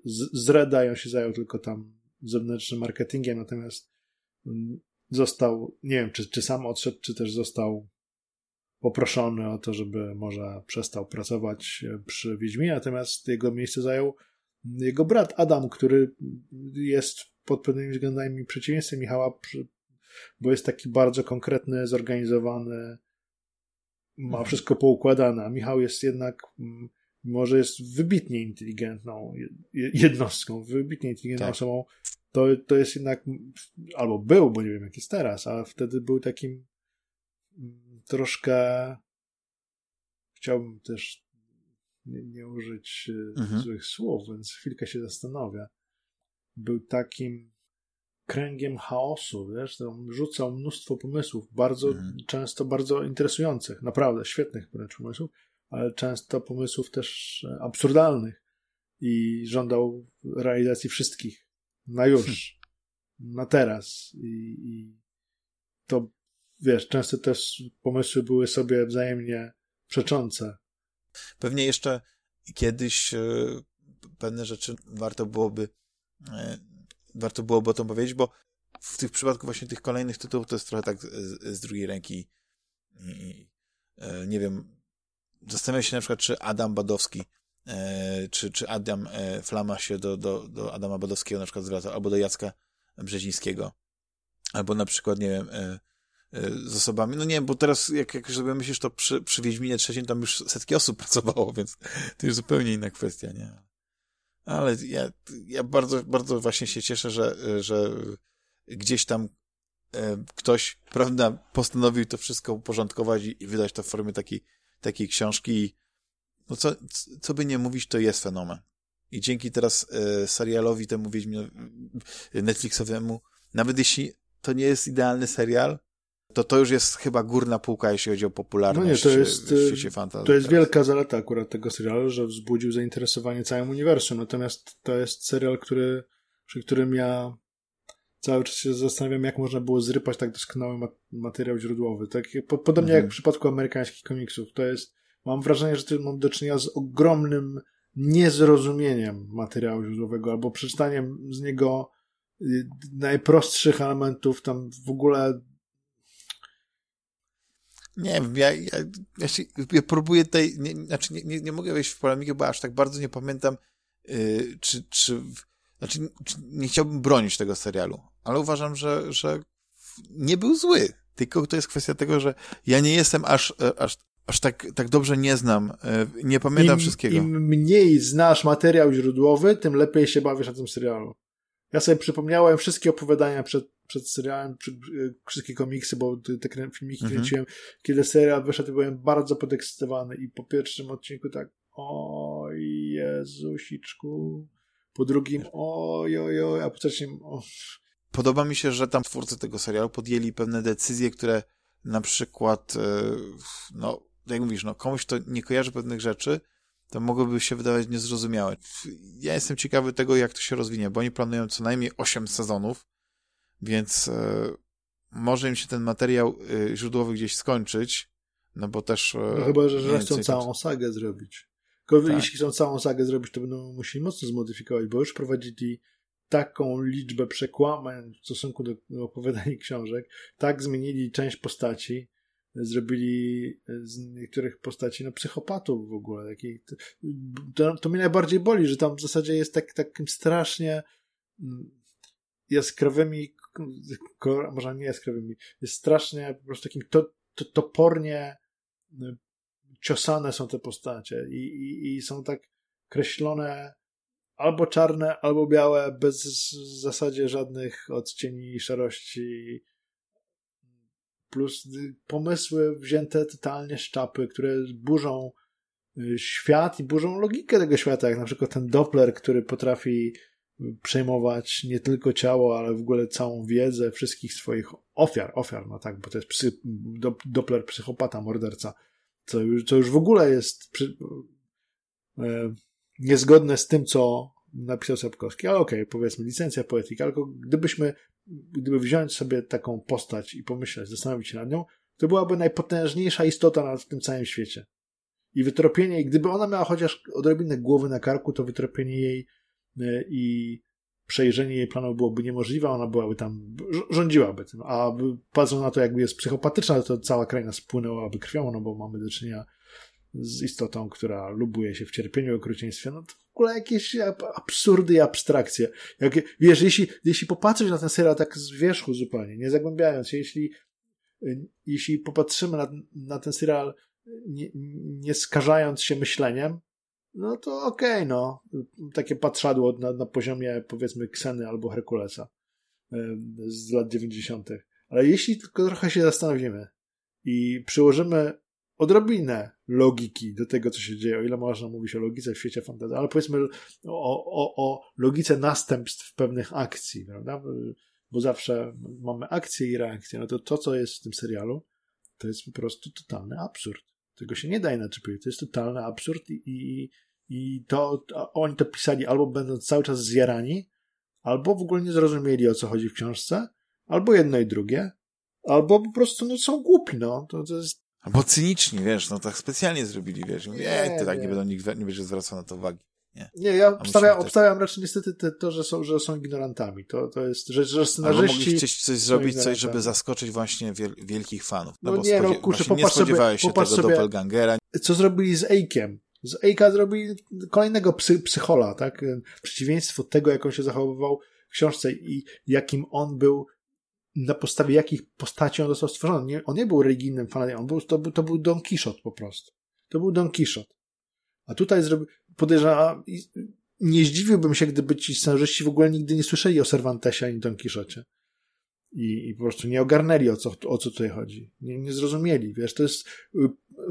z, z Reda i on się zajął tylko tam zewnętrznym marketingiem, natomiast mm, został, nie wiem, czy, czy sam odszedł, czy też został poproszony o to, żeby może przestał pracować e, przy Wiedźmie, natomiast jego miejsce zajął jego brat Adam, który jest pod pewnymi względami przeciwieństwem Michała, bo jest taki bardzo konkretny, zorganizowany, ma mhm. wszystko poukładane, a Michał jest jednak, może jest wybitnie inteligentną jednostką, wybitnie inteligentną tak. osobą, to, to jest jednak, albo był, bo nie wiem jak jest teraz, ale wtedy był takim troszkę, chciałbym też nie, nie użyć e, mhm. złych słów, więc chwilkę się zastanowię. Był takim kręgiem chaosu, wiesz, rzucał mnóstwo pomysłów, bardzo mhm. często bardzo interesujących, naprawdę świetnych wręcz pomysłów, ale często pomysłów też e, absurdalnych i żądał realizacji wszystkich na (laughs) już, hmm. na teraz i, i to wiesz, często też pomysły były sobie wzajemnie przeczące Pewnie jeszcze kiedyś e, pewne rzeczy warto byłoby e, warto byłoby o tym powiedzieć, bo w tych przypadku właśnie tych kolejnych tytułów to jest trochę tak z, z drugiej ręki i, e, nie wiem, zastanawiam się na przykład, czy Adam Badowski czy, czy Adam Flama się do, do, do Adama Badowskiego na przykład zwraca, albo do Jacka Brzezińskiego, albo na przykład, nie wiem, z osobami. No nie bo teraz jak, jak sobie myślisz, to przy, przy Wiedźminie trzecim tam już setki osób pracowało, (laughs) więc to już zupełnie inna kwestia, nie? Ale ja, ja bardzo, bardzo właśnie się cieszę, że, że gdzieś tam e, ktoś, prawda, postanowił to wszystko uporządkować i, wydać to w formie takiej, takiej książki. No co, co by nie mówić, to jest fenomen. I dzięki teraz e, serialowi temu Wiedźminowi, Netflixowemu, nawet jeśli to nie jest idealny serial, to to już jest chyba górna półka, jeśli chodzi o popularność no nie, to jest, w świecie fantasy. To jest wielka zaleta akurat tego serialu, że wzbudził zainteresowanie całym uniwersum. Natomiast to jest serial, który, przy którym ja cały czas się zastanawiam, jak można było zrypać tak doskonały materiał źródłowy. Tak, podobnie mhm. jak w przypadku amerykańskich komiksów. To jest mam wrażenie, że tu mam do czynienia z ogromnym niezrozumieniem materiału źródłowego albo przeczytaniem z niego y, najprostszych elementów, tam w ogóle nie wiem, ja, ja, ja, się, ja próbuję tej, nie, znaczy nie, nie, nie mogę wejść w polemikę, bo aż tak bardzo nie pamiętam, yy, czy, czy, znaczy czy nie chciałbym bronić tego serialu, ale uważam, że, że nie był zły, tylko to jest kwestia tego, że ja nie jestem aż, e, aż, aż tak, tak dobrze nie znam, e, nie pamiętam Im, wszystkiego. Im mniej znasz materiał źródłowy, tym lepiej się bawisz na tym serialu. Ja sobie przypomniałem wszystkie opowiadania przed, przed serialem, przy, e, wszystkie komiksy, bo te filmiki mhm. kręciłem. Kiedy serial wyszedł, byłem bardzo podekscytowany i po pierwszym odcinku tak o Jezusiczku, po drugim oj, oj, oj, a po trzecim o. Podoba mi się, że tam twórcy tego serialu podjęli pewne decyzje, które na przykład, e, no, jak mówisz, no, komuś to nie kojarzy pewnych rzeczy, to mogłoby się wydawać niezrozumiałe. Ja jestem ciekawy tego, jak to się rozwinie, bo oni planują co najmniej 8 sezonów, więc e, może im się ten materiał e, źródłowy gdzieś skończyć, no bo też... E, no chyba, że, że chcą całą tam... sagę zrobić. Tylko tak. jeśli chcą całą sagę zrobić, to będą musieli mocno zmodyfikować, bo już prowadzili taką liczbę przekłamań w stosunku do opowiadań (laughs) książek, tak zmienili część postaci, zrobili z niektórych postaci no, psychopatów w ogóle. To, to mnie najbardziej boli, że tam w zasadzie jest tak, takim strasznie mm, jaskrawymi, może nie jaskrawymi, jest strasznie po prostu takim to, to, topornie y, ciosane są te postacie i, i, i są tak kreślone albo czarne, albo białe, bez w zasadzie żadnych odcieni szarości. Plus pomysły wzięte totalnie z czapy, które burzą y, świat i burzą logikę tego świata, jak na przykład ten Doppler, który potrafi przejmować nie tylko ciało, ale w ogóle całą wiedzę wszystkich swoich ofiar, ofiar, no tak, bo to jest psy, Doppler psychopata, morderca, co już, co już w ogóle jest przy, e, niezgodne z tym, co napisał Sapkowski, ale okej, okay, powiedzmy licencja poetyka, tylko gdybyśmy gdyby wziąć sobie taką postać i pomyśleć, zastanowić się nad nią, to byłaby najpotężniejsza istota na tym całym świecie. I wytropienie gdyby ona miała chociaż odrobinę głowy na karku, to wytropienie jej i przejrzenie jej planu byłoby niemożliwe, ona byłaby tam, rządziłaby tym, a patrząc na to, jakby jest psychopatyczna, to cała kraina spłynęłaby krwią, no bo mamy do czynienia z istotą, która lubuje się w cierpieniu i okrucieństwie, no to w ogóle jakieś absurdy i abstrakcje. Jak, wiesz, jeśli, jeśli popatrzysz na ten serial tak z wierzchu zupełnie, nie zagłębiając się, jeśli, jeśli popatrzymy na, na ten serial nie, nie skażając się myśleniem, no to okej, okay, no. Takie patrzadło na, na poziomie, powiedzmy, Kseny albo Herkulesa z lat 90. Ale jeśli tylko trochę się zastanowimy i przyłożymy odrobinę logiki do tego, co się dzieje, o ile można mówić o logice w świecie fantazji, ale powiedzmy o, o, o logice następstw pewnych akcji, prawda? Bo zawsze mamy akcje i reakcje. No to to, co jest w tym serialu, to jest po prostu totalny absurd. Tego się nie da inaczej powiedzieć. To jest totalny absurd i, i, i to, oni to pisali albo będąc cały czas zjarani, albo w ogóle nie zrozumieli, o co chodzi w książce, albo jedno i drugie, albo po prostu no, są głupi, no. To, to jest Albo cyniczni, wiesz, no tak specjalnie zrobili, wiesz. Mówię, nie, to tak nie, nie będą, nikt nie będzie zwracał na to uwagi. Nie, nie ja obstawiam, obstawiam raczej niestety te, to, że są, że są ignorantami. To, to jest, że, że scenarzyści... Albo mogli chcieć coś zrobić, coś, żeby zaskoczyć właśnie wiel, wielkich fanów. No, no bo nie, no kurczę, nie spodziewałeś sobie, się tego sobie, doppelgangera. Co zrobili z Eikiem? Z Eika zrobili kolejnego psy, psychola, tak? Przeciwieństwo tego, jak on się zachowywał w książce i jakim on był na podstawie jakich postaci on został stworzony. Nie, on nie był religijnym fanatykiem, on był, to, był, to był Don Quixote po prostu. To był Don Quixote. A tutaj zrobił, podejrzewam, nie zdziwiłbym się, gdyby ci scenarzyści w ogóle nigdy nie słyszeli o Cervantesie ani Don Quixocie. I, I po prostu nie ogarnęli, o co, o co tutaj chodzi. Nie, nie zrozumieli, wiesz, to jest...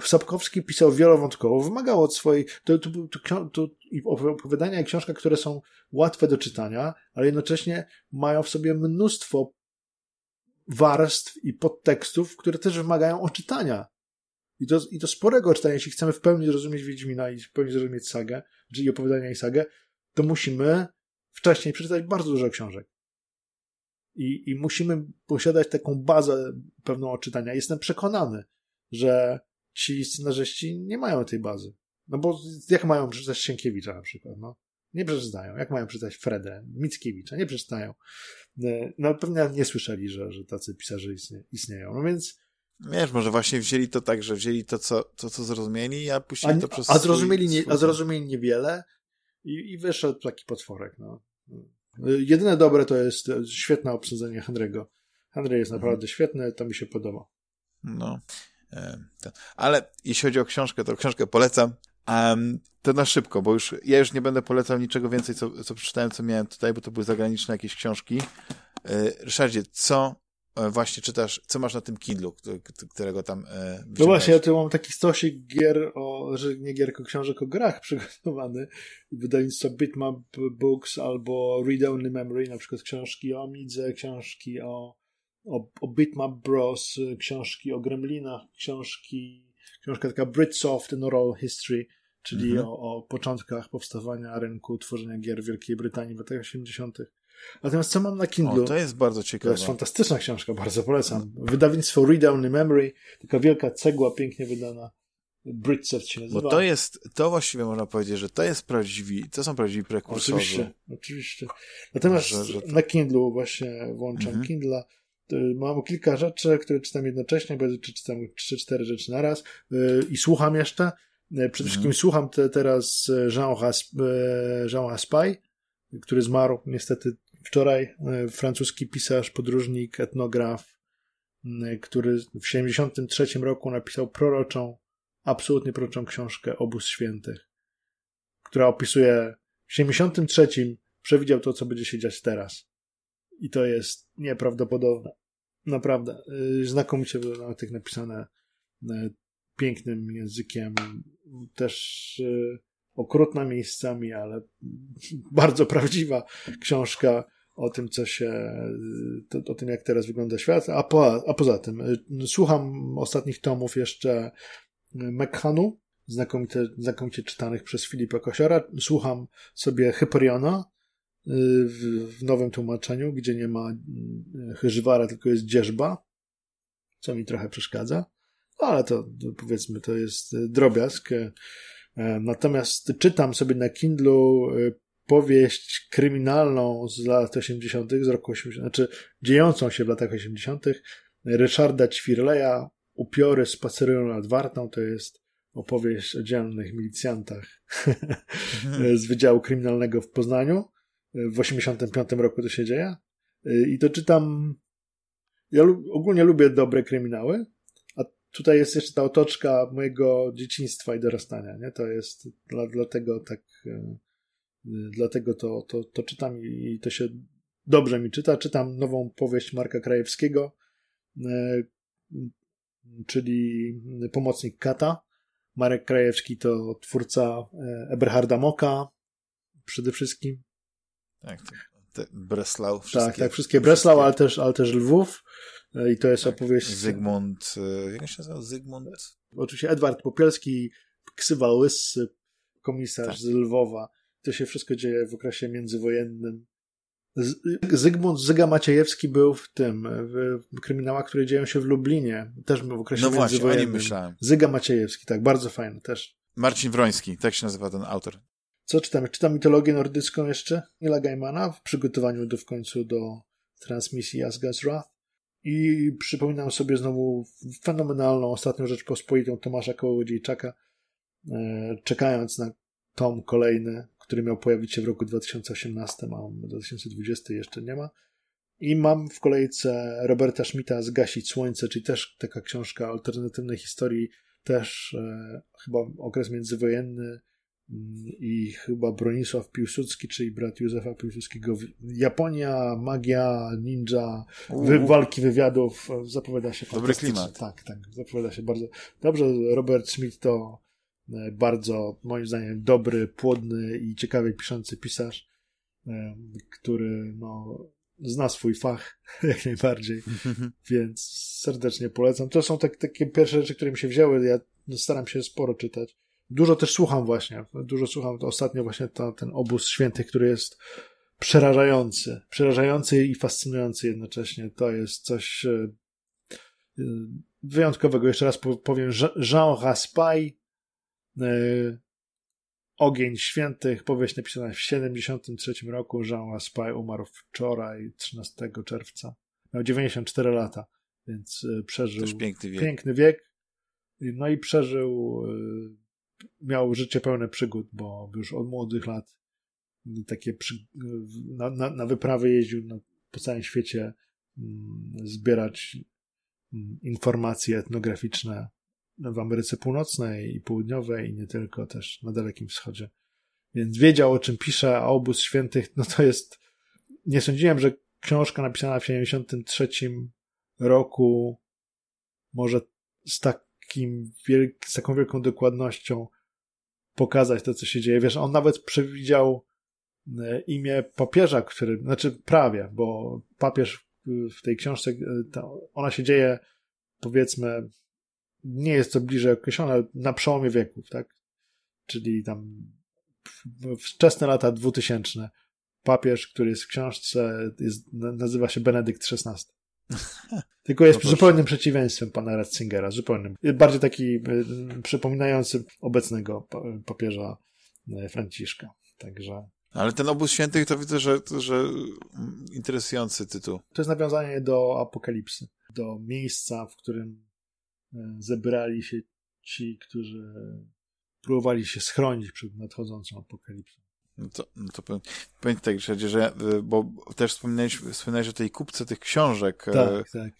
Sapkowski pisał wielowątkowo, wymagał od swojej... To, to, to, to opowiadania i książka, które są łatwe do czytania, ale jednocześnie mają w sobie mnóstwo warstw i podtekstów, które też wymagają oczytania. I to, I to sporego czytania, jeśli chcemy w pełni zrozumieć Wiedźmina i w pełni zrozumieć sagę, czyli opowiadania i sagę, to musimy wcześniej przeczytać bardzo dużo książek. I, I musimy posiadać taką bazę pewną oczytania. Jestem przekonany, że ci scenarzyści nie mają tej bazy. No bo jak mają przeczytać Sienkiewicza na przykład, no? Nie przeczytają. Jak mają przeczytać Fredę, Mickiewicza? Nie przeczytają. E, no pewnie nie słyszeli, że, że tacy pisarze istnie, istnieją. No więc... Wiesz, może właśnie wzięli to tak, że wzięli to, co, to, co zrozumieli, a puścili a, to przez a zrozumieli, swój, nie, a zrozumieli niewiele i, i wyszedł taki potworek, no. Jedyne dobre to jest świetne obsadzenie Henry'ego. Henry jest naprawdę mhm. świetny, to mi się podoba. No. Ale jeśli chodzi o książkę, to książkę polecam. Um, to na szybko, bo już ja już nie będę polecał niczego więcej, co, co przeczytałem, co miałem tutaj, bo to były zagraniczne jakieś książki. Yy, Ryszardzie, co e, właśnie czytasz, co masz na tym Kindlu, którego tam e, No właśnie, ja tu mam taki stosik gier, o, że nie gier, tylko książek o grach (laughs) przygotowany. Wydawnictwo Bitmap Books albo Read Only Memory, na przykład książki o Amidze, książki o, o, o Bitmap Bros, książki o Gremlinach, książki książka taka Britsoft and Oral History, czyli mhm. o, o, początkach powstawania rynku tworzenia gier w Wielkiej Brytanii w latach 80. Natomiast co mam na Kindle? O, to jest bardzo ciekawe. To jest fantastyczna książka, bardzo polecam. Wydawnictwo Read Only Memory, taka wielka cegła, pięknie wydana. Britsoft się nazywa. Bo to jest, to właściwie można powiedzieć, że to jest prawdziwi, to są prawdziwi prekursorzy. Oczywiście, oczywiście. Natomiast że, że to... na Kindle właśnie włączam mhm. Kindla Y, mam kilka rzeczy, które czytam jednocześnie, bo czytam 3-4 rzeczy naraz y, i słucham jeszcze. Y, przede mhm. wszystkim słucham te, teraz Jean, Rasp, Jean Raspail, który zmarł niestety wczoraj. Francuski pisarz, podróżnik, etnograf, który w 73 roku napisał proroczą, absolutnie proroczą książkę Obóz Świętych, która opisuje w 73 przewidział to, co będzie się dziać teraz. I to jest nieprawdopodobne. Naprawdę. Y, znakomicie na tych napisane pięknym językiem. Też okrutna miejscami, ale (laughs) bardzo prawdziwa książka o tym, co się, o tym, jak teraz wygląda świat. A, po, a poza tym, słucham ostatnich tomów jeszcze Mekhanu, znakomite, znakomicie czytanych przez Filipa Kosiora. Słucham sobie Hyperiona, w, w nowym tłumaczeniu, gdzie nie ma chyżwara, tylko jest dzierżba, co mi trochę przeszkadza, no, ale to powiedzmy to jest drobiazg. E, natomiast czytam sobie na Kindlu powieść kryminalną z lat 80., z roku 80., znaczy dziejącą się w latach 80., Ryszarda Ćwirleja, Upiory spacerują nad Wartą, to jest opowieść o dzielnych milicjantach mhm. (laughs) z Wydziału Kryminalnego w Poznaniu w 85 roku to się dzieje. I to czytam. Ja ogólnie lubię dobre kryminały, tutaj jest jeszcze ta otoczka mojego dzieciństwa i dorastania. Nie? To jest dla, dlatego tak. Y, dlatego to, to, to czytam i to się dobrze mi czyta. Czytam nową powieść Marka Krajewskiego, czyli Pomocnik Kata. Marek Krajewski to twórca Eberharda Moka przede wszystkim. Tak, te Breslau. Tak, wszystkie, tak, tak, wszystkie Breslau, ale też, ale też Lwów. E, I to jest tak, opowieść. Zygmunt, e, jak się nazywa? Zygmunt? Oczywiście Edward Popielski, ksywa Łysy, komisarz tak. z Lwowa. To się wszystko dzieje w okresie międzywojennym. Zygmunt Zyga Maciejewski był w tym, w kryminałach, które dzieją się w Lublinie, też w okresie no międzywojennym. Właśnie, myślałem. Zyga Maciejewski, tak, bardzo fajny też. Marcin Wroński, tak się nazywa ten autor. Co czytamy? Czytam mitologię nordycką jeszcze Nila Gaimana w przygotowaniu do w końcu do transmisji Asgard's Wrath. I przypominam sobie znowu fenomenalną ostatnią rzecz pospolitą Tomasza Kołodziejczaka, e, czekając na tom kolejny, który miał pojawić się w roku 2018, a 2020 jeszcze nie ma. I mam w kolejce Roberta Schmidta Zgasić Słońce, czyli też taka książka alternatywnej historii, też e, chyba okres międzywojenny, i chyba Bronisław Piłsudski, czyli brat Józefa Piłsudskiego. Japonia, magia, ninja, wy, walki wywiadów, zapowiada się Dobry klimat. Tak, tak, zapowiada się bardzo dobrze. Robert Schmidt to e, bardzo, moim zdaniem, dobry, płodny i ciekawie piszący pisarz, e, który no, zna swój fach (laughs) jak najbardziej, (laughs) więc serdecznie polecam. To są tak, takie pierwsze rzeczy, które mi się wzięły. Ja staram się sporo czytać Dużo też słucham właśnie. Dużo słucham ostatnio właśnie to, ten obóz świętych, który jest przerażający. Przerażający i fascynujący jednocześnie. To jest coś. E, e, wyjątkowego. Jeszcze raz powiem, Jean Raspail, yy, Ogień Świętych, powieść napisana w 73 roku. Jean Raspail umarł wczoraj, 13 czerwca. Miał 94 lata, więc przeżył piękny wiek. piękny wiek. No i przeżył, miał życie pełne przygód, bo już od młodych lat takie przy, na, na, na wyprawy jeździł na, po całym świecie mm, zbierać mm, informacje etnograficzne w Ameryce Północnej i Południowej i nie tylko, też na Dalekim Wschodzie. Więc wiedział, o czym pisze, a Obóz Świętych, no to jest... Nie sądziłem, że książka napisana w 73 roku może z takim wielk, z taką wielką dokładnością pokazać to, co się dzieje. Wiesz, on nawet przewidział E, imię papieża, który, znaczy prawie, bo papież w tej książce, e, ona się dzieje, powiedzmy, nie jest to bliżej określone, na przełomie wieków, tak? Czyli tam wczesne lata 2000. Papież, który jest w książce, jest, nazywa się Benedykt XVI. (laughs) Tylko jest no zupełnym przeciwieństwem pana Ratzingera, zupełnym. Bardziej taki y, przypominający obecnego papieża Franciszka. Także ale ten obóz świętych to widzę, że, że interesujący tytuł. To jest nawiązanie do apokalipsy, do miejsca, w którym e, zebrali się ci, którzy próbowali się schronić przed nadchodzącą apokalipsą. No to, no to powiem, tak, że, e, bo też wspominałeś, wspominałeś o tej kupce tych książek. E, tak, tak.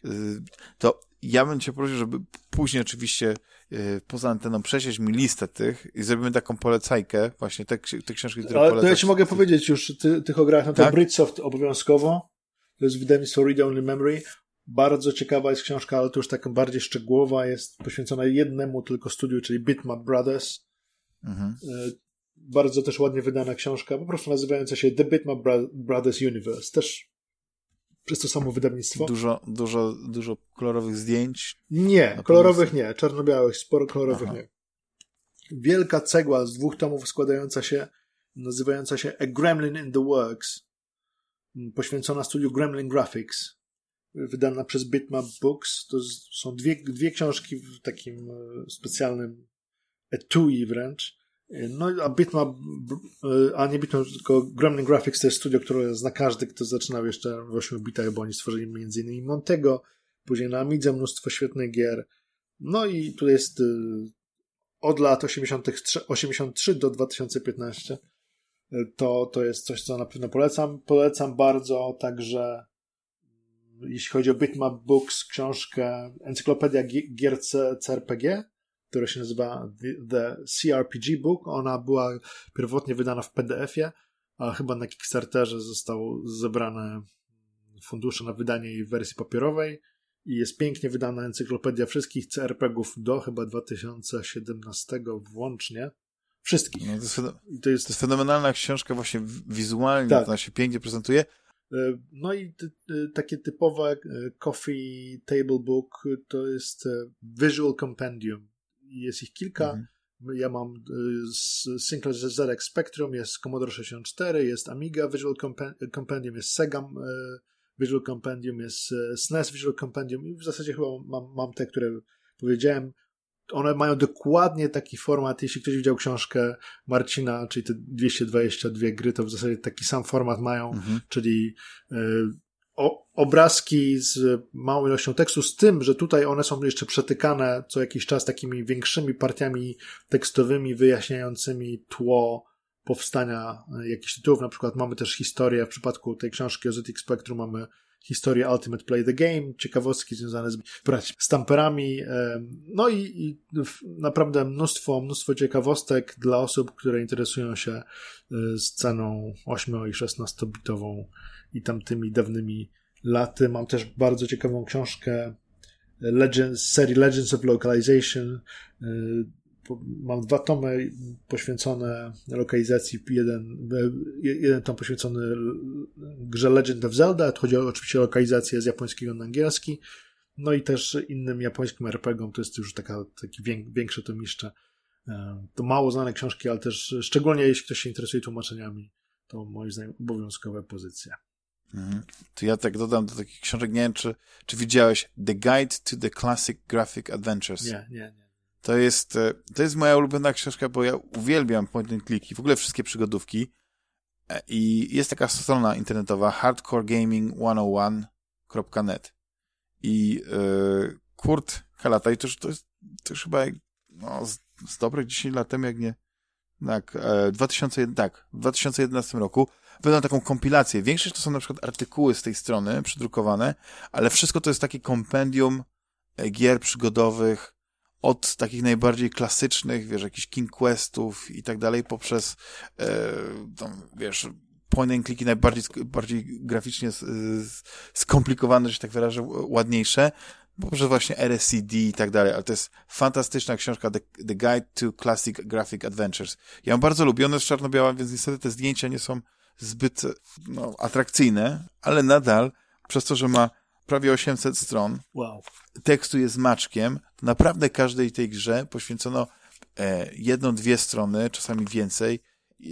To ja bym cię prosił, żeby później oczywiście Y, poza anteną przesieść mi listę tych i zrobimy taką polecajkę, właśnie te, te książki, które Ale to ja ci mogę powiedzieć już ty, tych o grach, no to tak? Britsoft obowiązkowo, to jest wydawnictwo Read Only Memory, bardzo ciekawa jest książka, ale to już taka bardziej szczegółowa, jest poświęcona jednemu tylko studiu, czyli Bitmap Brothers. Mhm. Bardzo też ładnie wydana książka, po prostu nazywająca się The Bitmap Brothers Universe. Też przez to samo wydawnictwo. Dużo, dużo, dużo kolorowych zdjęć? Nie, kolorowych nie, czarno-białych, sporo kolorowych Aha. nie. Wielka cegła z dwóch tomów składająca się, nazywająca się A Gremlin in the Works, poświęcona studiu Gremlin Graphics, wydana przez Bitmap Books. To są dwie, dwie książki w takim e, specjalnym etui wręcz. No, a Bitmap, a nie Bitmap, tylko Gremlin Graphics to jest studio, które zna każdy, kto zaczynał jeszcze w 8 bitach, bo oni stworzyli m.in. Montego, później na Amidze mnóstwo świetnych gier. No i tu jest y, od lat 83, 83 do 2015. Y, to, to jest coś, co na pewno polecam. Polecam bardzo także, jeśli chodzi o Bitmap Books, książkę Encyklopedia Gier CRPG która się nazywa The CRPG Book. Ona była pierwotnie wydana w PDF-ie, a chyba na Kickstarterze zostało zebrane fundusze na wydanie jej w wersji papierowej i jest pięknie wydana encyklopedia wszystkich CRPG-ów do chyba 2017 włącznie. Wszystkich. No to, jest, to, jest... to, jest, fenomenalna książka, właśnie wizualnie, tak. ona się pięknie prezentuje. E, no i takie typowe e, coffee table book to jest e, Visual Compendium jest ich kilka. Mhm. Ja mam y, Sinclair ZX Spectrum, jest Commodore 64, jest Amiga Visual Compendium, jest Sega y, Visual Compendium, jest y, SNES Visual Compendium i w zasadzie chyba mam, mam te, które powiedziałem. One mają dokładnie taki format, jeśli ktoś widział książkę Marcina, czyli te 222 gry, to w zasadzie taki sam format mają, mhm. czyli obrazki z małą ilością tekstu, z tym, że tutaj one są jeszcze przetykane co jakiś czas takimi większymi partiami tekstowymi, wyjaśniającymi tło powstania jakichś tytułów. Na przykład mamy też historię, w przypadku tej książki o ZX Spectrum mamy historię Ultimate Play the Game, ciekawostki związane z stamperami, no i, i naprawdę mnóstwo, mnóstwo ciekawostek dla osób, które interesują się e, sceną 8 i 16 bitową i tamtymi dawnymi laty. Mam też bardzo ciekawą książkę Legends, serii Legends of Localization. Y, mam dwa tomy poświęcone lokalizacji, jeden, jeden tom poświęcony grze Legend of Zelda, chodzi oczywiście o lokalizację z japońskiego na angielski, no i też innym japońskim RPGom, to jest już taka, taki większe tomiszcze. Y, to mało znane książki, ale też szczególnie jeśli ktoś się interesuje tłumaczeniami, to moim zdaniem obowiązkowe pozycje. Mhm. To ja tak dodam do takich książek, nie wiem, czy, czy widziałeś The Guide to the Classic Graphic Adventures. Nie, nie, nie. To jest, e, to jest moja ulubiona książka, bo ja uwielbiam point and clicky, w ogóle wszystkie przygodówki. E, I jest taka strona internetowa hardcoregaming101.net i yy, Kurt Kalataj, to, to jest, to już chyba no, z, z dobrych 10 lat temu, jak nie tak, e, 2001, tak, w 2011 roku wydał taką kompilację. Większość to są na przykład artykuły z tej strony przydrukowane, ale wszystko to jest takie kompendium e, gier przygodowych od takich najbardziej klasycznych, wiesz, jakichś King Questów i tak dalej, poprzez e, tam, wiesz, point and clicki najbardziej bardziej graficznie skomplikowane, że tak wyrażę, ładniejsze, poprzez właśnie RSCD i tak dalej, ale to jest fantastyczna książka The, The Guide to Classic Graphic Adventures. Ja ją bardzo lubię, ona jest czarno-biała, więc niestety te zdjęcia nie są zbyt no, atrakcyjne, ale nadal przez to, że ma prawie 800 stron, wow. tekstu jest maczkiem, to naprawdę każdej tej grze poświęcono e, jedną, dwie strony, czasami więcej. E,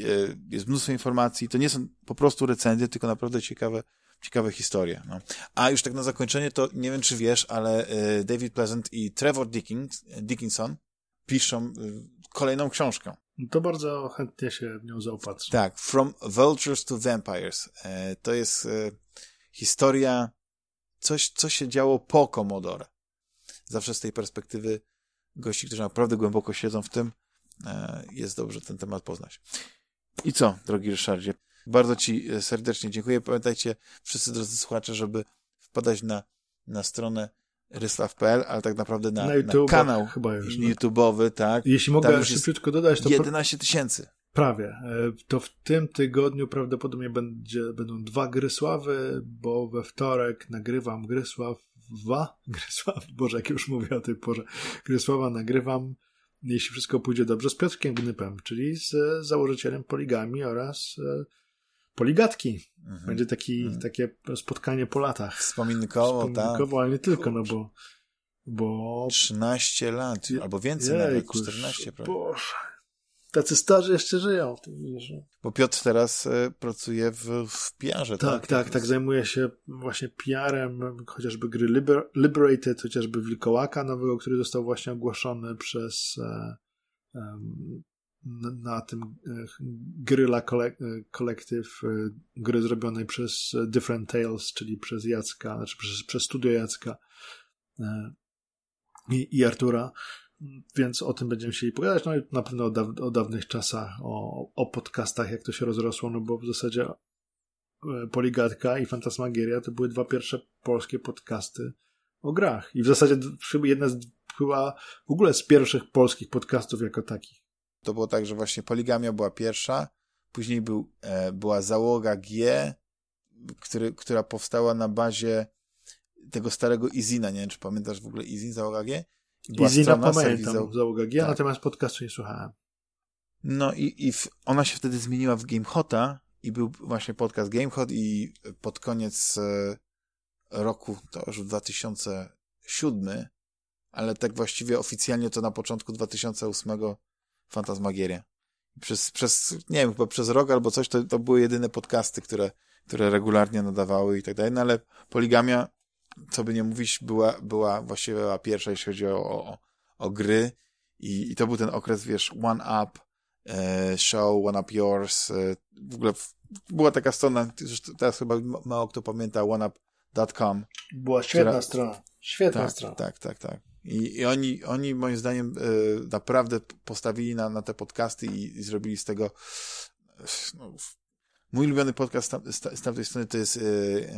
jest mnóstwo informacji. To nie są po prostu recenzje, tylko naprawdę ciekawe, ciekawe historie. No. A już tak na zakończenie, to nie wiem, czy wiesz, ale e, David Pleasant i Trevor Dickinson piszą e, kolejną książkę. To bardzo chętnie się w nią zaopatrzę. Tak, From Vultures to Vampires. E, to jest e, historia, coś, co się działo po Commodore. Zawsze z tej perspektywy gości, którzy naprawdę głęboko siedzą w tym, e, jest dobrze ten temat poznać. I co, drogi Ryszardzie? Bardzo Ci serdecznie dziękuję. Pamiętajcie, wszyscy drodzy słuchacze, żeby wpadać na, na stronę ryslaw.pl, ale tak naprawdę na, na, na kanał chyba już, YouTube'owy, tak. Jeśli mogę szybciutko dodać, to... 11 tysięcy. Prawie. E, to w tym tygodniu prawdopodobnie będzie, będą dwa Grysławy, bo we wtorek nagrywam Grysława, (laughs) Grysław, Boże, jak już mówię o tej porze, Grysława nagrywam, jeśli wszystko pójdzie dobrze, z Piotrkiem Gnypem, czyli z założycielem Poligami oraz e, Poligatki. Mhm. Będzie taki, mhm. takie spotkanie po latach. Wspominkowo, Wspominkowo tak. ale nie tylko, no bo, bo... 13 lat, albo więcej Jejku, nawet, 14 prawie. Boże. Tacy starzy jeszcze żyją. Bo Piotr teraz e, pracuje w, w PR-ze, tak? Tak, tak, tak. Zajmuje się właśnie PR-em, chociażby gry Liber Liberated, chociażby Wilkołaka nowego, który został właśnie ogłoszony przez e, na tym e, Gryla Collective, e, gry zrobionej przez Different Tales, czyli przez Jacka, znaczy przez, przez studio Jacka e, i, i Artura. Więc o tym będziemy chcieli pogadać. No i na pewno o, o dawnych czasach, o, o podcastach, jak to się rozrosło, no bo w zasadzie Poligatka i Fantasmagieria to były dwa pierwsze polskie podcasty o grach. I w zasadzie jedna z chyba w ogóle z pierwszych polskich podcastów jako takich. To było tak, że właśnie Poligamia była pierwsza, później był, e, była załoga G, który, która powstała na bazie tego starego Izina. Nie wiem, czy pamiętasz w ogóle Izin, załoga G? Była Izina pamiętam, za... załoga G, tak. natomiast podcastu nie słuchałem. No i, i w, ona się wtedy zmieniła w GameHota i był właśnie podcast GameHot i pod koniec e, roku, to już 2007, ale tak właściwie oficjalnie to na początku 2008 Fantasmagieria. Przez, przez, nie wiem, chyba przez rok albo coś, to, to były jedyne podcasty, które, które regularnie nadawały i tak dalej, no ale Poligamia, co by nie mówić, była, była właściwie była pierwsza, jeśli chodzi o, o, o gry i, i to był ten okres, wiesz, One Up, e, Show, One Up Yours, e, w ogóle w, była taka strona, teraz chyba mało kto pamięta, oneup.com. Była świetna która, strona, świetna tak, strona. Tak, tak, tak. I, i oni, oni, moim zdaniem, y, naprawdę postawili na, na te podcasty i, i zrobili z tego. No, mój ulubiony podcast z, z, z tamtej strony to jest y, y,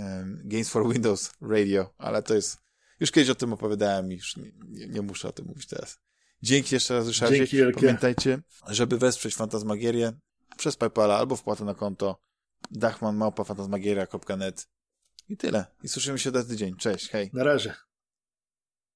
Games for Windows Radio, ale to jest. Już kiedyś o tym opowiadałem i już nie, nie, nie muszę o tym mówić teraz. Dzięki jeszcze raz, Ryszardzie. Dzięki wielkie. Pamiętajcie, żeby wesprzeć Fantasmagierię przez PayPala albo wpłatę na konto dachmanmałpa.fantasmagieria.net i tyle. I słyszymy się za tydzień. Cześć, hej. Na razie.